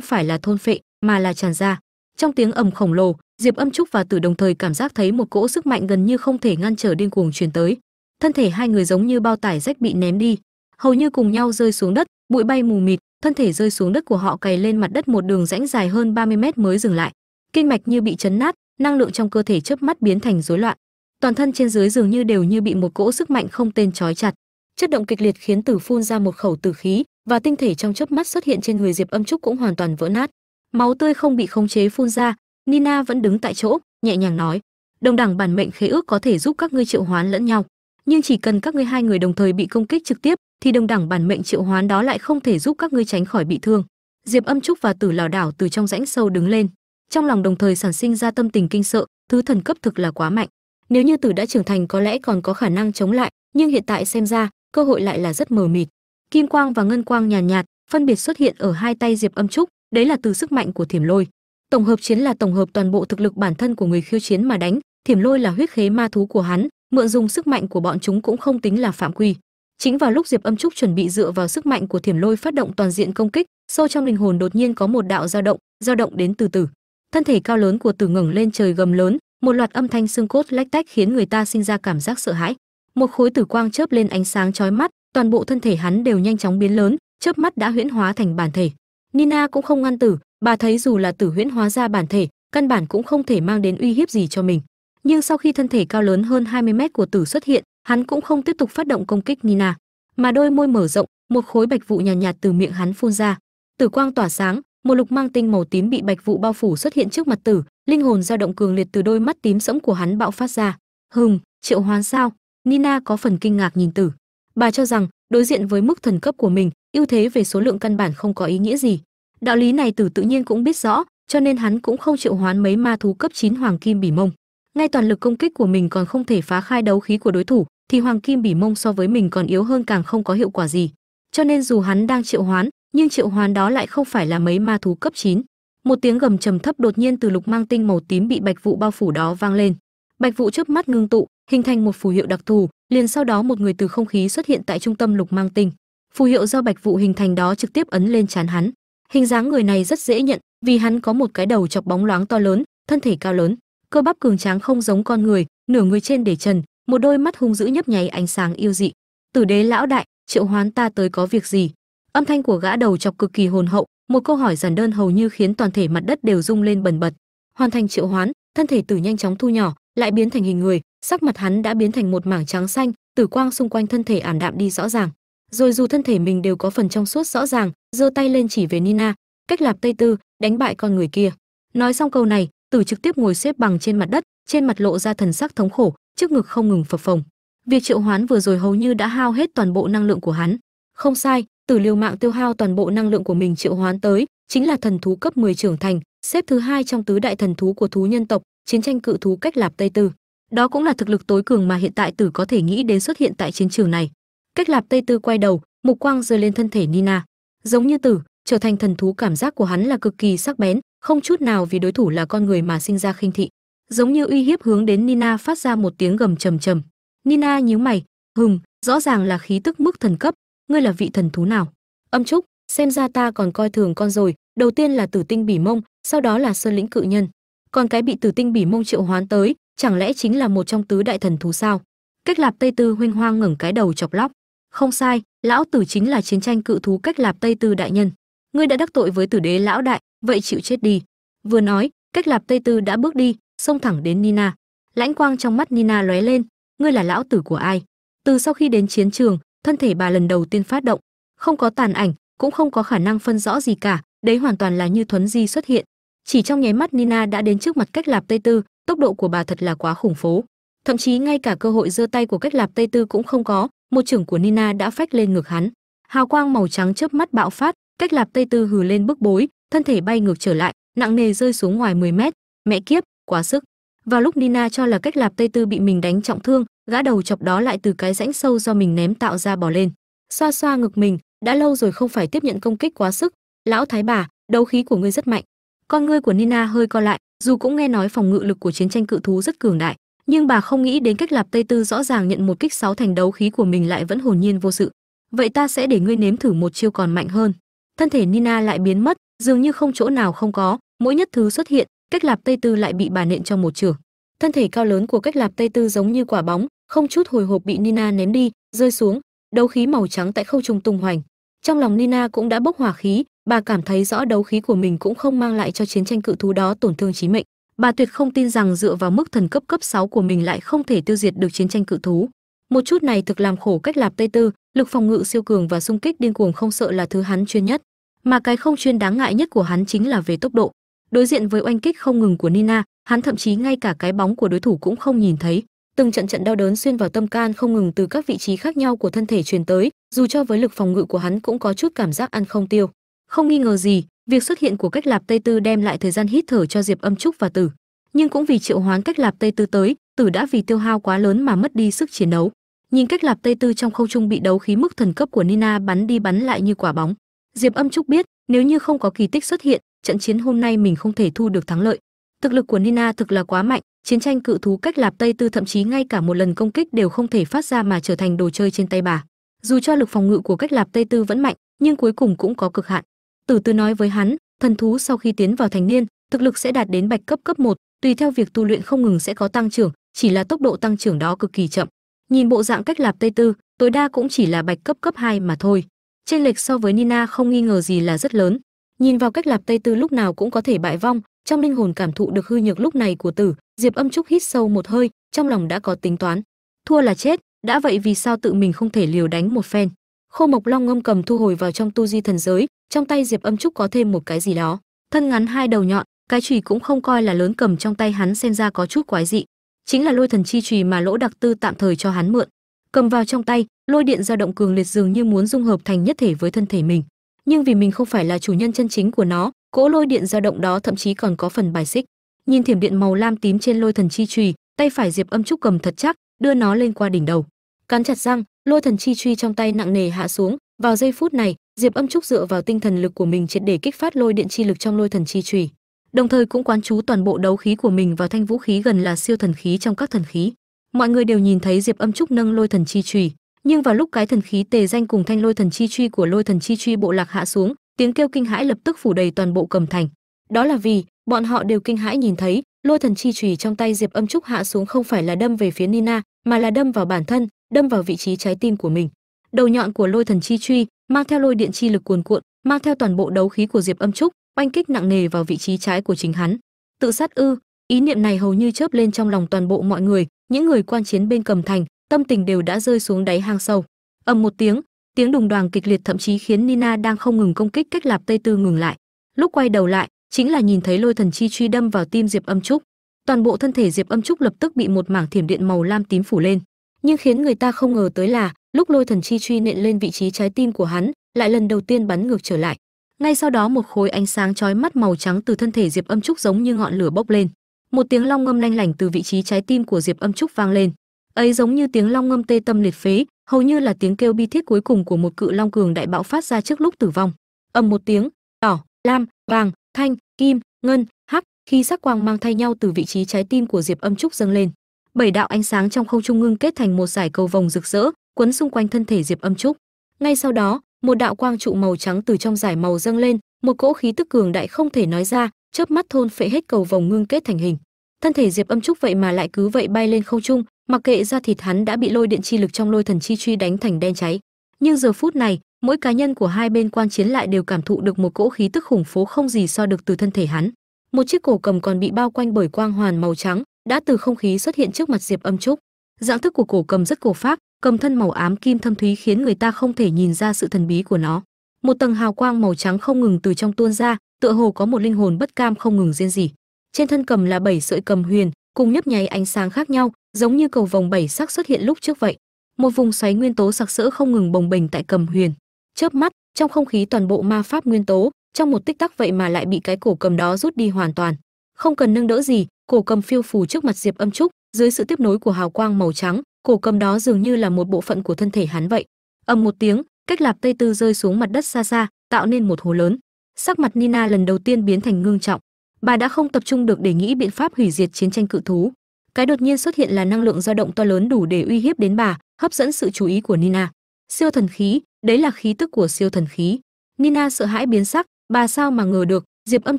phải là thôn phệ, mà là tràn ra. Trong tiếng ầm khổng lồ diệp âm trúc và tử đồng thời cảm giác thấy một cỗ sức mạnh gần như không thể ngăn trở điên cuồng truyền tới. Thân thể hai người giống như bao tải rách bị ném đi, hầu như cùng nhau rơi xuống đất, bụi bay mù mịt, thân thể rơi xuống đất của họ cày lên mặt đất một đường rãnh dài hơn 30 mét mới dừng lại. Kinh mạch như bị chấn nát, năng lượng trong cơ thể chớp mắt biến thành rối loạn. Toàn thân trên dưới dường như đều như bị một cỗ sức mạnh không tên trói chặt. Chất động kịch liệt khiến tử phun ra một khẩu tử khí, và tinh thể trong chớp mắt xuất hiện trên người diệp âm trúc cũng hoàn toàn vỡ nát. Máu tươi không bị khống chế phun ra nina vẫn đứng tại chỗ nhẹ nhàng nói đồng đẳng bản mệnh khế ước có thể giúp các ngươi triệu hoán lẫn nhau nhưng chỉ cần các ngươi hai người đồng thời bị công kích trực tiếp thì đồng đẳng bản mệnh triệu hoán đó lại không thể giúp các ngươi tránh khỏi bị thương. Diệp âm trúc và tử lảo đảo từ trong rãnh sâu đứng lên. Trong lòng đồng thời sản sinh ra tâm tình kinh sợ thứ thần cấp thực là quá mạnh. Nếu như tử đã trưởng thành có lẽ còn có khả năng chống lại nhưng hiện tại xem ra cơ hội lại là rất mờ mịt. Kim quang và ngân quang nhàn nhạt, nhạt phân biệt xuất hiện ở hai tay diệp âm trúc đấy là từ sức mạnh của thiểm lôi tổng hợp chiến là tổng hợp toàn bộ thực lực bản thân của người khiêu chiến mà đánh, thiểm lôi là huyết khế ma thú của hắn, mượn dùng sức mạnh của bọn chúng cũng không tính là phạm quy. Chính vào lúc diệp âm trúc chuẩn bị dựa vào sức mạnh của thiểm lôi phát động toàn diện công kích, sâu trong linh hồn đột nhiên có một đạo dao động dao động đến từ từ. Thân thể cao lớn của tử ngẩng lên trời gầm lớn, một loạt âm thanh xương cốt lách tách khiến người ta sinh ra cảm giác sợ hãi. Một khối tử quang chớp lên ánh sáng chói mắt, toàn bộ thân thể hắn đều nhanh chóng biến lớn, chớp mắt đã huyễn hóa thành bản thể. Nina cũng không ngăn tử bà thấy dù là tử huyễn hóa ra bản thể căn bản cũng không thể mang đến uy hiếp gì cho mình. Nhưng sau khi thân thể cao lớn hơn 20 mét của tử xuất hiện hắn cũng không tiếp tục phát động công kích nina mà đôi môi mở rộng một khối bạch vụ nhàn nhạt, nhạt từ miệng hắn phun ra. Tử quang tỏa sáng một lục mang tinh màu tím bị bạch vụ bao phủ xuất hiện trước mặt tử linh hồn dao động cường liệt từ đôi mắt tím sẫm của hắn bạo phát ra. Hừm triệu hoán sao? Nina có phần kinh ngạc nhìn tử. Bà cho rằng đối diện với mức thần cấp của mình ưu thế về số lượng căn bản không có ý nghĩa gì đạo lý này tử tự nhiên cũng biết rõ, cho nên hắn cũng không chịu hoán mấy ma thú cấp 9 hoàng kim bỉ mông. Ngay toàn lực công kích của mình còn không thể phá khai đấu khí của đối thủ, thì hoàng kim bỉ mông so với mình còn yếu hơn càng không có hiệu quả gì. Cho nên dù hắn đang triệu hoán, nhưng triệu hoán đó lại không phải là mấy ma thú cấp 9. một tiếng gầm trầm thấp đột nhiên từ lục mang tinh màu tím bị bạch vụ bao phủ đó vang lên. Bạch vụ chớp mắt ngưng tụ, hình thành một phù hiệu đặc thù, liền sau đó một người từ không khí xuất hiện tại trung tâm lục mang tinh. Phù hiệu do bạch vụ hình thành đó trực tiếp ấn lên trán hắn hình dáng người này rất dễ nhận, vì hắn có một cái đầu chọc bóng loáng to lớn, thân thể cao lớn, cơ bắp cường tráng không giống con người, nửa người trên để trần, một đôi mắt hung dữ nhấp nháy ánh sáng yêu dị. Tử đế lão đại, triệu hoán ta tới có việc gì? Âm thanh của gã đầu chọc cực kỳ hồn hậu, một câu hỏi giản đơn hầu như khiến toàn thể mặt đất đều rung lên bần bật. Hoàn thành triệu hoán, thân thể tử nhanh chóng thu nhỏ, lại biến thành hình người, sắc mặt hắn đã biến thành một mảng trắng xanh, tử quang xung quanh thân thể ảm đạm đi rõ ràng rồi dù thân thể mình đều có phần trong suốt rõ ràng, giơ tay lên chỉ về nina, cách lạp tây tư, đánh bại con người kia. Nói xong câu này, tử trực tiếp ngồi xếp bằng trên mặt đất, trên mặt lộ ra thần sắc thống khổ, trước ngực không ngừng phập phồng. Việc triệu hoán vừa rồi hầu như đã hao hết toàn bộ năng lượng của hắn. Không sai, tử liều mạng tiêu hao toàn bộ năng lượng của mình triệu hoán tới, chính là thần thú cấp 10 trưởng thành, xếp thứ hai trong tứ đại thần thú của thú nhân tộc, chiến tranh cự thú cách lạp tây tư. Đó cũng là thực lực tối cường mà hiện tại tử có thể nghĩ đến xuất hiện tại chiến trường này cách lạp tây tư quay đầu, mục quang rơi lên thân thể nina. Giống như tử, trở thành thần thú cảm giác của hắn là cực kỳ sắc bén, không chút nào vì đối thủ là con người mà sinh ra khinh thị. Giống như uy hiếp hướng đến nina phát ra một tiếng gầm trầm trầm. Nina nhíu mày hừng rõ ràng là khí tức mức thần cấp. Ngươi là vị thần thú nào? Âm trúc, xem ra ta còn coi thường con rồi. Đầu tiên là tử tinh bỉ mông, sau đó là sơn lĩnh cự nhân. Còn cái bị tử tinh bỉ mông triệu hoán tới, chẳng lẽ chính là một trong tứ đại thần thú sao? Cách lạp tây tư huynh hoang ngẩng cái đầu chọc lóc không sai, lão tử chính là chiến tranh cự thú cách lạp tây tư đại nhân. Ngươi đã đắc tội với tử đế lão đại, vậy chịu chết đi. Vừa nói, cách lạp tây tư đã bước đi, xông thẳng đến nina. Lãnh quang trong mắt nina lóe lên, ngươi là lão tử của ai? Từ sau khi đến chiến trường, thân thể bà lần đầu tiên phát động. Không có tàn ảnh, cũng không có khả năng phân rõ gì cả, đấy hoàn toàn là như thuấn di xuất hiện. Chỉ trong nháy mắt nina đã đến trước mặt cách lạp tây tư, tốc độ của bà thật là quá khủng phố. Thậm chí ngay cả cơ hội giơ tay của cách lạp tây tư cũng không có một trưởng của nina đã phách lên ngực hắn. Hào quang màu trắng chớp mắt bạo phát, cách lạp tây tư hừ lên bức bối, thân thể bay ngược trở lại, nặng nề rơi xuống ngoài 10 mét. Mẹ kiếp, quá sức. Vào lúc nina cho là cách lạp tây tư bị mình đánh trọng thương, gã đầu chọc đó lại từ cái rãnh sâu do mình ném tạo ra bỏ lên. Xoa xoa ngực mình, đã lâu rồi không phải tiếp nhận công kích quá sức. Lão thái bà, đấu khí của ngươi rất mạnh. Con ngươi của nina hơi co lại, dù cũng nghe nói phòng ngự lực của chiến tranh cự thú rất cường đại nhưng bà không nghĩ đến cách lạp tây tư rõ ràng nhận một kích sáu thành đấu khí của mình lại vẫn hồn nhiên vô sự. Vậy ta sẽ để ngươi nếm thử một chiêu còn mạnh hơn. Thân thể nina lại biến mất, dường như không chỗ nào không có, mỗi nhất thứ xuất hiện, cách lạp tây tư lại bị bà nện cho một trường thân thể cao lớn của cách lạp tây tư giống như quả bóng, không chút hồi hộp bị nina ném đi, rơi xuống, đấu khí màu trắng tại khâu trung tung hoành. Trong lòng nina cũng đã bốc hỏa khí, bà cảm thấy rõ đấu khí của mình cũng không mang lại cho chiến tranh cự thú đó tổn thương chí mệnh bà tuyệt không tin rằng dựa vào mức thần cấp cấp 6 của mình lại không thể tiêu diệt được chiến tranh cự thú. Một chút này thực làm khổ cách lạp tây tư, lực phòng ngự siêu cường và xung kích điên cuồng không sợ là thứ hắn chuyên nhất. Mà cái không chuyên đáng ngại nhất của hắn chính là về tốc độ. Đối diện với oanh kích không ngừng của nina, hắn thậm chí ngay cả cái bóng của đối thủ cũng không nhìn thấy. Từng trận trận đau đớn xuyên vào tâm can không ngừng từ các vị trí khác nhau của thân thể truyền tới, dù cho với lực phòng ngự của hắn cũng có chút cảm giác ăn không tiêu. Không nghi ngờ gì việc xuất hiện của cách lạp tây tư đem lại thời gian hít thở cho diệp âm trúc và tử. Nhưng cũng vì triệu hoán cách lạp tây tư tới, tử đã vì tiêu hao quá lớn mà mất đi sức chiến đấu. Nhìn cách lạp tây tư trong không trung bị đấu khí mức thần cấp của nina bắn đi bắn lại như quả bóng. Diệp âm trúc biết, nếu như không có kỳ tích xuất hiện, trận chiến hôm nay mình không thể thu được thắng lợi. Thực lực của nina thực là quá mạnh, chiến tranh cự thú cách lạp tây tư thậm chí ngay cả một lần công kích đều không thể phát ra mà trở thành đồ chơi trên tay bà. Dù cho lực phòng ngự của cách lạp tây tư vẫn mạnh, nhưng cuối cùng cũng có cực hạn tử tư nói với hắn thần thú sau khi tiến vào thành niên thực lực sẽ đạt đến bạch cấp cấp 1, tùy theo việc tu luyện không ngừng sẽ có tăng trưởng chỉ là tốc độ tăng trưởng đó cực kỳ chậm. Nhìn bộ dạng cách lạp tây tư tối đa cũng chỉ là bạch cấp cấp 2 mà thôi. Trên lệch so với nina không nghi ngờ gì là rất lớn. Nhìn vào cách lạp tây tư lúc nào cũng có thể bại vong trong linh hồn cảm thụ được hư nhược lúc này của tử diệp âm trúc hít sâu một hơi trong lòng đã có tính toán. Thua là chết đã vậy vì sao tự mình không thể liều đánh một phen? Khô mộc long ngâm cầm thu hồi vào trong tu di thần giới, trong tay diệp âm trúc có thêm một cái gì đó. Thân ngắn hai đầu nhọn, cái chùy cũng không coi là lớn cầm trong tay hắn xem ra có chút quái dị. Chính là lôi thần chi chùy mà lỗ đặc tư tạm thời cho hắn mượn. Cầm vào trong tay, lôi điện dao động cường liệt dường như muốn dung hợp thành nhất thể với thân thể mình. Nhưng vì mình không phải là chủ nhân chân chính của nó, cỗ lôi điện dao động đó thậm chí còn có phần bài xích. Nhìn thiểm điện màu lam tím trên lôi thần chi chùy, tay phải diệp âm trúc cầm thật chắc, đưa nó lên qua đỉnh đầu cắn chặt răng, lôi thần chi truy trong tay nặng nề hạ xuống. Vào giây phút này, diệp âm trúc dựa vào tinh thần lực của mình triệt để kích phát lôi điện chi lực trong lôi thần chi truy. Đồng thời cũng quán chú toàn bộ đấu khí của mình vào thanh vũ khí gần là siêu thần khí trong các thần khí. Mọi người đều nhìn thấy diệp âm trúc nâng lôi thần chi truy. Nhưng vào lúc cái thần khí tề danh cùng thanh lôi thần chi truy của lôi thần chi truy bộ lạc hạ xuống, tiếng kêu kinh hãi lập tức phủ đầy toàn bộ cầm thành. Đó là vì, bọn họ đều kinh hãi nhìn thấy, lôi thần chi trùy trong tay diệp âm trúc hạ xuống không phải là đâm về phía nina, mà là đâm vào bản thân đâm vào vị trí trái tim của mình. Đầu nhọn của lôi thần chi truy mang theo lôi điện chi lực cuồn cuộn, mang theo toàn bộ đấu khí của diệp âm trúc, oanh kích nặng nề vào vị trí trái của chính hắn. Tự sát ư? Ý niệm này hầu như chớp lên trong lòng toàn bộ mọi người, những người quan chiến bên cầm thành, tâm tình đều đã rơi xuống đáy hang sâu. Ầm một tiếng tiếng đùng đoàng kịch liệt thậm chí khiến nina đang không ngừng công kích cách lạp tây tư ngừng lại. Lúc quay đầu lại, chính là nhìn thấy lôi thần chi truy đâm vào tim diệp âm trúc. Toàn bộ thân thể diệp âm trúc lập tức bị một mảng thiểm điện màu lam tím phủ lên nhưng khiến người ta không ngờ tới là, lúc lôi thần chi truy nện lên vị trí trái tim của hắn, lại lần đầu tiên bắn ngược trở lại. Ngay sau đó một khối ánh sáng chói mắt màu trắng từ thân thể diệp âm trúc giống như ngọn lửa bốc lên. Một tiếng long ngâm lanh lảnh từ vị trí trái tim của diệp âm trúc vang lên. Ấy giống như tiếng long ngâm tê tâm liệt phế, hầu như là tiếng kêu bi thiết cuối cùng của một cự long cường đại bạo phát ra trước lúc tử vong. Ầm một tiếng, đỏ, lam, vàng, thanh, kim, ngân, hắc, khi sắc quang mang thay nhau từ vị trí trái tim của diệp âm trúc dâng lên bảy đạo ánh sáng trong không trung ngưng kết thành một giải cầu vòng rực rỡ, quấn xung quanh thân thể diệp âm trúc. Ngay sau đó, một đạo quang trụ màu trắng từ trong giải màu dâng lên, một cỗ khí tức cường đại không thể nói ra, chớp mắt thôn phệ hết cầu vòng ngưng kết thành hình. Thân thể diệp âm trúc vậy mà lại cứ vậy bay lên không trung, mặc kệ ra thịt hắn đã bị lôi điện chi lực trong lôi thần chi truy đánh thành đen cháy. Nhưng giờ phút này, mỗi cá nhân của hai bên quan chiến lại đều cảm thụ được một cỗ khí tức khủng phố không gì so được từ thân thể hắn. Một chiếc cổ cầm còn bị bao quanh bởi quang hoàn màu trắng đã từ không khí xuất hiện trước mặt diệp âm trúc. Dạng thức của cổ cầm rất cổ phác, cầm thân màu ám kim thâm thúy khiến người ta không thể nhìn ra sự thần bí của nó. Một tầng hào quang màu trắng không ngừng từ trong tuôn ra, tựa hồ có một linh hồn bất cam không ngừng riêng gì trên thân cầm là bảy sợi cầm huyền, cùng nhấp nháy ánh sáng khác nhau, giống như cầu vòng bảy sắc xuất hiện lúc trước vậy. Một vùng xoáy nguyên tố sặc sỡ không ngừng bồng bềnh tại cầm huyền. Chớp mắt, trong không khí toàn bộ ma pháp nguyên tố, trong một tích tắc vậy mà lại bị cái cổ cầm đó rút đi hoàn toàn không cần nâng đỡ gì, cổ cầm phiêu phù trước mặt diệp âm trúc, dưới sự tiếp nối của hào quang màu trắng, cổ cầm đó dường như là một bộ phận của thân thể hắn vậy. Ầm một tiếng, cách lạp tây tư rơi xuống mặt đất xa xa, tạo nên một hố lớn. Sắc mặt nina lần đầu tiên biến thành ngưng trọng. Bà đã không tập trung được để nghĩ biện pháp hủy diệt chiến tranh cự thú. Cái đột nhiên xuất hiện là năng lượng dao động to lớn đủ để uy hiếp đến bà, hấp dẫn sự chú ý của nina. Siêu thần khí, đấy là khí tức của siêu thần khí. Nina sợ hãi biến sắc, bà sao mà ngờ được? Diệp âm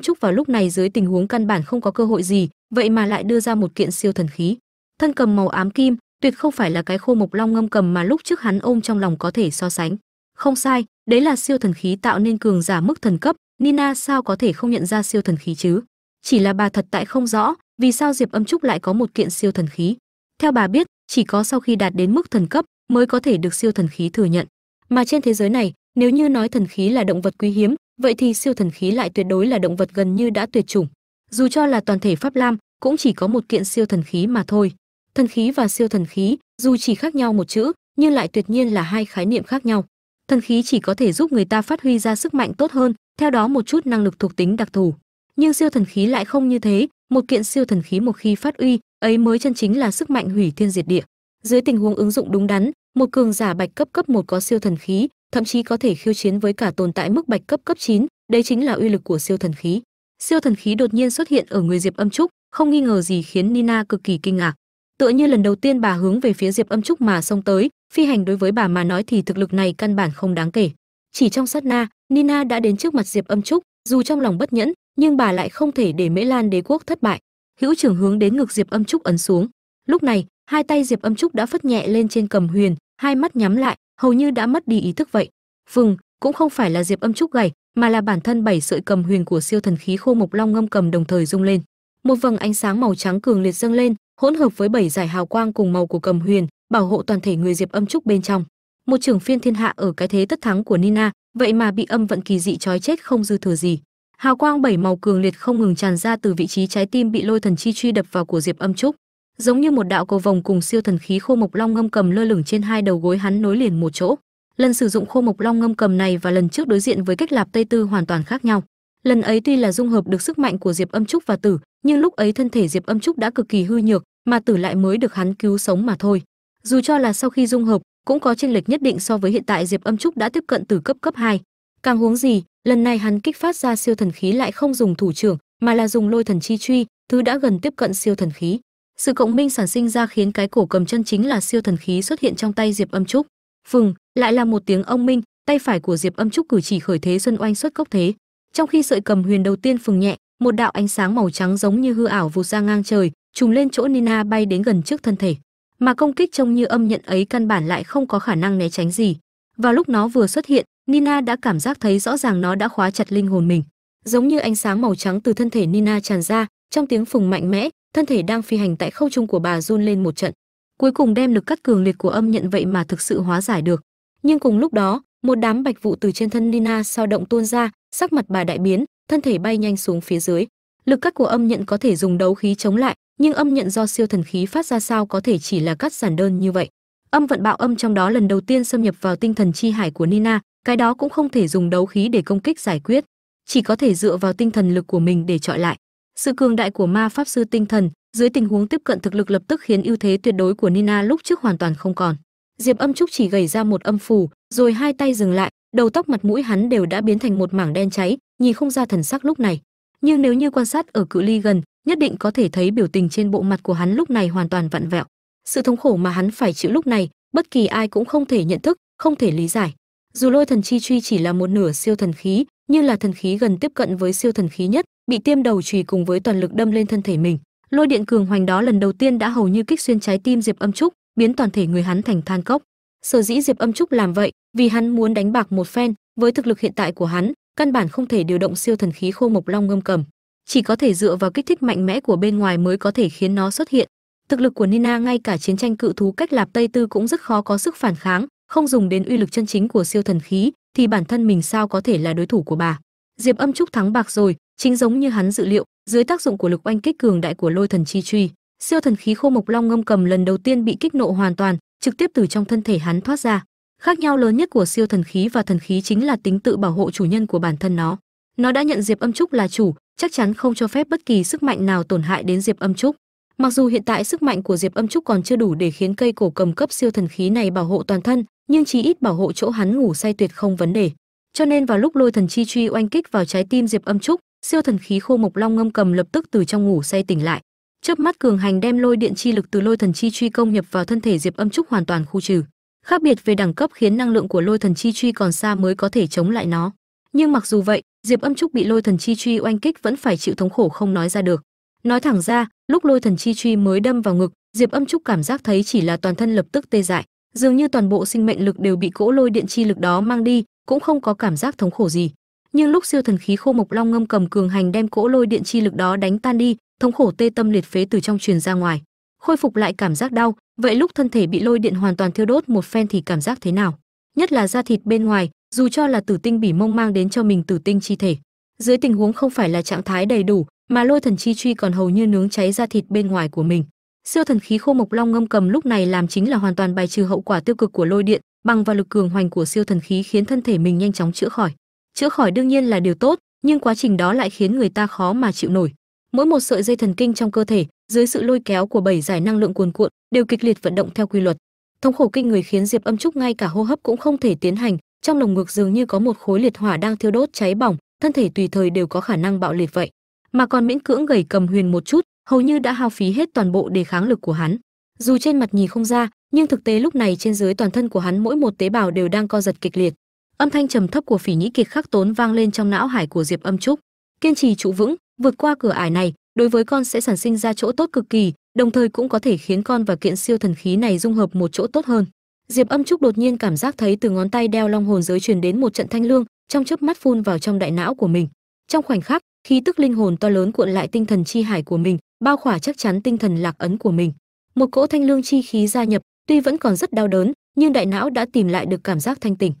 trúc vào lúc này dưới tình huống căn bản không có cơ hội gì, vậy mà lại đưa ra một kiện siêu thần khí. Thân cầm màu ám kim, tuyệt không phải là cái khô mộc long ngâm cầm mà lúc trước hắn ôm trong lòng có thể so sánh. Không sai, đấy là siêu thần khí tạo nên cường giả mức thần cấp, nina sao có thể không nhận ra siêu thần khí chứ? Chỉ là bà thật tại không rõ, vì sao diệp âm trúc lại có một kiện siêu thần khí? Theo bà biết, chỉ có sau khi đạt đến mức thần cấp mới có thể được siêu thần khí thừa nhận. Mà trên thế giới này, nếu như nói thần khí là động vật quý hiếm vậy thì siêu thần khí lại tuyệt đối là động vật gần như đã tuyệt chủng. Dù cho là toàn thể pháp lam, cũng chỉ có một kiện siêu thần khí mà thôi. Thần khí và siêu thần khí, dù chỉ khác nhau một chữ, nhưng lại tuyệt nhiên là hai khái niệm khác nhau. Thần khí chỉ có thể giúp người ta phát huy ra sức mạnh tốt hơn, theo đó một chút năng lực thuộc tính đặc thù. Nhưng siêu thần khí lại không như thế, một kiện siêu thần khí một khi phát uy, ấy mới chân chính là sức mạnh hủy thiên diệt địa. Dưới tình huống ứng dụng đúng đắn, một cường giả bạch cấp cấp một có siêu thần khí thậm chí có thể khiêu chiến với cả tồn tại mức bạch cấp cấp 9, đây chính là uy lực của siêu thần khí. Siêu thần khí đột nhiên xuất hiện ở người diệp âm trúc không nghi ngờ gì khiến nina cực kỳ kinh ngạc. Tựa như lần đầu tiên bà hướng về phía diệp âm trúc mà xông tới phi hành đối với bà mà nói thì thực lực này căn bản không đáng kể. Chỉ trong sát na nina đã đến trước mặt diệp âm trúc dù trong lòng bất nhẫn nhưng bà lại không thể để mễ lan đế quốc thất bại. Hữu trưởng hướng đến ngực diệp âm trúc ấn xuống. Lúc này hai tay diệp âm trúc đã phất nhẹ lên trên cầm huyền hai mắt nhắm lại hầu như đã mất đi ý thức vậy. Phừng, cũng không phải là diệp âm trúc gầy mà là bản thân bảy sợi cầm huyền của siêu thần khí khô mộc long ngâm cầm đồng thời rung lên. Một vầng ánh sáng màu trắng cường liệt dâng lên, hỗn hợp với bảy giải hào quang cùng màu của cầm huyền, bảo hộ toàn thể người diệp âm trúc bên trong. Một trưởng phiên thiên hạ ở cái thế tất thắng của nina, vậy mà bị âm vận kỳ dị trói chết không dư thừa gì. Hào quang bảy màu cường liệt không ngừng tràn ra từ vị trí trái tim bị lôi thần chi truy đập vào của diệp âm trúc giống như một đạo cầu vồng cùng siêu thần khí khô mộc long ngâm cầm lơ lửng trên hai đầu gối hắn nối liền một chỗ. Lần sử dụng khô mộc long ngâm cầm này và lần trước đối diện với cách lạp tây tư hoàn toàn khác nhau. Lần ấy tuy là dung hợp được sức mạnh của diệp âm trúc và tử, nhưng lúc ấy thân thể diệp âm trúc đã cực kỳ hư nhược, mà tử lại mới được hắn cứu sống mà thôi. Dù cho là sau khi dung hợp, cũng có chênh lệch nhất định so với hiện tại diệp âm trúc đã tiếp cận từ cấp cấp 2. càng huống gì, lần này hắn kích phát ra siêu thần khí lại không dùng thủ trưởng, mà là dùng lôi thần chi truy, thứ đã gần tiếp cận siêu thần khí sự cộng minh sản sinh ra khiến cái cổ cầm chân chính là siêu thần khí xuất hiện trong tay diệp âm trúc. Phừng, lại là một tiếng ông minh, tay phải của diệp âm trúc cử chỉ khởi thế xuân oanh xuất cốc thế. Trong khi sợi cầm huyền đầu tiên phừng nhẹ, một đạo ánh sáng màu trắng giống như hư ảo vụt ra ngang trời trùng lên chỗ nina bay đến gần trước thân thể. Mà công kích trông như âm nhận ấy căn bản lại không có khả năng né tránh gì. Vào lúc nó vừa xuất hiện, nina đã cảm giác thấy rõ ràng nó đã khóa chặt linh hồn mình. Giống như ánh sáng màu trắng từ thân thể nina tràn ra, trong tiếng phùng mạnh mẽ thân thể đang phi hành tại khâu trung của bà run lên một trận, cuối cùng đem lực cắt cường liệt của âm nhận vậy mà thực sự hóa giải được. Nhưng cùng lúc đó, một đám bạch vụ từ trên thân nina sao động tuôn ra, sắc mặt bà đại biến, thân thể bay nhanh xuống phía dưới. Lực cắt của âm nhận có thể dùng đấu khí chống lại, nhưng âm nhận do siêu thần khí phát ra sao có thể chỉ là cắt giản đơn như vậy? Âm vận bạo âm trong đó lần đầu tiên xâm nhập vào tinh thần chi hải của nina, cái đó cũng không thể dùng đấu khí để công kích giải quyết, chỉ có thể dựa vào tinh thần lực của mình để trọi lại sự cường đại của ma pháp sư tinh thần, dưới tình huống tiếp cận thực lực lập tức khiến ưu thế tuyệt đối của nina lúc trước hoàn toàn không còn. Diệp âm trúc chỉ gầy ra một âm phù, rồi hai tay dừng lại, đầu tóc mặt mũi hắn đều đã biến thành một mảng đen cháy, nhìn không ra thần sắc lúc này. Nhưng nếu như quan sát ở cự ly gần, nhất định có thể thấy biểu tình trên bộ mặt của hắn lúc này hoàn toàn vặn vẹo. Sự thống khổ mà hắn phải chịu lúc này, bất kỳ ai cũng không thể nhận thức, không thể lý giải. Dù lôi thần chi truy chỉ là một nửa siêu thần khí, nhưng là thần khí gần tiếp cận với siêu thần khí nhất bị tiêm đầu chùy cùng với toàn lực đâm lên thân thể mình. Lôi điện cường hoành đó lần đầu tiên đã hầu như kích xuyên trái tim diệp âm trúc, biến toàn thể người hắn thành than cốc. Sở dĩ diệp âm trúc làm vậy, vì hắn muốn đánh bạc một phen, với thực lực hiện tại của hắn, căn bản không thể điều động siêu thần khí khô mộc long ngâm cầm. Chỉ có thể dựa vào kích thích mạnh mẽ của bên ngoài mới có thể khiến nó xuất hiện. Thực lực của nina ngay cả chiến tranh cự thú cách lạp tây tư cũng rất khó có sức phản kháng, không dùng đến uy lực chân chính của siêu thần khí, thì bản thân mình sao có thể là đối thủ của bà? Diệp âm trúc thắng bạc rồi chính giống như hắn dự liệu, dưới tác dụng của lực oanh kích cường đại của lôi thần chi truy, siêu thần khí khô mộc long ngâm cầm lần đầu tiên bị kích nộ hoàn toàn, trực tiếp từ trong thân thể hắn thoát ra. Khác nhau lớn nhất của siêu thần khí và thần khí chính là tính tự bảo hộ chủ nhân của bản thân nó. Nó đã nhận diệp âm trúc là chủ, chắc chắn không cho phép bất kỳ sức mạnh nào tổn hại đến diệp âm trúc. Mặc dù hiện tại sức mạnh của diệp âm trúc còn chưa đủ để khiến cây cổ cầm cấp siêu thần khí này bảo hộ toàn thân, nhưng chí ít bảo hộ chỗ hắn ngủ say tuyệt không vấn đề. Cho nên vào lúc lôi thần chi truy oanh kích vào trái tim diệp âm trúc siêu thần khí khô mộc long ngâm cầm lập tức từ trong ngủ say tỉnh lại. Chớp mắt cường hành đem lôi điện chi lực từ lôi thần chi truy công nhập vào thân thể diệp âm trúc hoàn toàn khu trừ. Khác biệt về đẳng cấp khiến năng lượng của lôi thần chi truy còn xa mới có thể chống lại nó. Nhưng mặc dù vậy, diệp âm trúc bị lôi thần chi truy oanh kích vẫn phải chịu thống khổ không nói ra được. Nói thẳng ra, lúc lôi thần chi truy mới đâm vào ngực, diệp âm trúc cảm giác thấy chỉ là toàn thân lập tức tê dại. Dường như toàn bộ sinh mệnh lực đều bị cỗ lôi điện chi lực đó mang đi, cũng không có cảm giác thống khổ gì nhưng lúc siêu thần khí khô mộc long ngâm cầm cường hành đem cỗ lôi điện chi lực đó đánh tan đi, thống khổ tê tâm liệt phế từ trong truyền ra ngoài. Khôi phục lại cảm giác đau, vậy lúc thân thể bị lôi điện hoàn toàn thiêu đốt một phen thì cảm giác thế nào? Nhất là da thịt bên ngoài, dù cho là tử tinh bỉ mông mang đến cho mình tử tinh chi thể, dưới tình huống không phải là trạng thái đầy đủ, mà lôi thần chi truy còn hầu như nướng cháy da thịt bên ngoài của mình. Siêu thần khí khô mộc long ngâm cầm lúc này làm chính là hoàn toàn bài trừ hậu quả tiêu cực của lôi điện, bằng vào lực cường hoành của siêu thần khí khiến thân thể mình nhanh chóng chữa khỏi chữa khỏi đương nhiên là điều tốt, nhưng quá trình đó lại khiến người ta khó mà chịu nổi. Mỗi một sợi dây thần kinh trong cơ thể, dưới sự lôi kéo của bảy giải năng lượng cuồn cuộn, đều kịch liệt vận động theo quy luật. Thống khổ kinh người khiến diệp âm trúc ngay cả hô hấp cũng không thể tiến hành, trong lồng ngực dường như có một khối liệt hỏa đang thiêu đốt cháy bỏng, thân thể tùy thời đều có khả năng bạo liệt vậy. Mà còn miễn cưỡng gầy cầm huyền một chút, hầu như đã hao phí hết toàn bộ đề kháng lực của hắn. Dù trên mặt nhìn không ra, nhưng thực tế lúc này trên dưới toàn thân của hắn mỗi một tế bào đều đang co giật kịch liệt âm thanh trầm thấp của phỉ nhĩ kiệt khắc tốn vang lên trong não hải của diệp âm trúc. Kiên trì trụ vững, vượt qua cửa ải này, đối với con sẽ sản sinh ra chỗ tốt cực kỳ, đồng thời cũng có thể khiến con và kiện siêu thần khí này dung hợp một chỗ tốt hơn. Diệp âm trúc đột nhiên cảm giác thấy từ ngón tay đeo long hồn giới truyền đến một trận thanh lương, trong chớp mắt phun vào trong đại não của mình. Trong khoảnh khắc, khí tức linh hồn to lớn cuộn lại tinh thần chi hải của mình, bao khỏa chắc chắn tinh thần lạc ấn của mình. Một cỗ thanh lương chi khí gia nhập, tuy vẫn còn rất đau đớn, nhưng đại não đã tìm lại được cảm giác thanh tỉnh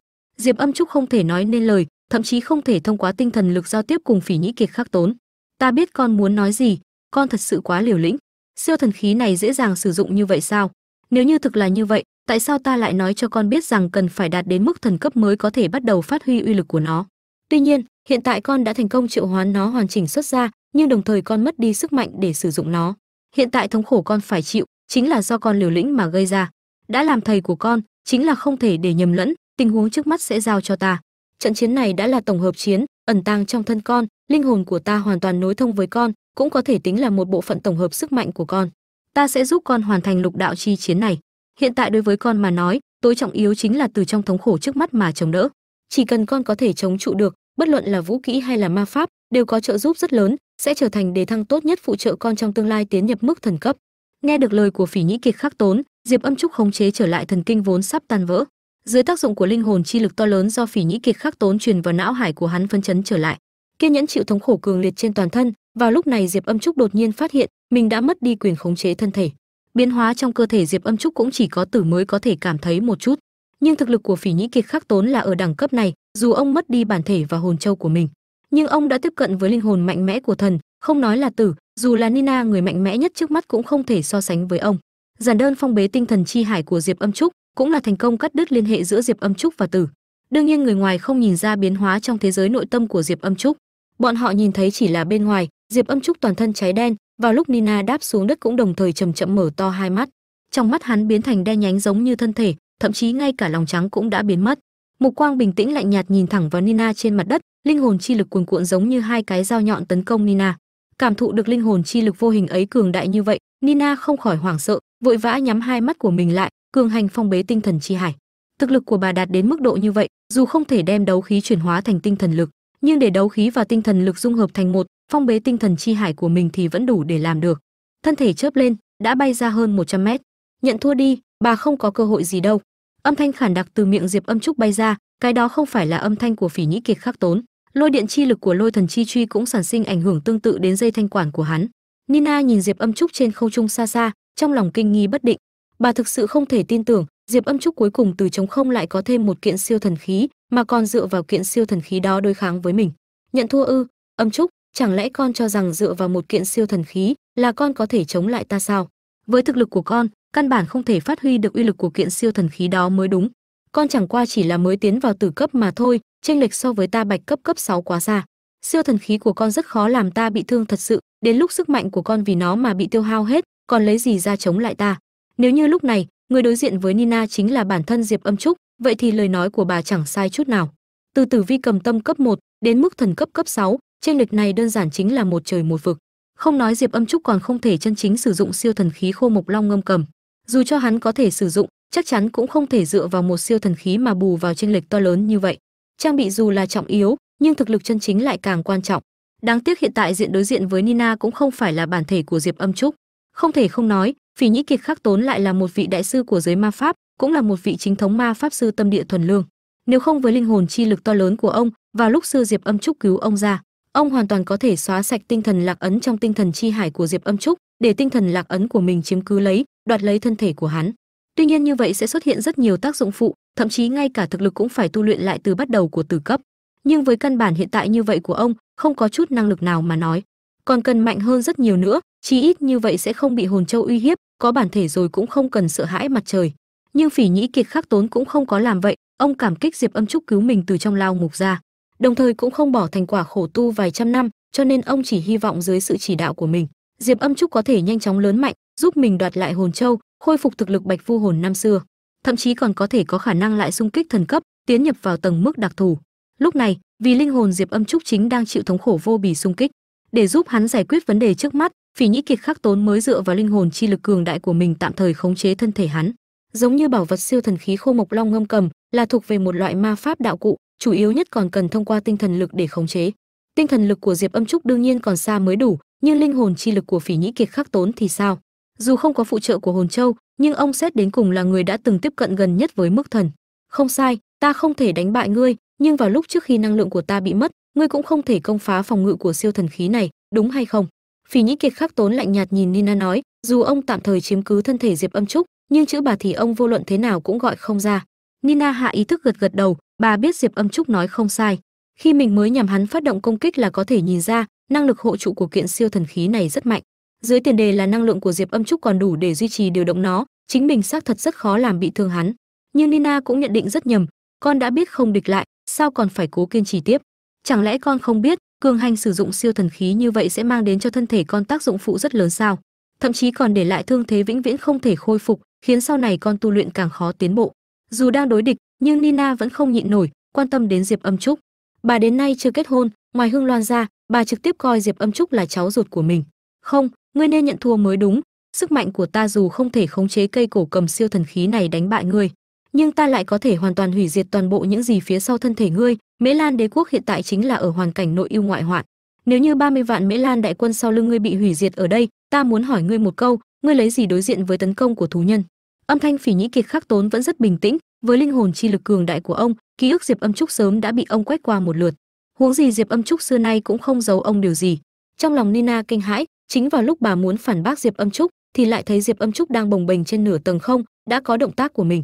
diệp âm trúc không thể nói nên lời, thậm chí không thể thông qua tinh thần lực giao tiếp cùng phỉ nhĩ kiệt khắc tốn. Ta biết con muốn nói gì, con thật sự quá liều lĩnh. Siêu thần khí này dễ dàng sử dụng như vậy sao? Nếu như thực là như vậy, tại sao ta lại nói cho con biết rằng cần phải đạt đến mức thần cấp mới có thể bắt đầu phát huy uy lực của nó? Tuy nhiên, hiện tại con đã thành công triệu hoán nó hoàn chỉnh xuất ra, nhưng đồng thời con mất đi sức mạnh để sử dụng nó. Hiện tại thống khổ con phải chịu, chính là do con liều lĩnh mà gây ra. Đã làm thầy của con, chính là không thể để nhầm lẫn tình huống trước mắt sẽ giao cho ta. Trận chiến này đã là tổng hợp chiến, ẩn tàng trong thân con, linh hồn của ta hoàn toàn nối thông với con, cũng có thể tính là một bộ phận tổng hợp sức mạnh của con. Ta sẽ giúp con hoàn thành lục đạo chi chiến này. Hiện tại đối với con mà nói, tối trọng yếu chính là từ trong thống khổ trước mắt mà chống đỡ. Chỉ cần con có thể chống trụ được, bất luận là vũ kỹ hay là ma pháp, đều có trợ giúp rất lớn, sẽ trở thành đề thăng tốt nhất phụ trợ con trong tương lai tiến nhập mức thần cấp. Nghe được lời của phỉ nhĩ kiệt khắc tốn, diệp âm trúc khống chế trở lại thần kinh vốn sắp tan vỡ dưới tác dụng của linh hồn chi lực to lớn do phỉ nhĩ kiệt khắc tốn truyền vào não hải của hắn phân chấn trở lại. Kiên nhẫn chịu thống khổ cường liệt trên toàn thân, vào lúc này diệp âm trúc đột nhiên phát hiện mình đã mất đi quyền khống chế thân thể. Biến hóa trong cơ thể diệp âm trúc cũng chỉ có tử mới có thể cảm thấy một chút. Nhưng thực lực của phỉ nhĩ kiệt khắc tốn là ở đẳng cấp này, dù ông mất đi bản thể và hồn châu của mình, nhưng ông đã tiếp cận với linh hồn mạnh mẽ của thần, không nói là tử, dù là nina người mạnh mẽ nhất trước mắt cũng không thể so sánh với ông. Giản đơn phong bế tinh thần chi hải của diệp âm trúc cũng là thành công cắt đứt liên hệ giữa diệp âm trúc và tử. Đương nhiên người ngoài không nhìn ra biến hóa trong thế giới nội tâm của diệp âm trúc. Bọn họ nhìn thấy chỉ là bên ngoài, diệp âm trúc toàn thân cháy đen, vào lúc nina đáp xuống đất cũng đồng thời chầm chậm mở to hai mắt. Trong mắt hắn biến thành đen nhánh giống như thân thể, thậm chí ngay cả lòng trắng cũng đã biến mất. Mục quang bình tĩnh lạnh nhạt nhìn thẳng vào nina trên mặt đất, linh hồn chi lực cuồn cuộn giống như hai cái dao nhọn tấn công nina. Cảm thụ được linh hồn chi lực vô hình ấy cường đại như vậy, nina không khỏi hoảng sợ, vội vã nhắm hai mắt của mình lại cường hành phong bế tinh thần chi hải. Thực lực của bà đạt đến mức độ như vậy, dù không thể đem đấu khí chuyển hóa thành tinh thần lực, nhưng để đấu khí và tinh thần lực dung hợp thành một, phong bế tinh thần chi hải của mình thì vẫn đủ để làm được. Thân thể chớp lên, đã bay ra hơn 100 mét. Nhận thua đi, bà không có cơ hội gì đâu. Âm thanh khản đặc từ miệng diệp âm trúc bay ra, cái đó không phải là âm thanh của phỉ nhĩ kiệt khắc tốn. Lôi điện chi lực của lôi thần chi truy cũng sản sinh ảnh hưởng tương tự đến dây thanh quản của hắn. Nina nhìn diệp âm trúc trên không trung xa xa, trong lòng kinh nghi bất định bà thực sự không thể tin tưởng, diệp âm trúc cuối cùng từ chống không lại có thêm một kiện siêu thần khí, mà còn dựa vào kiện siêu thần khí đó đối kháng với mình. Nhận thua ư, âm trúc, chẳng lẽ con cho rằng dựa vào một kiện siêu thần khí là con có thể chống lại ta sao? Với thực lực của con, căn bản không thể phát huy được uy lực của kiện siêu thần khí đó mới đúng. Con chẳng qua chỉ là mới tiến vào tử cấp mà thôi, chênh lệch so với ta bạch cấp cấp 6 quá xa. Siêu thần khí của con rất khó làm ta bị thương thật sự, đến lúc sức mạnh của con vì nó mà bị tiêu hao hết, còn lấy gì ra chống lại ta? Nếu như lúc này người đối diện với nina chính là bản thân diệp âm trúc vậy thì lời nói của bà chẳng sai chút nào. Từ tử vi cầm tâm cấp 1 đến mức thần cấp cấp 6, trên lệch này đơn giản chính là một trời một vực. Không nói diệp âm trúc còn không thể chân chính sử dụng siêu thần khí khô mộc long ngâm cầm. Dù cho hắn có thể sử dụng chắc chắn cũng không thể dựa vào một siêu thần khí mà bù vào chênh lệch to lớn như vậy. Trang bị dù là trọng yếu nhưng thực lực chân chính lại càng quan trọng. Đáng tiếc hiện tại diện đối diện với nina cũng không phải là bản thể của diệp âm trúc. Không thể không nói phỉ nhĩ kiệt khắc tốn lại là một vị đại sư của giới ma pháp, cũng là một vị chính thống ma pháp sư tâm địa thuần lương. Nếu không với linh hồn chi lực to lớn của ông, vào lúc xưa diệp âm trúc cứu ông ra, ông hoàn toàn có thể xóa sạch tinh thần lạc ấn trong tinh thần chi hải của diệp âm trúc, để tinh thần lạc ấn của mình chiếm cứ lấy, đoạt lấy thân thể của hắn. Tuy nhiên như vậy sẽ xuất hiện rất nhiều tác dụng phụ, thậm chí ngay cả thực lực cũng phải tu luyện lại từ bắt đầu của từ cấp. Nhưng với căn bản hiện tại như vậy của ông, không có chút năng lực nào mà nói. Còn cần mạnh hơn rất nhiều nữa chí ít như vậy sẽ không bị hồn châu uy hiếp, có bản thể rồi cũng không cần sợ hãi mặt trời. Nhưng phỉ nhĩ kiệt khắc tốn cũng không có làm vậy, ông cảm kích diệp âm trúc cứu mình từ trong lao ngục ra. Đồng thời cũng không bỏ thành quả khổ tu vài trăm năm, cho nên ông chỉ hy vọng dưới sự chỉ đạo của mình, diệp âm trúc có thể nhanh chóng lớn mạnh, giúp mình đoạt lại hồn châu, khôi phục thực lực bạch vu hồn năm xưa. Thậm chí còn có thể có khả năng lại xung kích thần cấp, tiến nhập vào tầng mức đặc thù. Lúc này, vì linh hồn diệp âm trúc chính đang chịu thống khổ vô bì xung kích. Để giúp hắn giải quyết vấn đề trước mắt phỉ nhĩ kiệt khắc tốn mới dựa vào linh hồn chi lực cường đại của mình tạm thời khống chế thân thể hắn. Giống như bảo vật siêu thần khí khô mộc long ngâm cầm, là thuộc về một loại ma pháp đạo cụ, chủ yếu nhất còn cần thông qua tinh thần lực để khống chế. Tinh thần lực của diệp âm trúc đương nhiên còn xa mới đủ, nhưng linh hồn chi lực của phỉ nhĩ kiệt khắc tốn thì sao? Dù không có phụ trợ của hồn châu, nhưng ông xét đến cùng là người đã từng tiếp cận gần nhất với mức thần. Không sai, ta không thể đánh bại ngươi, nhưng vào lúc trước khi năng lượng của ta bị mất, ngươi cũng không thể công phá phòng ngự của siêu thần khí này, đúng hay không? Phỉ nhĩ kiệt khắc tốn lạnh nhạt nhìn nina nói, dù ông tạm thời chiếm cứ thân thể diệp âm trúc, nhưng chữ bà thì ông vô luận thế nào cũng gọi không ra. Nina hạ ý thức gật gật đầu, bà biết diệp âm trúc nói không sai. Khi mình mới nhằm hắn phát động công kích là có thể nhìn ra, năng lực hộ trụ của kiện siêu thần khí này rất mạnh. Dưới tiền đề là năng lượng của diệp âm trúc còn đủ để duy trì điều động nó, chính mình xác thật rất khó làm bị thương hắn. Nhưng nina cũng nhận định rất nhầm, con đã biết không địch lại, sao còn phải cố kiên trì tiếp? Chẳng lẽ con không biết cường hành sử dụng siêu thần khí như vậy sẽ mang đến cho thân thể con tác dụng phụ rất lớn sao? Thậm chí còn để lại thương thế vĩnh viễn không thể khôi phục, khiến sau này con tu luyện càng khó tiến bộ. Dù đang đối địch, nhưng nina vẫn không nhịn nổi, quan tâm đến diệp âm trúc. Bà đến nay chưa kết hôn, ngoài hương loan ra, bà trực tiếp coi diệp âm trúc là cháu ruột của mình. Không, ngươi nên nhận thua mới đúng. Sức mạnh của ta dù không thể khống chế cây cổ cầm siêu thần khí này đánh bại ngươi nhưng ta lại có thể hoàn toàn hủy diệt toàn bộ những gì phía sau thân thể ngươi. Mễ lan đế quốc hiện tại chính là ở hoàn cảnh nội ưu ngoại hoạn. Nếu như 30 vạn mễ lan đại quân sau lưng ngươi bị hủy diệt ở đây, ta muốn hỏi ngươi một câu, ngươi lấy gì đối diện với tấn công của thú nhân? Âm thanh phỉ nhĩ kiệt khắc tốn vẫn rất bình tĩnh, với linh hồn chi lực cường đại của ông, ký ức diệp âm trúc sớm đã bị ông quét qua một lượt. Huống gì diệp âm trúc xưa nay cũng không giấu ông điều gì. Trong lòng nina kinh hãi, chính vào lúc bà muốn phản bác diệp âm trúc, thì lại thấy diệp âm trúc đang bồng bềnh trên nửa tầng không, đã có động tác của mình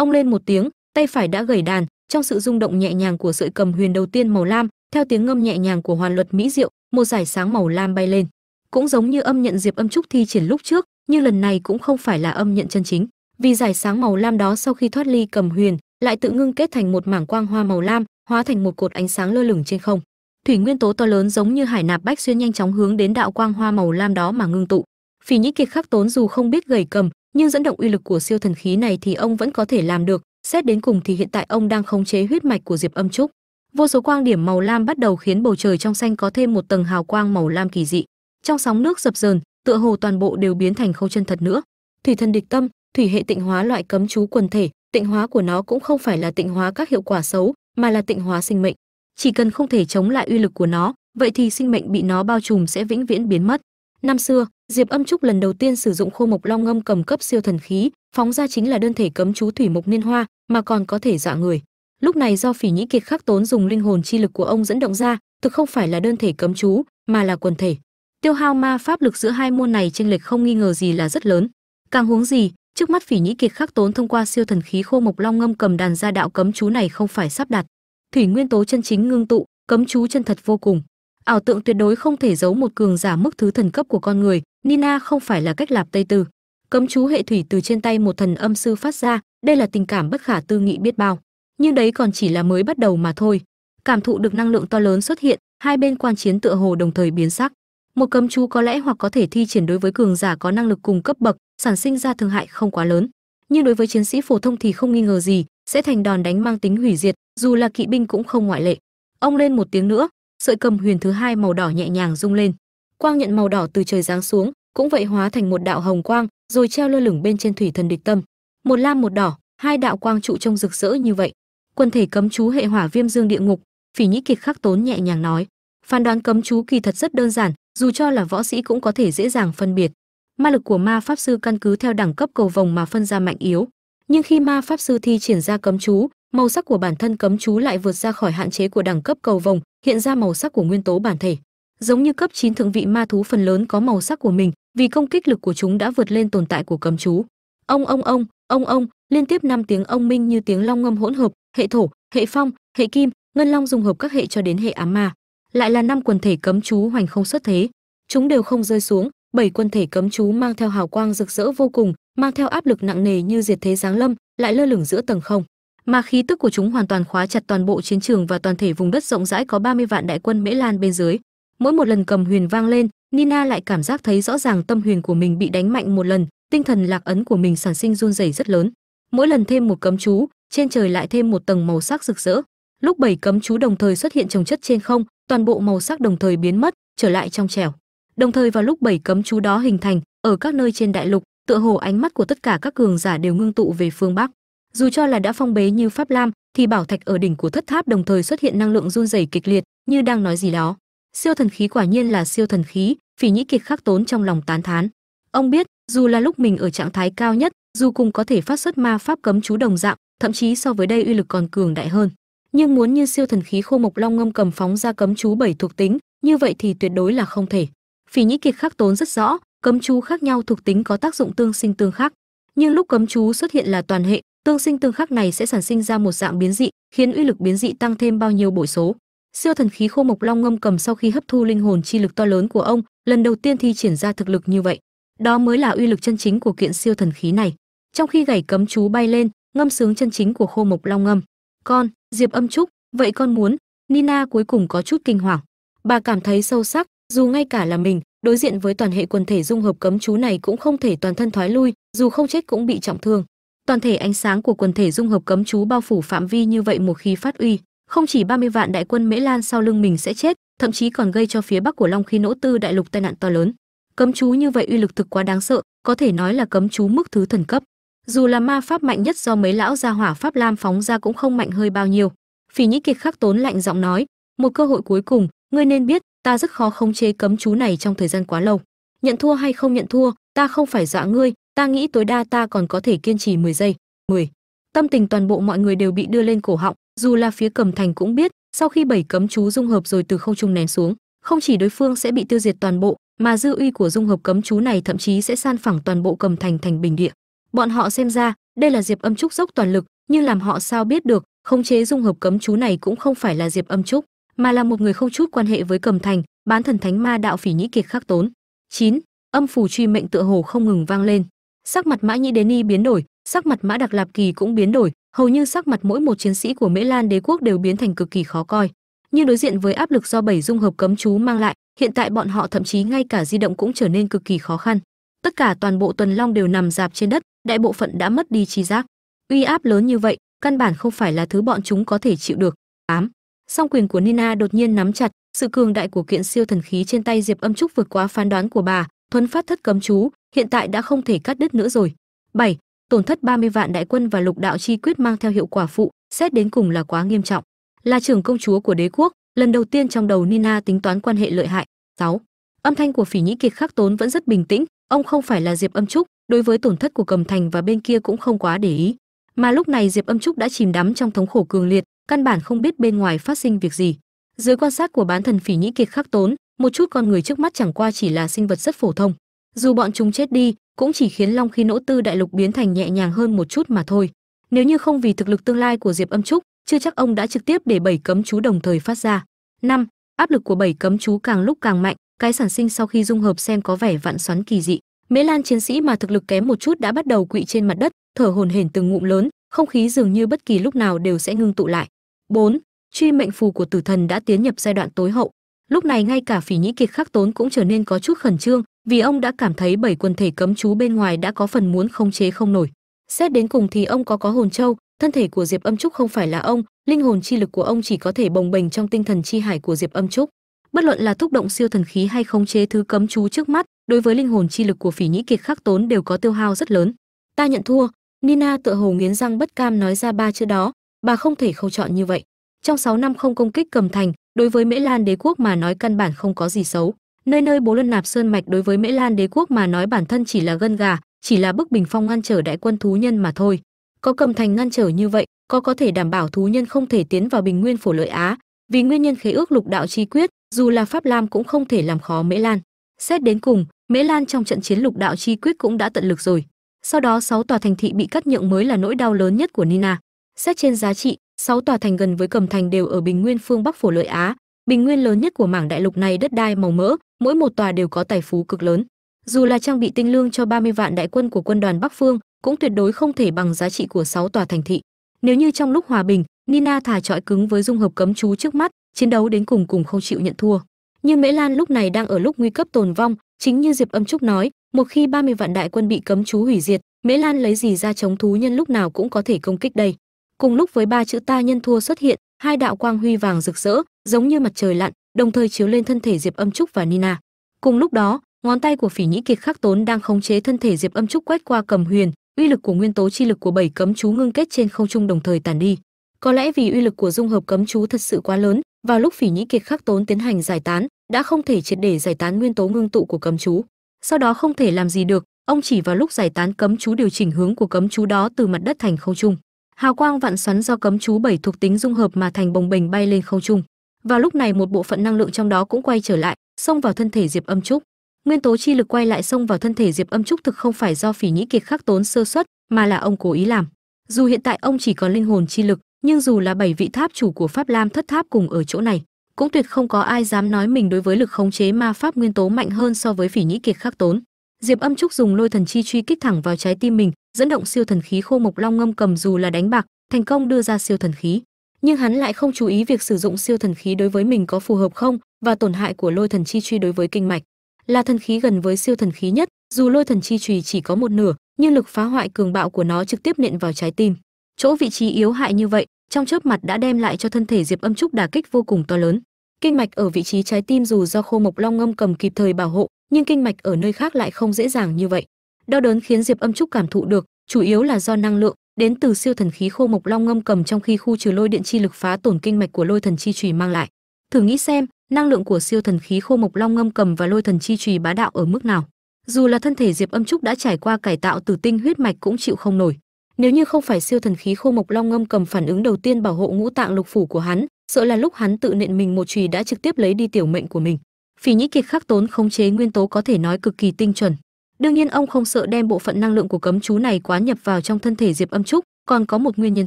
ông lên một tiếng, tay phải đã gầy đàn, trong sự rung động nhẹ nhàng của sợi cầm huyền đầu tiên màu lam, theo tiếng ngâm nhẹ nhàng của hoàn luật mỹ diệu, một giải sáng màu lam bay lên. Cũng giống như âm nhận diệp âm trúc thi triển lúc trước, nhưng lần này cũng không phải là âm nhận chân chính, vì giải sáng màu lam đó sau khi thoát ly cầm huyền, lại tự ngưng kết thành một mảng quang hoa màu lam, hóa thành một cột ánh sáng lơ lửng trên không. Thủy nguyên tố to lớn giống như hải nạp bách xuyên nhanh chóng hướng đến đạo quang hoa màu lam đó mà ngưng tụ. Phỉ nhĩ kiệt khắc tốn dù không biết gầy cầm nhưng dẫn động uy lực của siêu thần khí này thì ông vẫn có thể làm được. Xét đến cùng thì hiện tại ông đang khống chế huyết mạch của diệp âm trúc. Vô số quang điểm màu lam bắt đầu khiến bầu trời trong xanh có thêm một tầng hào quang màu lam kỳ dị. Trong sóng nước dập dờn, tựa hồ toàn bộ đều biến thành khâu chân thật nữa. Thủy thần địch tâm, thủy hệ tịnh hóa loại cấm chú quần thể, tịnh hóa của nó cũng không phải là tịnh hóa các hiệu quả xấu, mà là tịnh hóa sinh mệnh. Chỉ cần không thể chống lại uy lực của nó, vậy thì sinh mệnh bị nó bao trùm sẽ vĩnh viễn biến mất năm xưa, diệp âm trúc lần đầu tiên sử dụng khô mộc long ngâm cầm cấp siêu thần khí, phóng ra chính là đơn thể cấm chú thủy mộc niên hoa, mà còn có thể dọa người. Lúc này do phỉ nhĩ kiệt khắc tốn dùng linh hồn chi lực của ông dẫn động ra, thực không phải là đơn thể cấm chú, mà là quần thể. Tiêu hao ma pháp lực giữa hai môn này chênh lệch không nghi ngờ gì là rất lớn. Càng huống gì, trước mắt phỉ nhĩ kiệt khắc tốn thông qua siêu thần khí khô mộc long ngâm cầm đàn ra đạo cấm chú này không phải sắp đặt. Thủy nguyên tố chân chính ngưng tụ, cấm chú chân thật vô cùng ảo tượng tuyệt đối không thể giấu một cường giả mức thứ thần cấp của con người, nina không phải là cách lạp tây tư. Cấm chú hệ thủy từ trên tay một thần âm sư phát ra, đây là tình cảm bất khả tư nghị biết bao. Nhưng đấy còn chỉ là mới bắt đầu mà thôi. Cảm thụ được năng lượng to lớn xuất hiện, hai bên quan chiến tựa hồ đồng thời biến sắc. Một cấm chú có lẽ hoặc có thể thi triển đối với cường giả có năng lực cùng cấp bậc, sản sinh ra thương hại không quá lớn. Nhưng đối với chiến sĩ phổ thông thì không nghi ngờ gì, sẽ thành đòn đánh mang tính hủy diệt, dù là kỵ binh cũng không ngoại lệ. Ông lên một tiếng nữa sợi cầm huyền thứ hai màu đỏ nhẹ nhàng rung lên. Quang nhận màu đỏ từ trời giáng xuống, cũng vậy hóa thành một đạo hồng quang, rồi treo lơ lửng bên trên thủy thần địch tâm. Một lam một đỏ, hai đạo quang trụ trông rực rỡ như vậy. Quân thể cấm chú hệ hỏa viêm dương địa ngục, phỉ nhĩ kiệt khắc tốn nhẹ nhàng nói. Phán đoán cấm chú kỳ thật rất đơn giản, dù cho là võ sĩ cũng có thể dễ dàng phân biệt. Ma lực của ma pháp sư căn cứ theo đẳng cấp cầu vồng mà phân ra mạnh yếu. Nhưng khi ma pháp sư thi triển ra cấm chú, màu sắc của bản thân cấm chú lại vượt ra khỏi hạn chế của đẳng cấp cầu vồng hiện ra màu sắc của nguyên tố bản thể. Giống như cấp 9 thượng vị ma thú phần lớn có màu sắc của mình, vì công kích lực của chúng đã vượt lên tồn tại của cấm chú. Ông ông ông ông ông, liên tiếp năm tiếng ông minh như tiếng long ngâm hỗn hợp, hệ thổ, hệ phong, hệ kim, ngân long dùng hợp các hệ cho đến hệ ám ma. Lại là năm quần thể cấm chú hoành không xuất thế. Chúng đều không rơi xuống, bảy quân thể cấm chú mang theo hào quang rực rỡ vô cùng, mang theo áp lực nặng nề như diệt thế giáng lâm, lại lơ lửng giữa tầng không mà khí tức của chúng hoàn toàn khóa chặt toàn bộ chiến trường và toàn thể vùng đất rộng rãi có 30 vạn đại quân mễ lan bên dưới. Mỗi một lần cầm huyền vang lên, nina lại cảm giác thấy rõ ràng tâm huyền của mình bị đánh mạnh một lần, tinh thần lạc ấn của mình sản sinh run rẩy rất lớn. Mỗi lần thêm một cấm chú, trên trời lại thêm một tầng màu sắc rực rỡ. Lúc bảy cấm chú đồng thời xuất hiện trồng chất trên không, toàn bộ màu sắc đồng thời biến mất, trở lại trong trẻo. Đồng thời vào lúc bảy cấm chú đó hình thành, ở các nơi trên đại lục, tựa hồ ánh mắt của tất cả các cường giả đều ngưng tụ về phương bắc dù cho là đã phong bế như pháp lam, thì bảo thạch ở đỉnh của thất tháp đồng thời xuất hiện năng lượng run rẩy kịch liệt, như đang nói gì đó. Siêu thần khí quả nhiên là siêu thần khí, phỉ nhĩ kiệt khắc tốn trong lòng tán thán. Ông biết, dù là lúc mình ở trạng thái cao nhất, dù cùng có thể phát xuất ma pháp cấm chú đồng dạng, thậm chí so với đây uy lực còn cường đại hơn. Nhưng muốn như siêu thần khí khô mộc long ngâm cầm phóng ra cấm chú bảy thuộc tính, như vậy thì tuyệt đối là không thể. Phỉ nhĩ kiệt khắc tốn rất rõ, cấm chú khác nhau thuộc tính có tác dụng tương sinh tương khắc. Nhưng lúc cấm chú xuất hiện là toàn hệ tương sinh tương khắc này sẽ sản sinh ra một dạng biến dị, khiến uy lực biến dị tăng thêm bao nhiêu bội số. Siêu thần khí khô mộc long ngâm cầm sau khi hấp thu linh hồn chi lực to lớn của ông, lần đầu tiên thi triển ra thực lực như vậy. Đó mới là uy lực chân chính của kiện siêu thần khí này. Trong khi gảy cấm chú bay lên, ngâm sướng chân chính của khô mộc long ngâm. Con, diệp âm trúc, vậy con muốn? Nina cuối cùng có chút kinh hoàng. Bà cảm thấy sâu sắc, dù ngay cả là mình, đối diện với toàn hệ quần thể dung hợp cấm chú này cũng không thể toàn thân thoái lui, dù không chết cũng bị trọng thương toàn thể ánh sáng của quần thể dung hợp cấm chú bao phủ phạm vi như vậy một khi phát uy, không chỉ 30 vạn đại quân mễ lan sau lưng mình sẽ chết, thậm chí còn gây cho phía bắc của long khí nỗ tư đại lục tai nạn to lớn. Cấm chú như vậy uy lực thực quá đáng sợ, có thể nói là cấm chú mức thứ thần cấp. Dù là ma pháp mạnh nhất do mấy lão gia hỏa pháp lam phóng ra cũng không mạnh hơi bao nhiêu. Phỉ nhĩ kiệt khắc tốn lạnh giọng nói, một cơ hội cuối cùng, ngươi nên biết, ta rất khó khống chế cấm chú này trong thời gian quá lâu. Nhận thua hay không nhận thua, ta không phải dọa ngươi ta nghĩ tối đa ta còn có thể kiên trì 10 giây 10, tâm tình toàn bộ mọi người đều bị đưa lên cổ họng dù là phía cầm thành cũng biết sau khi bảy cấm chú dung hợp rồi từ không trung ném xuống không chỉ đối phương sẽ bị tiêu diệt toàn bộ mà dư uy của dung hợp cấm chú này thậm chí sẽ san phẳng toàn bộ cầm thành thành bình địa. Bọn họ xem ra đây là diệp âm trúc dốc toàn lực nhưng làm họ sao biết được khống chế dung hợp cấm chú này cũng không phải là diệp âm trúc mà là một người không chút quan hệ với cầm thành bán thần thánh ma đạo phỉ nhĩ kiệt khắc tốn. 9. âm phù truy mệnh tựa hồ không ngừng vang lên sắc mặt mã nhĩ đế ni biến đổi, sắc mặt mã đặc lạp kỳ cũng biến đổi, hầu như sắc mặt mỗi một chiến sĩ của mễ lan đế quốc đều biến thành cực kỳ khó coi. Nhưng đối diện với áp lực do bảy dung hợp cấm chú mang lại, hiện tại bọn họ thậm chí ngay cả di động cũng trở nên cực kỳ khó khăn. Tất cả toàn bộ tuần long đều nằm dạp trên đất, đại bộ phận đã mất đi chi giác. Uy áp lớn như vậy, căn bản không phải là thứ bọn chúng có thể chịu được. Ám. Song quyền của nina đột nhiên nắm chặt, sự cường đại của kiện siêu thần khí trên tay diệp âm trúc vượt quá phán đoán của bà thuấn phát thất cấm chú, hiện tại đã không thể cắt đứt nữa rồi 7. tổn thất 30 vạn đại quân và lục đạo chi quyết mang theo hiệu quả phụ, xét đến cùng là quá nghiêm trọng là trưởng công chúa của đế quốc, lần đầu tiên trong đầu nina tính toán quan hệ lợi hại 6. âm thanh của phỉ nhĩ kiệt khắc tốn vẫn rất bình tĩnh, ông không phải là diệp âm trúc, đối với tổn thất của cầm thành và bên kia cũng không quá để ý mà lúc này diệp âm trúc đã chìm đắm trong thống khổ cường liệt, căn bản không biết bên ngoài phát sinh việc gì dưới quan sát của bán thần phỉ nhĩ kiệt khắc tốn một chút con người trước mắt chẳng qua chỉ là sinh vật rất phổ thông. Dù bọn chúng chết đi, cũng chỉ khiến long khí nỗ tư đại lục biến thành nhẹ nhàng hơn một chút mà thôi. Nếu như không vì thực lực tương lai của diệp âm trúc, chưa chắc ông đã trực tiếp để bảy cấm chú đồng thời phát ra. Năm, áp lực của bảy cấm chú càng lúc càng mạnh, cái sản sinh sau khi dung hợp xem có vẻ vặn xoắn kỳ dị. Mễ lan chiến sĩ mà thực lực kém một chút đã bắt đầu quỵ trên mặt đất, thở hồn hển từng ngụm lớn, không khí dường như bất kỳ lúc nào đều sẽ ngưng tụ lại. 4. truy mệnh phù của tử thần đã tiến nhập giai đoạn tối hậu lúc này ngay cả phỉ nhĩ kiệt khắc tốn cũng trở nên có chút khẩn trương, vì ông đã cảm thấy bảy quần thể cấm chú bên ngoài đã có phần muốn không chế không nổi. Xét đến cùng thì ông có có hồn châu, thân thể của diệp âm trúc không phải là ông, linh hồn chi lực của ông chỉ có thể bồng bềnh trong tinh thần chi hải của diệp âm trúc. Bất luận là thúc động siêu thần khí hay khống chế thứ cấm chú trước mắt, đối với linh hồn chi lực của phỉ nhĩ kiệt khắc tốn đều có tiêu hao rất lớn. Ta nhận thua. Nina tựa hồ nghiến răng bất cam nói ra ba chữ đó. Bà không thể không chọn như vậy. Trong 6 năm không công kích cầm thành đối với mễ lan đế quốc mà nói căn bản không có gì xấu. Nơi nơi bố luân nạp sơn mạch đối với mễ lan đế quốc mà nói bản thân chỉ là gân gà, chỉ là bức bình phong ngăn trở đại quân thú nhân mà thôi. Có cầm thành ngăn trở như vậy, có có thể đảm bảo thú nhân không thể tiến vào bình nguyên phổ lợi á. Vì nguyên nhân khế ước lục đạo chi quyết, dù là pháp lam cũng không thể làm khó mễ lan. Xét đến cùng, mễ lan trong trận chiến lục đạo chi quyết cũng đã tận lực rồi. Sau đó sáu tòa thành thị bị cắt nhượng mới là nỗi đau lớn nhất của nina. Xét trên giá trị sáu tòa thành gần với cầm thành đều ở bình nguyên phương bắc phổ lợi á. Bình nguyên lớn nhất của mảng đại lục này đất đai màu mỡ, mỗi một tòa đều có tài phú cực lớn. Dù là trang bị tinh lương cho 30 vạn đại quân của quân đoàn bắc phương, cũng tuyệt đối không thể bằng giá trị của sáu tòa thành thị. Nếu như trong lúc hòa bình, nina thả trọi cứng với dung hợp cấm chú trước mắt, chiến đấu đến cùng cùng không chịu nhận thua. Nhưng mễ lan lúc này đang ở lúc nguy cấp tồn vong, chính như diệp âm trúc nói, một khi 30 vạn đại quân bị cấm chú hủy diệt, mễ lan lấy gì ra chống thú nhân lúc nào cũng có thể công kích đây cùng lúc với ba chữ ta nhân thua xuất hiện, hai đạo quang huy vàng rực rỡ, giống như mặt trời lặn, đồng thời chiếu lên thân thể diệp âm trúc và nina. Cùng lúc đó, ngón tay của phỉ nhĩ kiệt khắc tốn đang khống chế thân thể diệp âm trúc quét qua cầm huyền, uy lực của nguyên tố chi lực của bảy cấm chú ngưng kết trên không trung đồng thời tàn đi. Có lẽ vì uy lực của dung hợp cấm chú thật sự quá lớn, vào lúc phỉ nhĩ kiệt khắc tốn tiến hành giải tán, đã không thể triệt để giải tán nguyên tố ngưng tụ của cấm chú. Sau đó không thể làm gì được, ông chỉ vào lúc giải tán cấm chú điều chỉnh hướng của cấm chú đó từ mặt đất thành không trung hào quang vạn xoắn do cấm chú bảy thuộc tính dung hợp mà thành bồng bềnh bay lên không trung. Vào lúc này một bộ phận năng lượng trong đó cũng quay trở lại xông vào thân thể diệp âm trúc. Nguyên tố chi lực quay lại xông vào thân thể diệp âm trúc thực không phải do phỉ nhĩ kiệt khắc tốn sơ xuất, mà là ông cố ý làm. Dù hiện tại ông chỉ còn linh hồn chi lực nhưng dù là bảy vị tháp chủ của pháp lam thất tháp cùng ở chỗ này cũng tuyệt không có ai dám nói mình đối với lực khống chế ma pháp nguyên tố mạnh hơn so với phỉ nhĩ kiệt khắc tốn. Diệp âm trúc dùng lôi thần chi truy kích thẳng vào trái tim mình dẫn động siêu thần khí khô mộc long ngâm cầm dù là đánh bạc, thành công đưa ra siêu thần khí. Nhưng hắn lại không chú ý việc sử dụng siêu thần khí đối với mình có phù hợp không và tổn hại của lôi thần chi truy đối với kinh mạch. Là thần khí gần với siêu thần khí nhất, dù lôi thần chi trùy chỉ có một nửa, nhưng lực phá hoại cường bạo của nó trực tiếp nện vào trái tim. Chỗ vị trí yếu hại như vậy, trong chớp mặt đã đem lại cho thân thể diệp âm trúc đả kích vô cùng to lớn. Kinh mạch ở vị trí trái tim dù do khô mộc long ngâm cầm kịp thời bảo hộ, nhưng kinh mạch ở nơi khác lại không dễ dàng như vậy đau đớn khiến diệp âm trúc cảm thụ được, chủ yếu là do năng lượng, đến từ siêu thần khí khô mộc long ngâm cầm trong khi khu trừ lôi điện chi lực phá tổn kinh mạch của lôi thần chi trùy mang lại. Thử nghĩ xem, năng lượng của siêu thần khí khô mộc long ngâm cầm và lôi thần chi trùy bá đạo ở mức nào. Dù là thân thể diệp âm trúc đã trải qua cải tạo từ tinh huyết mạch cũng chịu không nổi. Nếu như không phải siêu thần khí khô mộc long ngâm cầm phản ứng đầu tiên bảo hộ ngũ tạng lục phủ của hắn, sợ là lúc hắn tự nện mình một chùy đã trực tiếp lấy đi tiểu mệnh của mình. Phỉ nhĩ kiệt khắc tốn khống chế nguyên tố có thể nói cực kỳ tinh chuẩn đương nhiên ông không sợ đem bộ phận năng lượng của cấm chú này quá nhập vào trong thân thể diệp âm trúc, còn có một nguyên nhân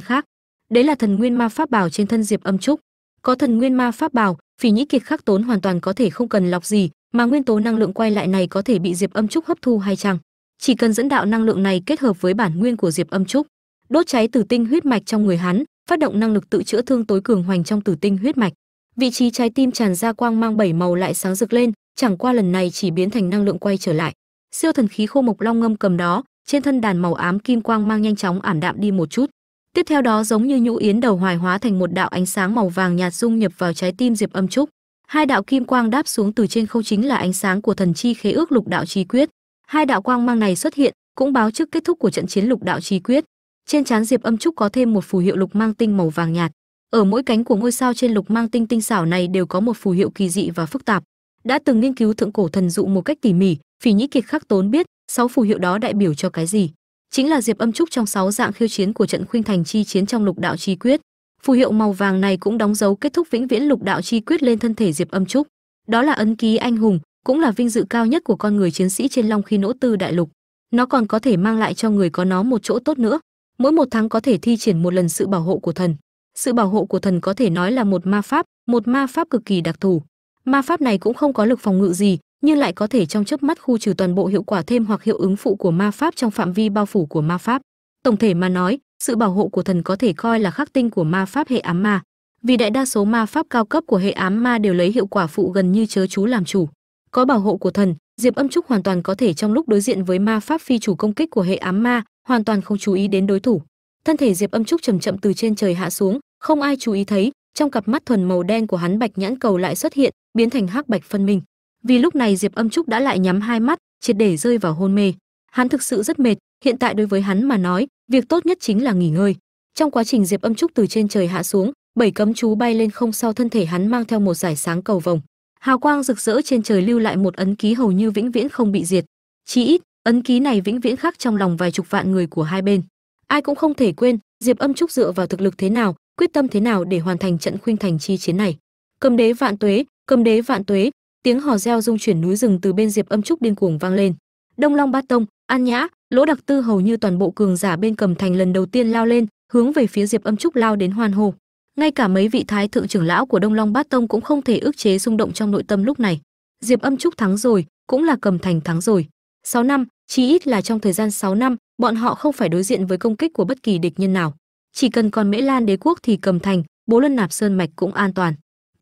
khác. Đấy là thần nguyên ma pháp bảo trên thân diệp âm trúc. Có thần nguyên ma pháp bảo, phỉ nhĩ kiệt khắc tốn hoàn toàn có thể không cần lọc gì, mà nguyên tố năng lượng quay lại này có thể bị diệp âm trúc hấp thu hay chăng? Chỉ cần dẫn đạo năng lượng này kết hợp với bản nguyên của diệp âm trúc, đốt cháy tử tinh huyết mạch trong người hắn, phát động năng lực tự chữa thương tối cường hoành trong tử tinh huyết mạch. Vị trí trái tim tràn ra quang mang bảy màu lại sáng rực lên, chẳng qua lần này chỉ biến thành năng lượng quay trở lại siêu thần khí khô mộc long ngâm cầm đó, trên thân đàn màu ám kim quang mang nhanh chóng ảm đạm đi một chút. Tiếp theo đó giống như nhũ yến đầu hoài hóa thành một đạo ánh sáng màu vàng nhạt dung nhập vào trái tim diệp âm trúc. Hai đạo kim quang đáp xuống từ trên không chính là ánh sáng của thần chi khế ước lục đạo chi quyết. Hai đạo quang mang này xuất hiện, cũng báo trước kết thúc của trận chiến lục đạo chi quyết. Trên trán diệp âm trúc có thêm một phù hiệu lục mang tinh màu vàng nhạt. Ở mỗi cánh của ngôi sao trên lục mang tinh tinh xảo này đều có một phù hiệu kỳ dị và phức tạp. Đã từng nghiên cứu thượng cổ thần dụ một cách tỉ mỉ phỉ nhĩ kiệt khắc tốn biết, sáu phù hiệu đó đại biểu cho cái gì? Chính là diệp âm trúc trong sáu dạng khiêu chiến của trận khuynh thành chi chiến trong lục đạo chi quyết. Phù hiệu màu vàng này cũng đóng dấu kết thúc vĩnh viễn lục đạo chi quyết lên thân thể diệp âm trúc. Đó là ấn ký anh hùng, cũng là vinh dự cao nhất của con người chiến sĩ trên long khi nỗ tư đại lục. Nó còn có thể mang lại cho người có nó một chỗ tốt nữa. Mỗi một tháng có thể thi triển một lần sự bảo hộ của thần. Sự bảo hộ của thần có thể nói là một ma pháp, một ma pháp cực kỳ đặc thù. Ma pháp này cũng không có lực phòng ngự gì nhưng lại có thể trong chớp mắt khu trừ toàn bộ hiệu quả thêm hoặc hiệu ứng phụ của ma pháp trong phạm vi bao phủ của ma pháp. Tổng thể mà nói, sự bảo hộ của thần có thể coi là khắc tinh của ma pháp hệ ám ma. Vì đại đa số ma pháp cao cấp của hệ ám ma đều lấy hiệu quả phụ gần như chớ chú làm chủ. Có bảo hộ của thần, diệp âm trúc hoàn toàn có thể trong lúc đối diện với ma pháp phi chủ công kích của hệ ám ma, hoàn toàn không chú ý đến đối thủ. Thân thể diệp âm trúc chậm chậm từ trên trời hạ xuống, không ai chú ý thấy, trong cặp mắt thuần màu đen của hắn bạch nhãn cầu lại xuất hiện, biến thành hắc bạch phân minh vì lúc này diệp âm trúc đã lại nhắm hai mắt, triệt để rơi vào hôn mê. Hắn thực sự rất mệt, hiện tại đối với hắn mà nói, việc tốt nhất chính là nghỉ ngơi. Trong quá trình diệp âm trúc từ trên trời hạ xuống, bảy cấm chú bay lên không sau thân thể hắn mang theo một giải sáng cầu vồng. Hào quang rực rỡ trên trời lưu lại một ấn ký hầu như vĩnh viễn không bị diệt. Chí ít, ấn ký này vĩnh viễn khắc trong lòng vài chục vạn người của hai bên. Ai cũng không thể quên, diệp âm trúc dựa vào thực lực thế nào, quyết tâm thế nào để hoàn thành trận khuynh thành chi chiến này. Cầm đế vạn tuế cầm đế vạn tuế tiếng hò reo rung chuyển núi rừng từ bên diệp âm trúc điên cuồng vang lên. Đông long bát tông, an nhã, lỗ đặc tư hầu như toàn bộ cường giả bên cầm thành lần đầu tiên lao lên, hướng về phía diệp âm trúc lao đến hoan hô. Ngay cả mấy vị thái thượng trưởng lão của đông long bát tông cũng không thể ức chế rung động trong nội tâm lúc này. Diệp âm trúc thắng rồi, cũng là cầm thành thắng rồi. 6 năm, chí ít là trong thời gian 6 năm, bọn họ không phải đối diện với công kích của bất kỳ địch nhân nào. Chỉ cần còn mễ lan đế quốc thì cầm thành, bố luân nạp sơn mạch cũng an toàn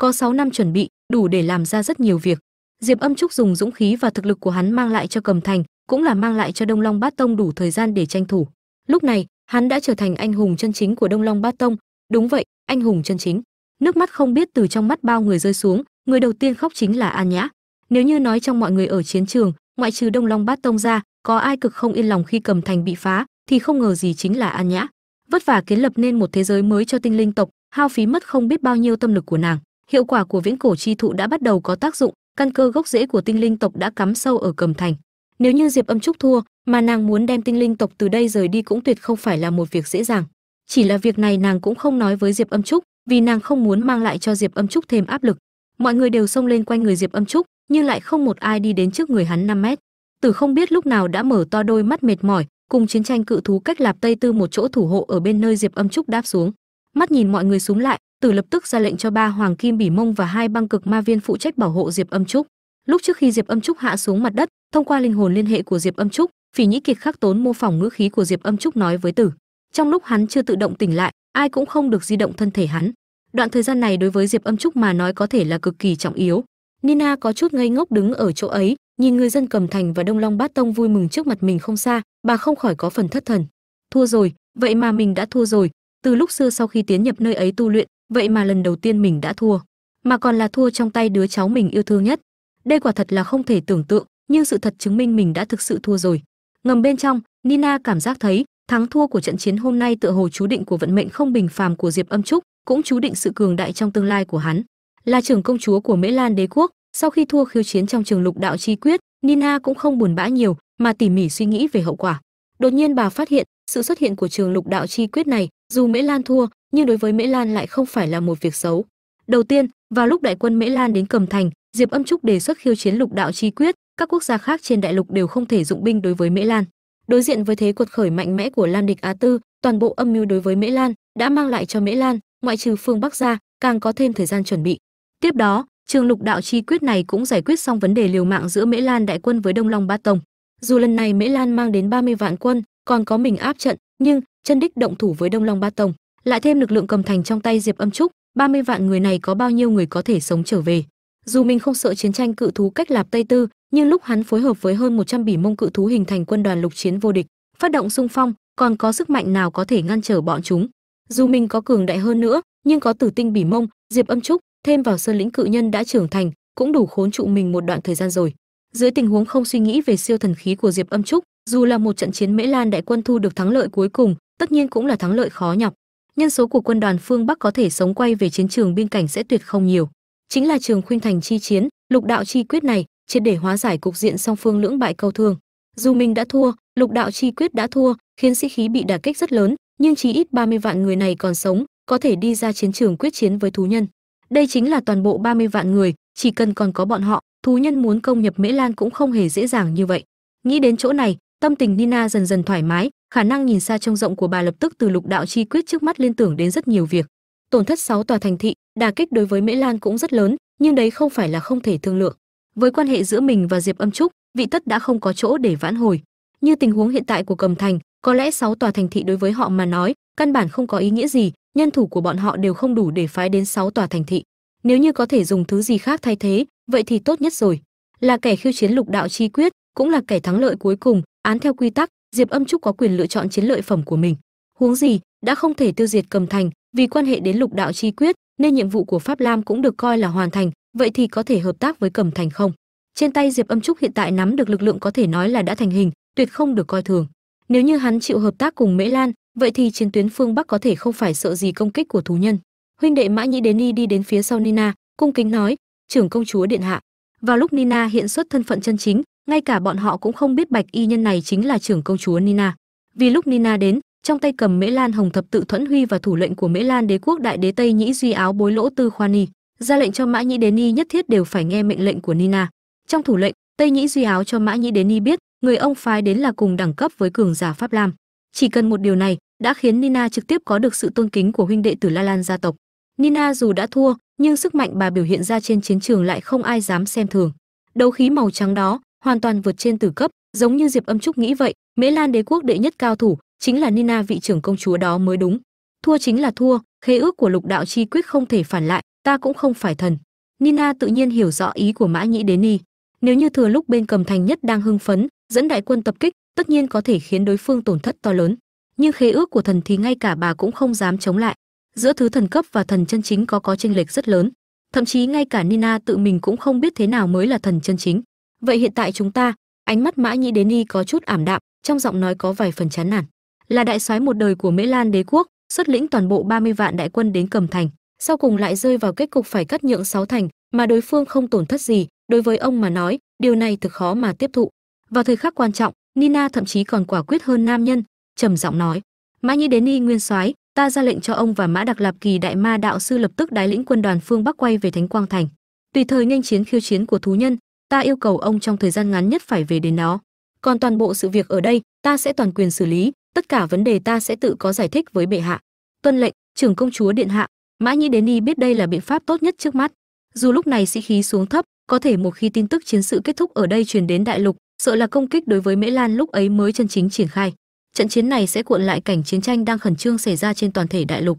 có 6 năm chuẩn bị, đủ để làm ra rất nhiều việc. Diệp âm trúc dùng dũng khí và thực lực của hắn mang lại cho cầm thành, cũng là mang lại cho đông long bát tông đủ thời gian để tranh thủ. Lúc này, hắn đã trở thành anh hùng chân chính của đông long bát tông. Đúng vậy, anh hùng chân chính. Nước mắt không biết từ trong mắt bao người rơi xuống, người đầu tiên khóc chính là an nhã. Nếu như nói trong mọi người ở chiến trường, ngoại trừ đông long bát tông ra, có ai cực không yên lòng khi cầm thành bị phá, thì không ngờ gì chính là an nhã. Vất vả kiến lập nên một thế giới mới cho tinh linh tộc, hao phí mất không biết bao nhiêu tâm lực của nàng hiệu quả của viễn cổ chi thụ đã bắt đầu có tác dụng, căn cơ gốc rễ của tinh linh tộc đã cắm sâu ở cầm thành. Nếu như diệp âm trúc thua, mà nàng muốn đem tinh linh tộc từ đây rời đi cũng tuyệt không phải là một việc dễ dàng. Chỉ là việc này nàng cũng không nói với diệp âm trúc, vì nàng không muốn mang lại cho diệp âm trúc thêm áp lực. Mọi người đều xông lên quanh người diệp âm trúc, nhưng lại không một ai đi đến trước người hắn 5 mét. Tử không biết lúc nào đã mở to đôi mắt mệt mỏi, cùng chiến tranh cự thú cách lạp tây tư một chỗ thủ hộ ở bên nơi diệp âm trúc đáp xuống mắt nhìn mọi người xuống lại tử lập tức ra lệnh cho ba hoàng kim, bỉ mông và hai băng cực ma viên phụ trách bảo hộ diệp âm trúc. Lúc trước khi diệp âm trúc hạ xuống mặt đất, thông qua linh hồn liên hệ của diệp âm trúc, phỉ nhĩ kiệt khắc tốn mô phỏng ngữ khí của diệp âm trúc nói với tử trong lúc hắn chưa tự động tỉnh lại, ai cũng không được di động thân thể hắn. Đoạn thời gian này đối với diệp âm trúc mà nói có thể là cực kỳ trọng yếu. Nina có chút ngây ngốc đứng ở chỗ ấy, nhìn người dân cầm thành và đông long bát tông vui mừng trước mặt mình không xa, bà không khỏi có phần thất thần. Thua rồi, vậy mà mình đã thua rồi từ lúc xưa sau khi tiến nhập nơi ấy tu luyện, vậy mà lần đầu tiên mình đã thua. Mà còn là thua trong tay đứa cháu mình yêu thương nhất. Đây quả thật là không thể tưởng tượng, nhưng sự thật chứng minh mình đã thực sự thua rồi. Ngầm bên trong, nina cảm giác thấy, thắng thua của trận chiến hôm nay tựa hồ chú định của vận mệnh không bình phàm của diệp âm trúc, cũng chú định sự cường đại trong tương lai của hắn. Là trưởng công chúa của mễ lan đế quốc, sau khi thua khiêu chiến trong trường lục đạo chi quyết, nina cũng không buồn bã nhiều, mà tỉ mỉ suy nghĩ về hậu quả. Đột nhiên bà phát hiện, sự xuất hiện của trường lục đạo chi quyết này dù mễ lan thua, nhưng đối với mễ lan lại không phải là một việc xấu. Đầu tiên, vào lúc đại quân mễ lan đến cầm thành, diệp âm trúc đề xuất khiêu chiến lục đạo chi quyết, các quốc gia khác trên đại lục đều không thể dụng binh đối với mễ lan. Đối diện với thế cuột khởi mạnh mẽ của lan địch á tư, toàn bộ âm mưu đối với mễ lan đã mang lại cho mễ lan, ngoại trừ phương bắc ra, càng có thêm thời gian chuẩn bị. Tiếp đó, trường lục đạo chi quyết này cũng giải quyết xong vấn đề liều mạng giữa mễ lan đại quân với đông long ba tông. Dù lần này mễ lan mang đến 30 vạn quân, còn có mình áp trận, nhưng chân đích động thủ với đông long ba tông, lại thêm lực lượng cầm thành trong tay diệp âm trúc 30 vạn người này có bao nhiêu người có thể sống trở về? Dù mình không sợ chiến tranh cự thú cách lạp tây tư, nhưng lúc hắn phối hợp với hơn 100 bỉ mông cự thú hình thành quân đoàn lục chiến vô địch, phát động xung phong, còn có sức mạnh nào có thể ngăn trở bọn chúng? Dù mình có cường đại hơn nữa, nhưng có tử tinh bỉ mông, diệp âm trúc, thêm vào sơn lĩnh cự nhân đã trưởng thành, cũng đủ khốn trụ mình một đoạn thời gian rồi. Dưới tình huống không suy nghĩ về siêu thần khí của diệp âm trúc, dù là một trận chiến mễ lan đại quân thu được thắng lợi cuối cùng tất nhiên cũng là thắng lợi khó nhọc. Nhân số của quân đoàn phương bắc có thể sống quay về chiến trường biên cảnh sẽ tuyệt không nhiều. Chính là trường khuynh thành chi chiến, lục đạo chi quyết này, triệt để hóa giải cục diện song phương lưỡng bại câu thương. Dù mình đã thua, lục đạo chi quyết đã thua, khiến sĩ khí bị đả kích rất lớn, nhưng chỉ ít 30 vạn người này còn sống, có thể đi ra chiến trường quyết chiến với thú nhân. Đây chính là toàn bộ 30 vạn người, chỉ cần còn có bọn họ, thú nhân muốn công nhập mễ lan cũng không hề dễ dàng như vậy. Nghĩ đến chỗ này, tâm tình nina dần dần thoải mái khả năng nhìn xa trông rộng của bà lập tức từ lục đạo chi quyết trước mắt liên tưởng đến rất nhiều việc. Tổn thất 6 tòa thành thị đà kích đối với mễ lan cũng rất lớn, nhưng đấy không phải là không thể thương lượng. Với quan hệ giữa mình và diệp âm trúc, vị tất đã không có chỗ để vãn hồi. Như tình huống hiện tại của cầm thành, có lẽ 6 tòa thành thị đối với họ mà nói, căn bản không có ý nghĩa gì, nhân thủ của bọn họ đều không đủ để phái đến 6 tòa thành thị. Nếu như có thể dùng thứ gì khác thay thế, vậy thì tốt nhất rồi. Là kẻ khiêu chiến lục đạo chi quyết, cũng là kẻ thắng lợi cuối cùng, án theo quy tắc diệp âm trúc có quyền lựa chọn chiến lợi phẩm của mình. Huống gì đã không thể tiêu diệt cầm thành vì quan hệ đến lục đạo chi quyết nên nhiệm vụ của pháp lam cũng được coi là hoàn thành vậy thì có thể hợp tác với cầm thành không? Trên tay diệp âm trúc hiện tại nắm được lực lượng có thể nói là đã thành hình tuyệt không được coi thường. Nếu như hắn chịu hợp tác cùng mễ lan vậy thì chiến tuyến phương bắc có thể không phải sợ gì công kích của thú nhân. Huynh đệ mã nhĩ đến đi, đi đến phía sau nina cung kính nói trưởng công chúa điện hạ. Vào lúc nina hiện xuất thân phận chân chính ngay cả bọn họ cũng không biết bạch y nhân này chính là trưởng công chúa nina. Vì lúc nina đến, trong tay cầm mễ lan hồng thập tự thuẫn huy và thủ lệnh của mễ lan đế quốc đại đế tây nhĩ duy áo bối lỗ tư khoan ni, ra lệnh cho mã nhĩ đến ni nhất thiết đều phải nghe mệnh lệnh của nina. Trong thủ lệnh, tây nhĩ duy áo cho mã nhĩ đến ni biết, người ông phái đến là cùng đẳng cấp với cường giả pháp lam. Chỉ cần một điều này, đã khiến nina trực tiếp có được sự tôn kính của huynh đệ tử la lan gia tộc. Nina dù đã thua, nhưng sức mạnh bà biểu hiện ra trên chiến trường lại không ai dám xem thường. Đấu khí màu trắng đó hoàn toàn vượt trên tử cấp, giống như diệp âm trúc nghĩ vậy. Mễ lan đế quốc đệ nhất cao thủ chính là nina, vị trưởng công chúa đó mới đúng. Thua chính là thua, khế ước của lục đạo chi quyết không thể phản lại, ta cũng không phải thần. Nina tự nhiên hiểu rõ ý của mã nhĩ đế ni. Nếu như thừa lúc bên cầm thành nhất đang hưng phấn, dẫn đại quân tập kích, tất nhiên có thể khiến đối phương tổn thất to lớn. Nhưng khế ước của thần thì ngay cả bà cũng không dám chống lại. Giữa thứ thần cấp và thần chân chính có có chênh lệch rất lớn. Thậm chí ngay cả nina tự mình cũng không biết thế nào mới là thần chân chính vậy hiện tại chúng ta, ánh mắt mã nhĩ đến y có chút ảm đạm, trong giọng nói có vài phần chán nản. Là đại soái một đời của mễ lan đế quốc, xuất lĩnh toàn bộ 30 vạn đại quân đến cầm thành, sau cùng lại rơi vào kết cục phải cắt nhượng sáu thành, mà đối phương không tổn thất gì, đối với ông mà nói, điều này thực khó mà tiếp thụ. Vào thời khắc quan trọng, nina thậm chí còn quả quyết hơn nam nhân, trầm giọng nói, mã nhĩ đến y nguyên soái, ta ra lệnh cho ông và mã đặc lạp kỳ đại ma đạo sư lập tức đái lĩnh quân đoàn phương bắc quay về thánh quang thành. Tùy thời nghênh chiến khiêu chiến của thú nhân ta yêu cầu ông trong thời gian ngắn nhất phải về đến nó. còn toàn bộ sự việc ở đây, ta sẽ toàn quyền xử lý, tất cả vấn đề ta sẽ tự có giải thích với bệ hạ. Tuân lệnh, trưởng công chúa điện hạ. Mã nhĩ đến y biết đây là biện pháp tốt nhất trước mắt. Dù lúc này sĩ khí xuống thấp, có thể một khi tin tức chiến sự kết thúc ở đây truyền đến đại lục, sợ là công kích đối với mễ lan lúc ấy mới chân chính triển khai. Trận chiến này sẽ cuộn lại cảnh chiến tranh đang khẩn trương xảy ra trên toàn thể đại lục.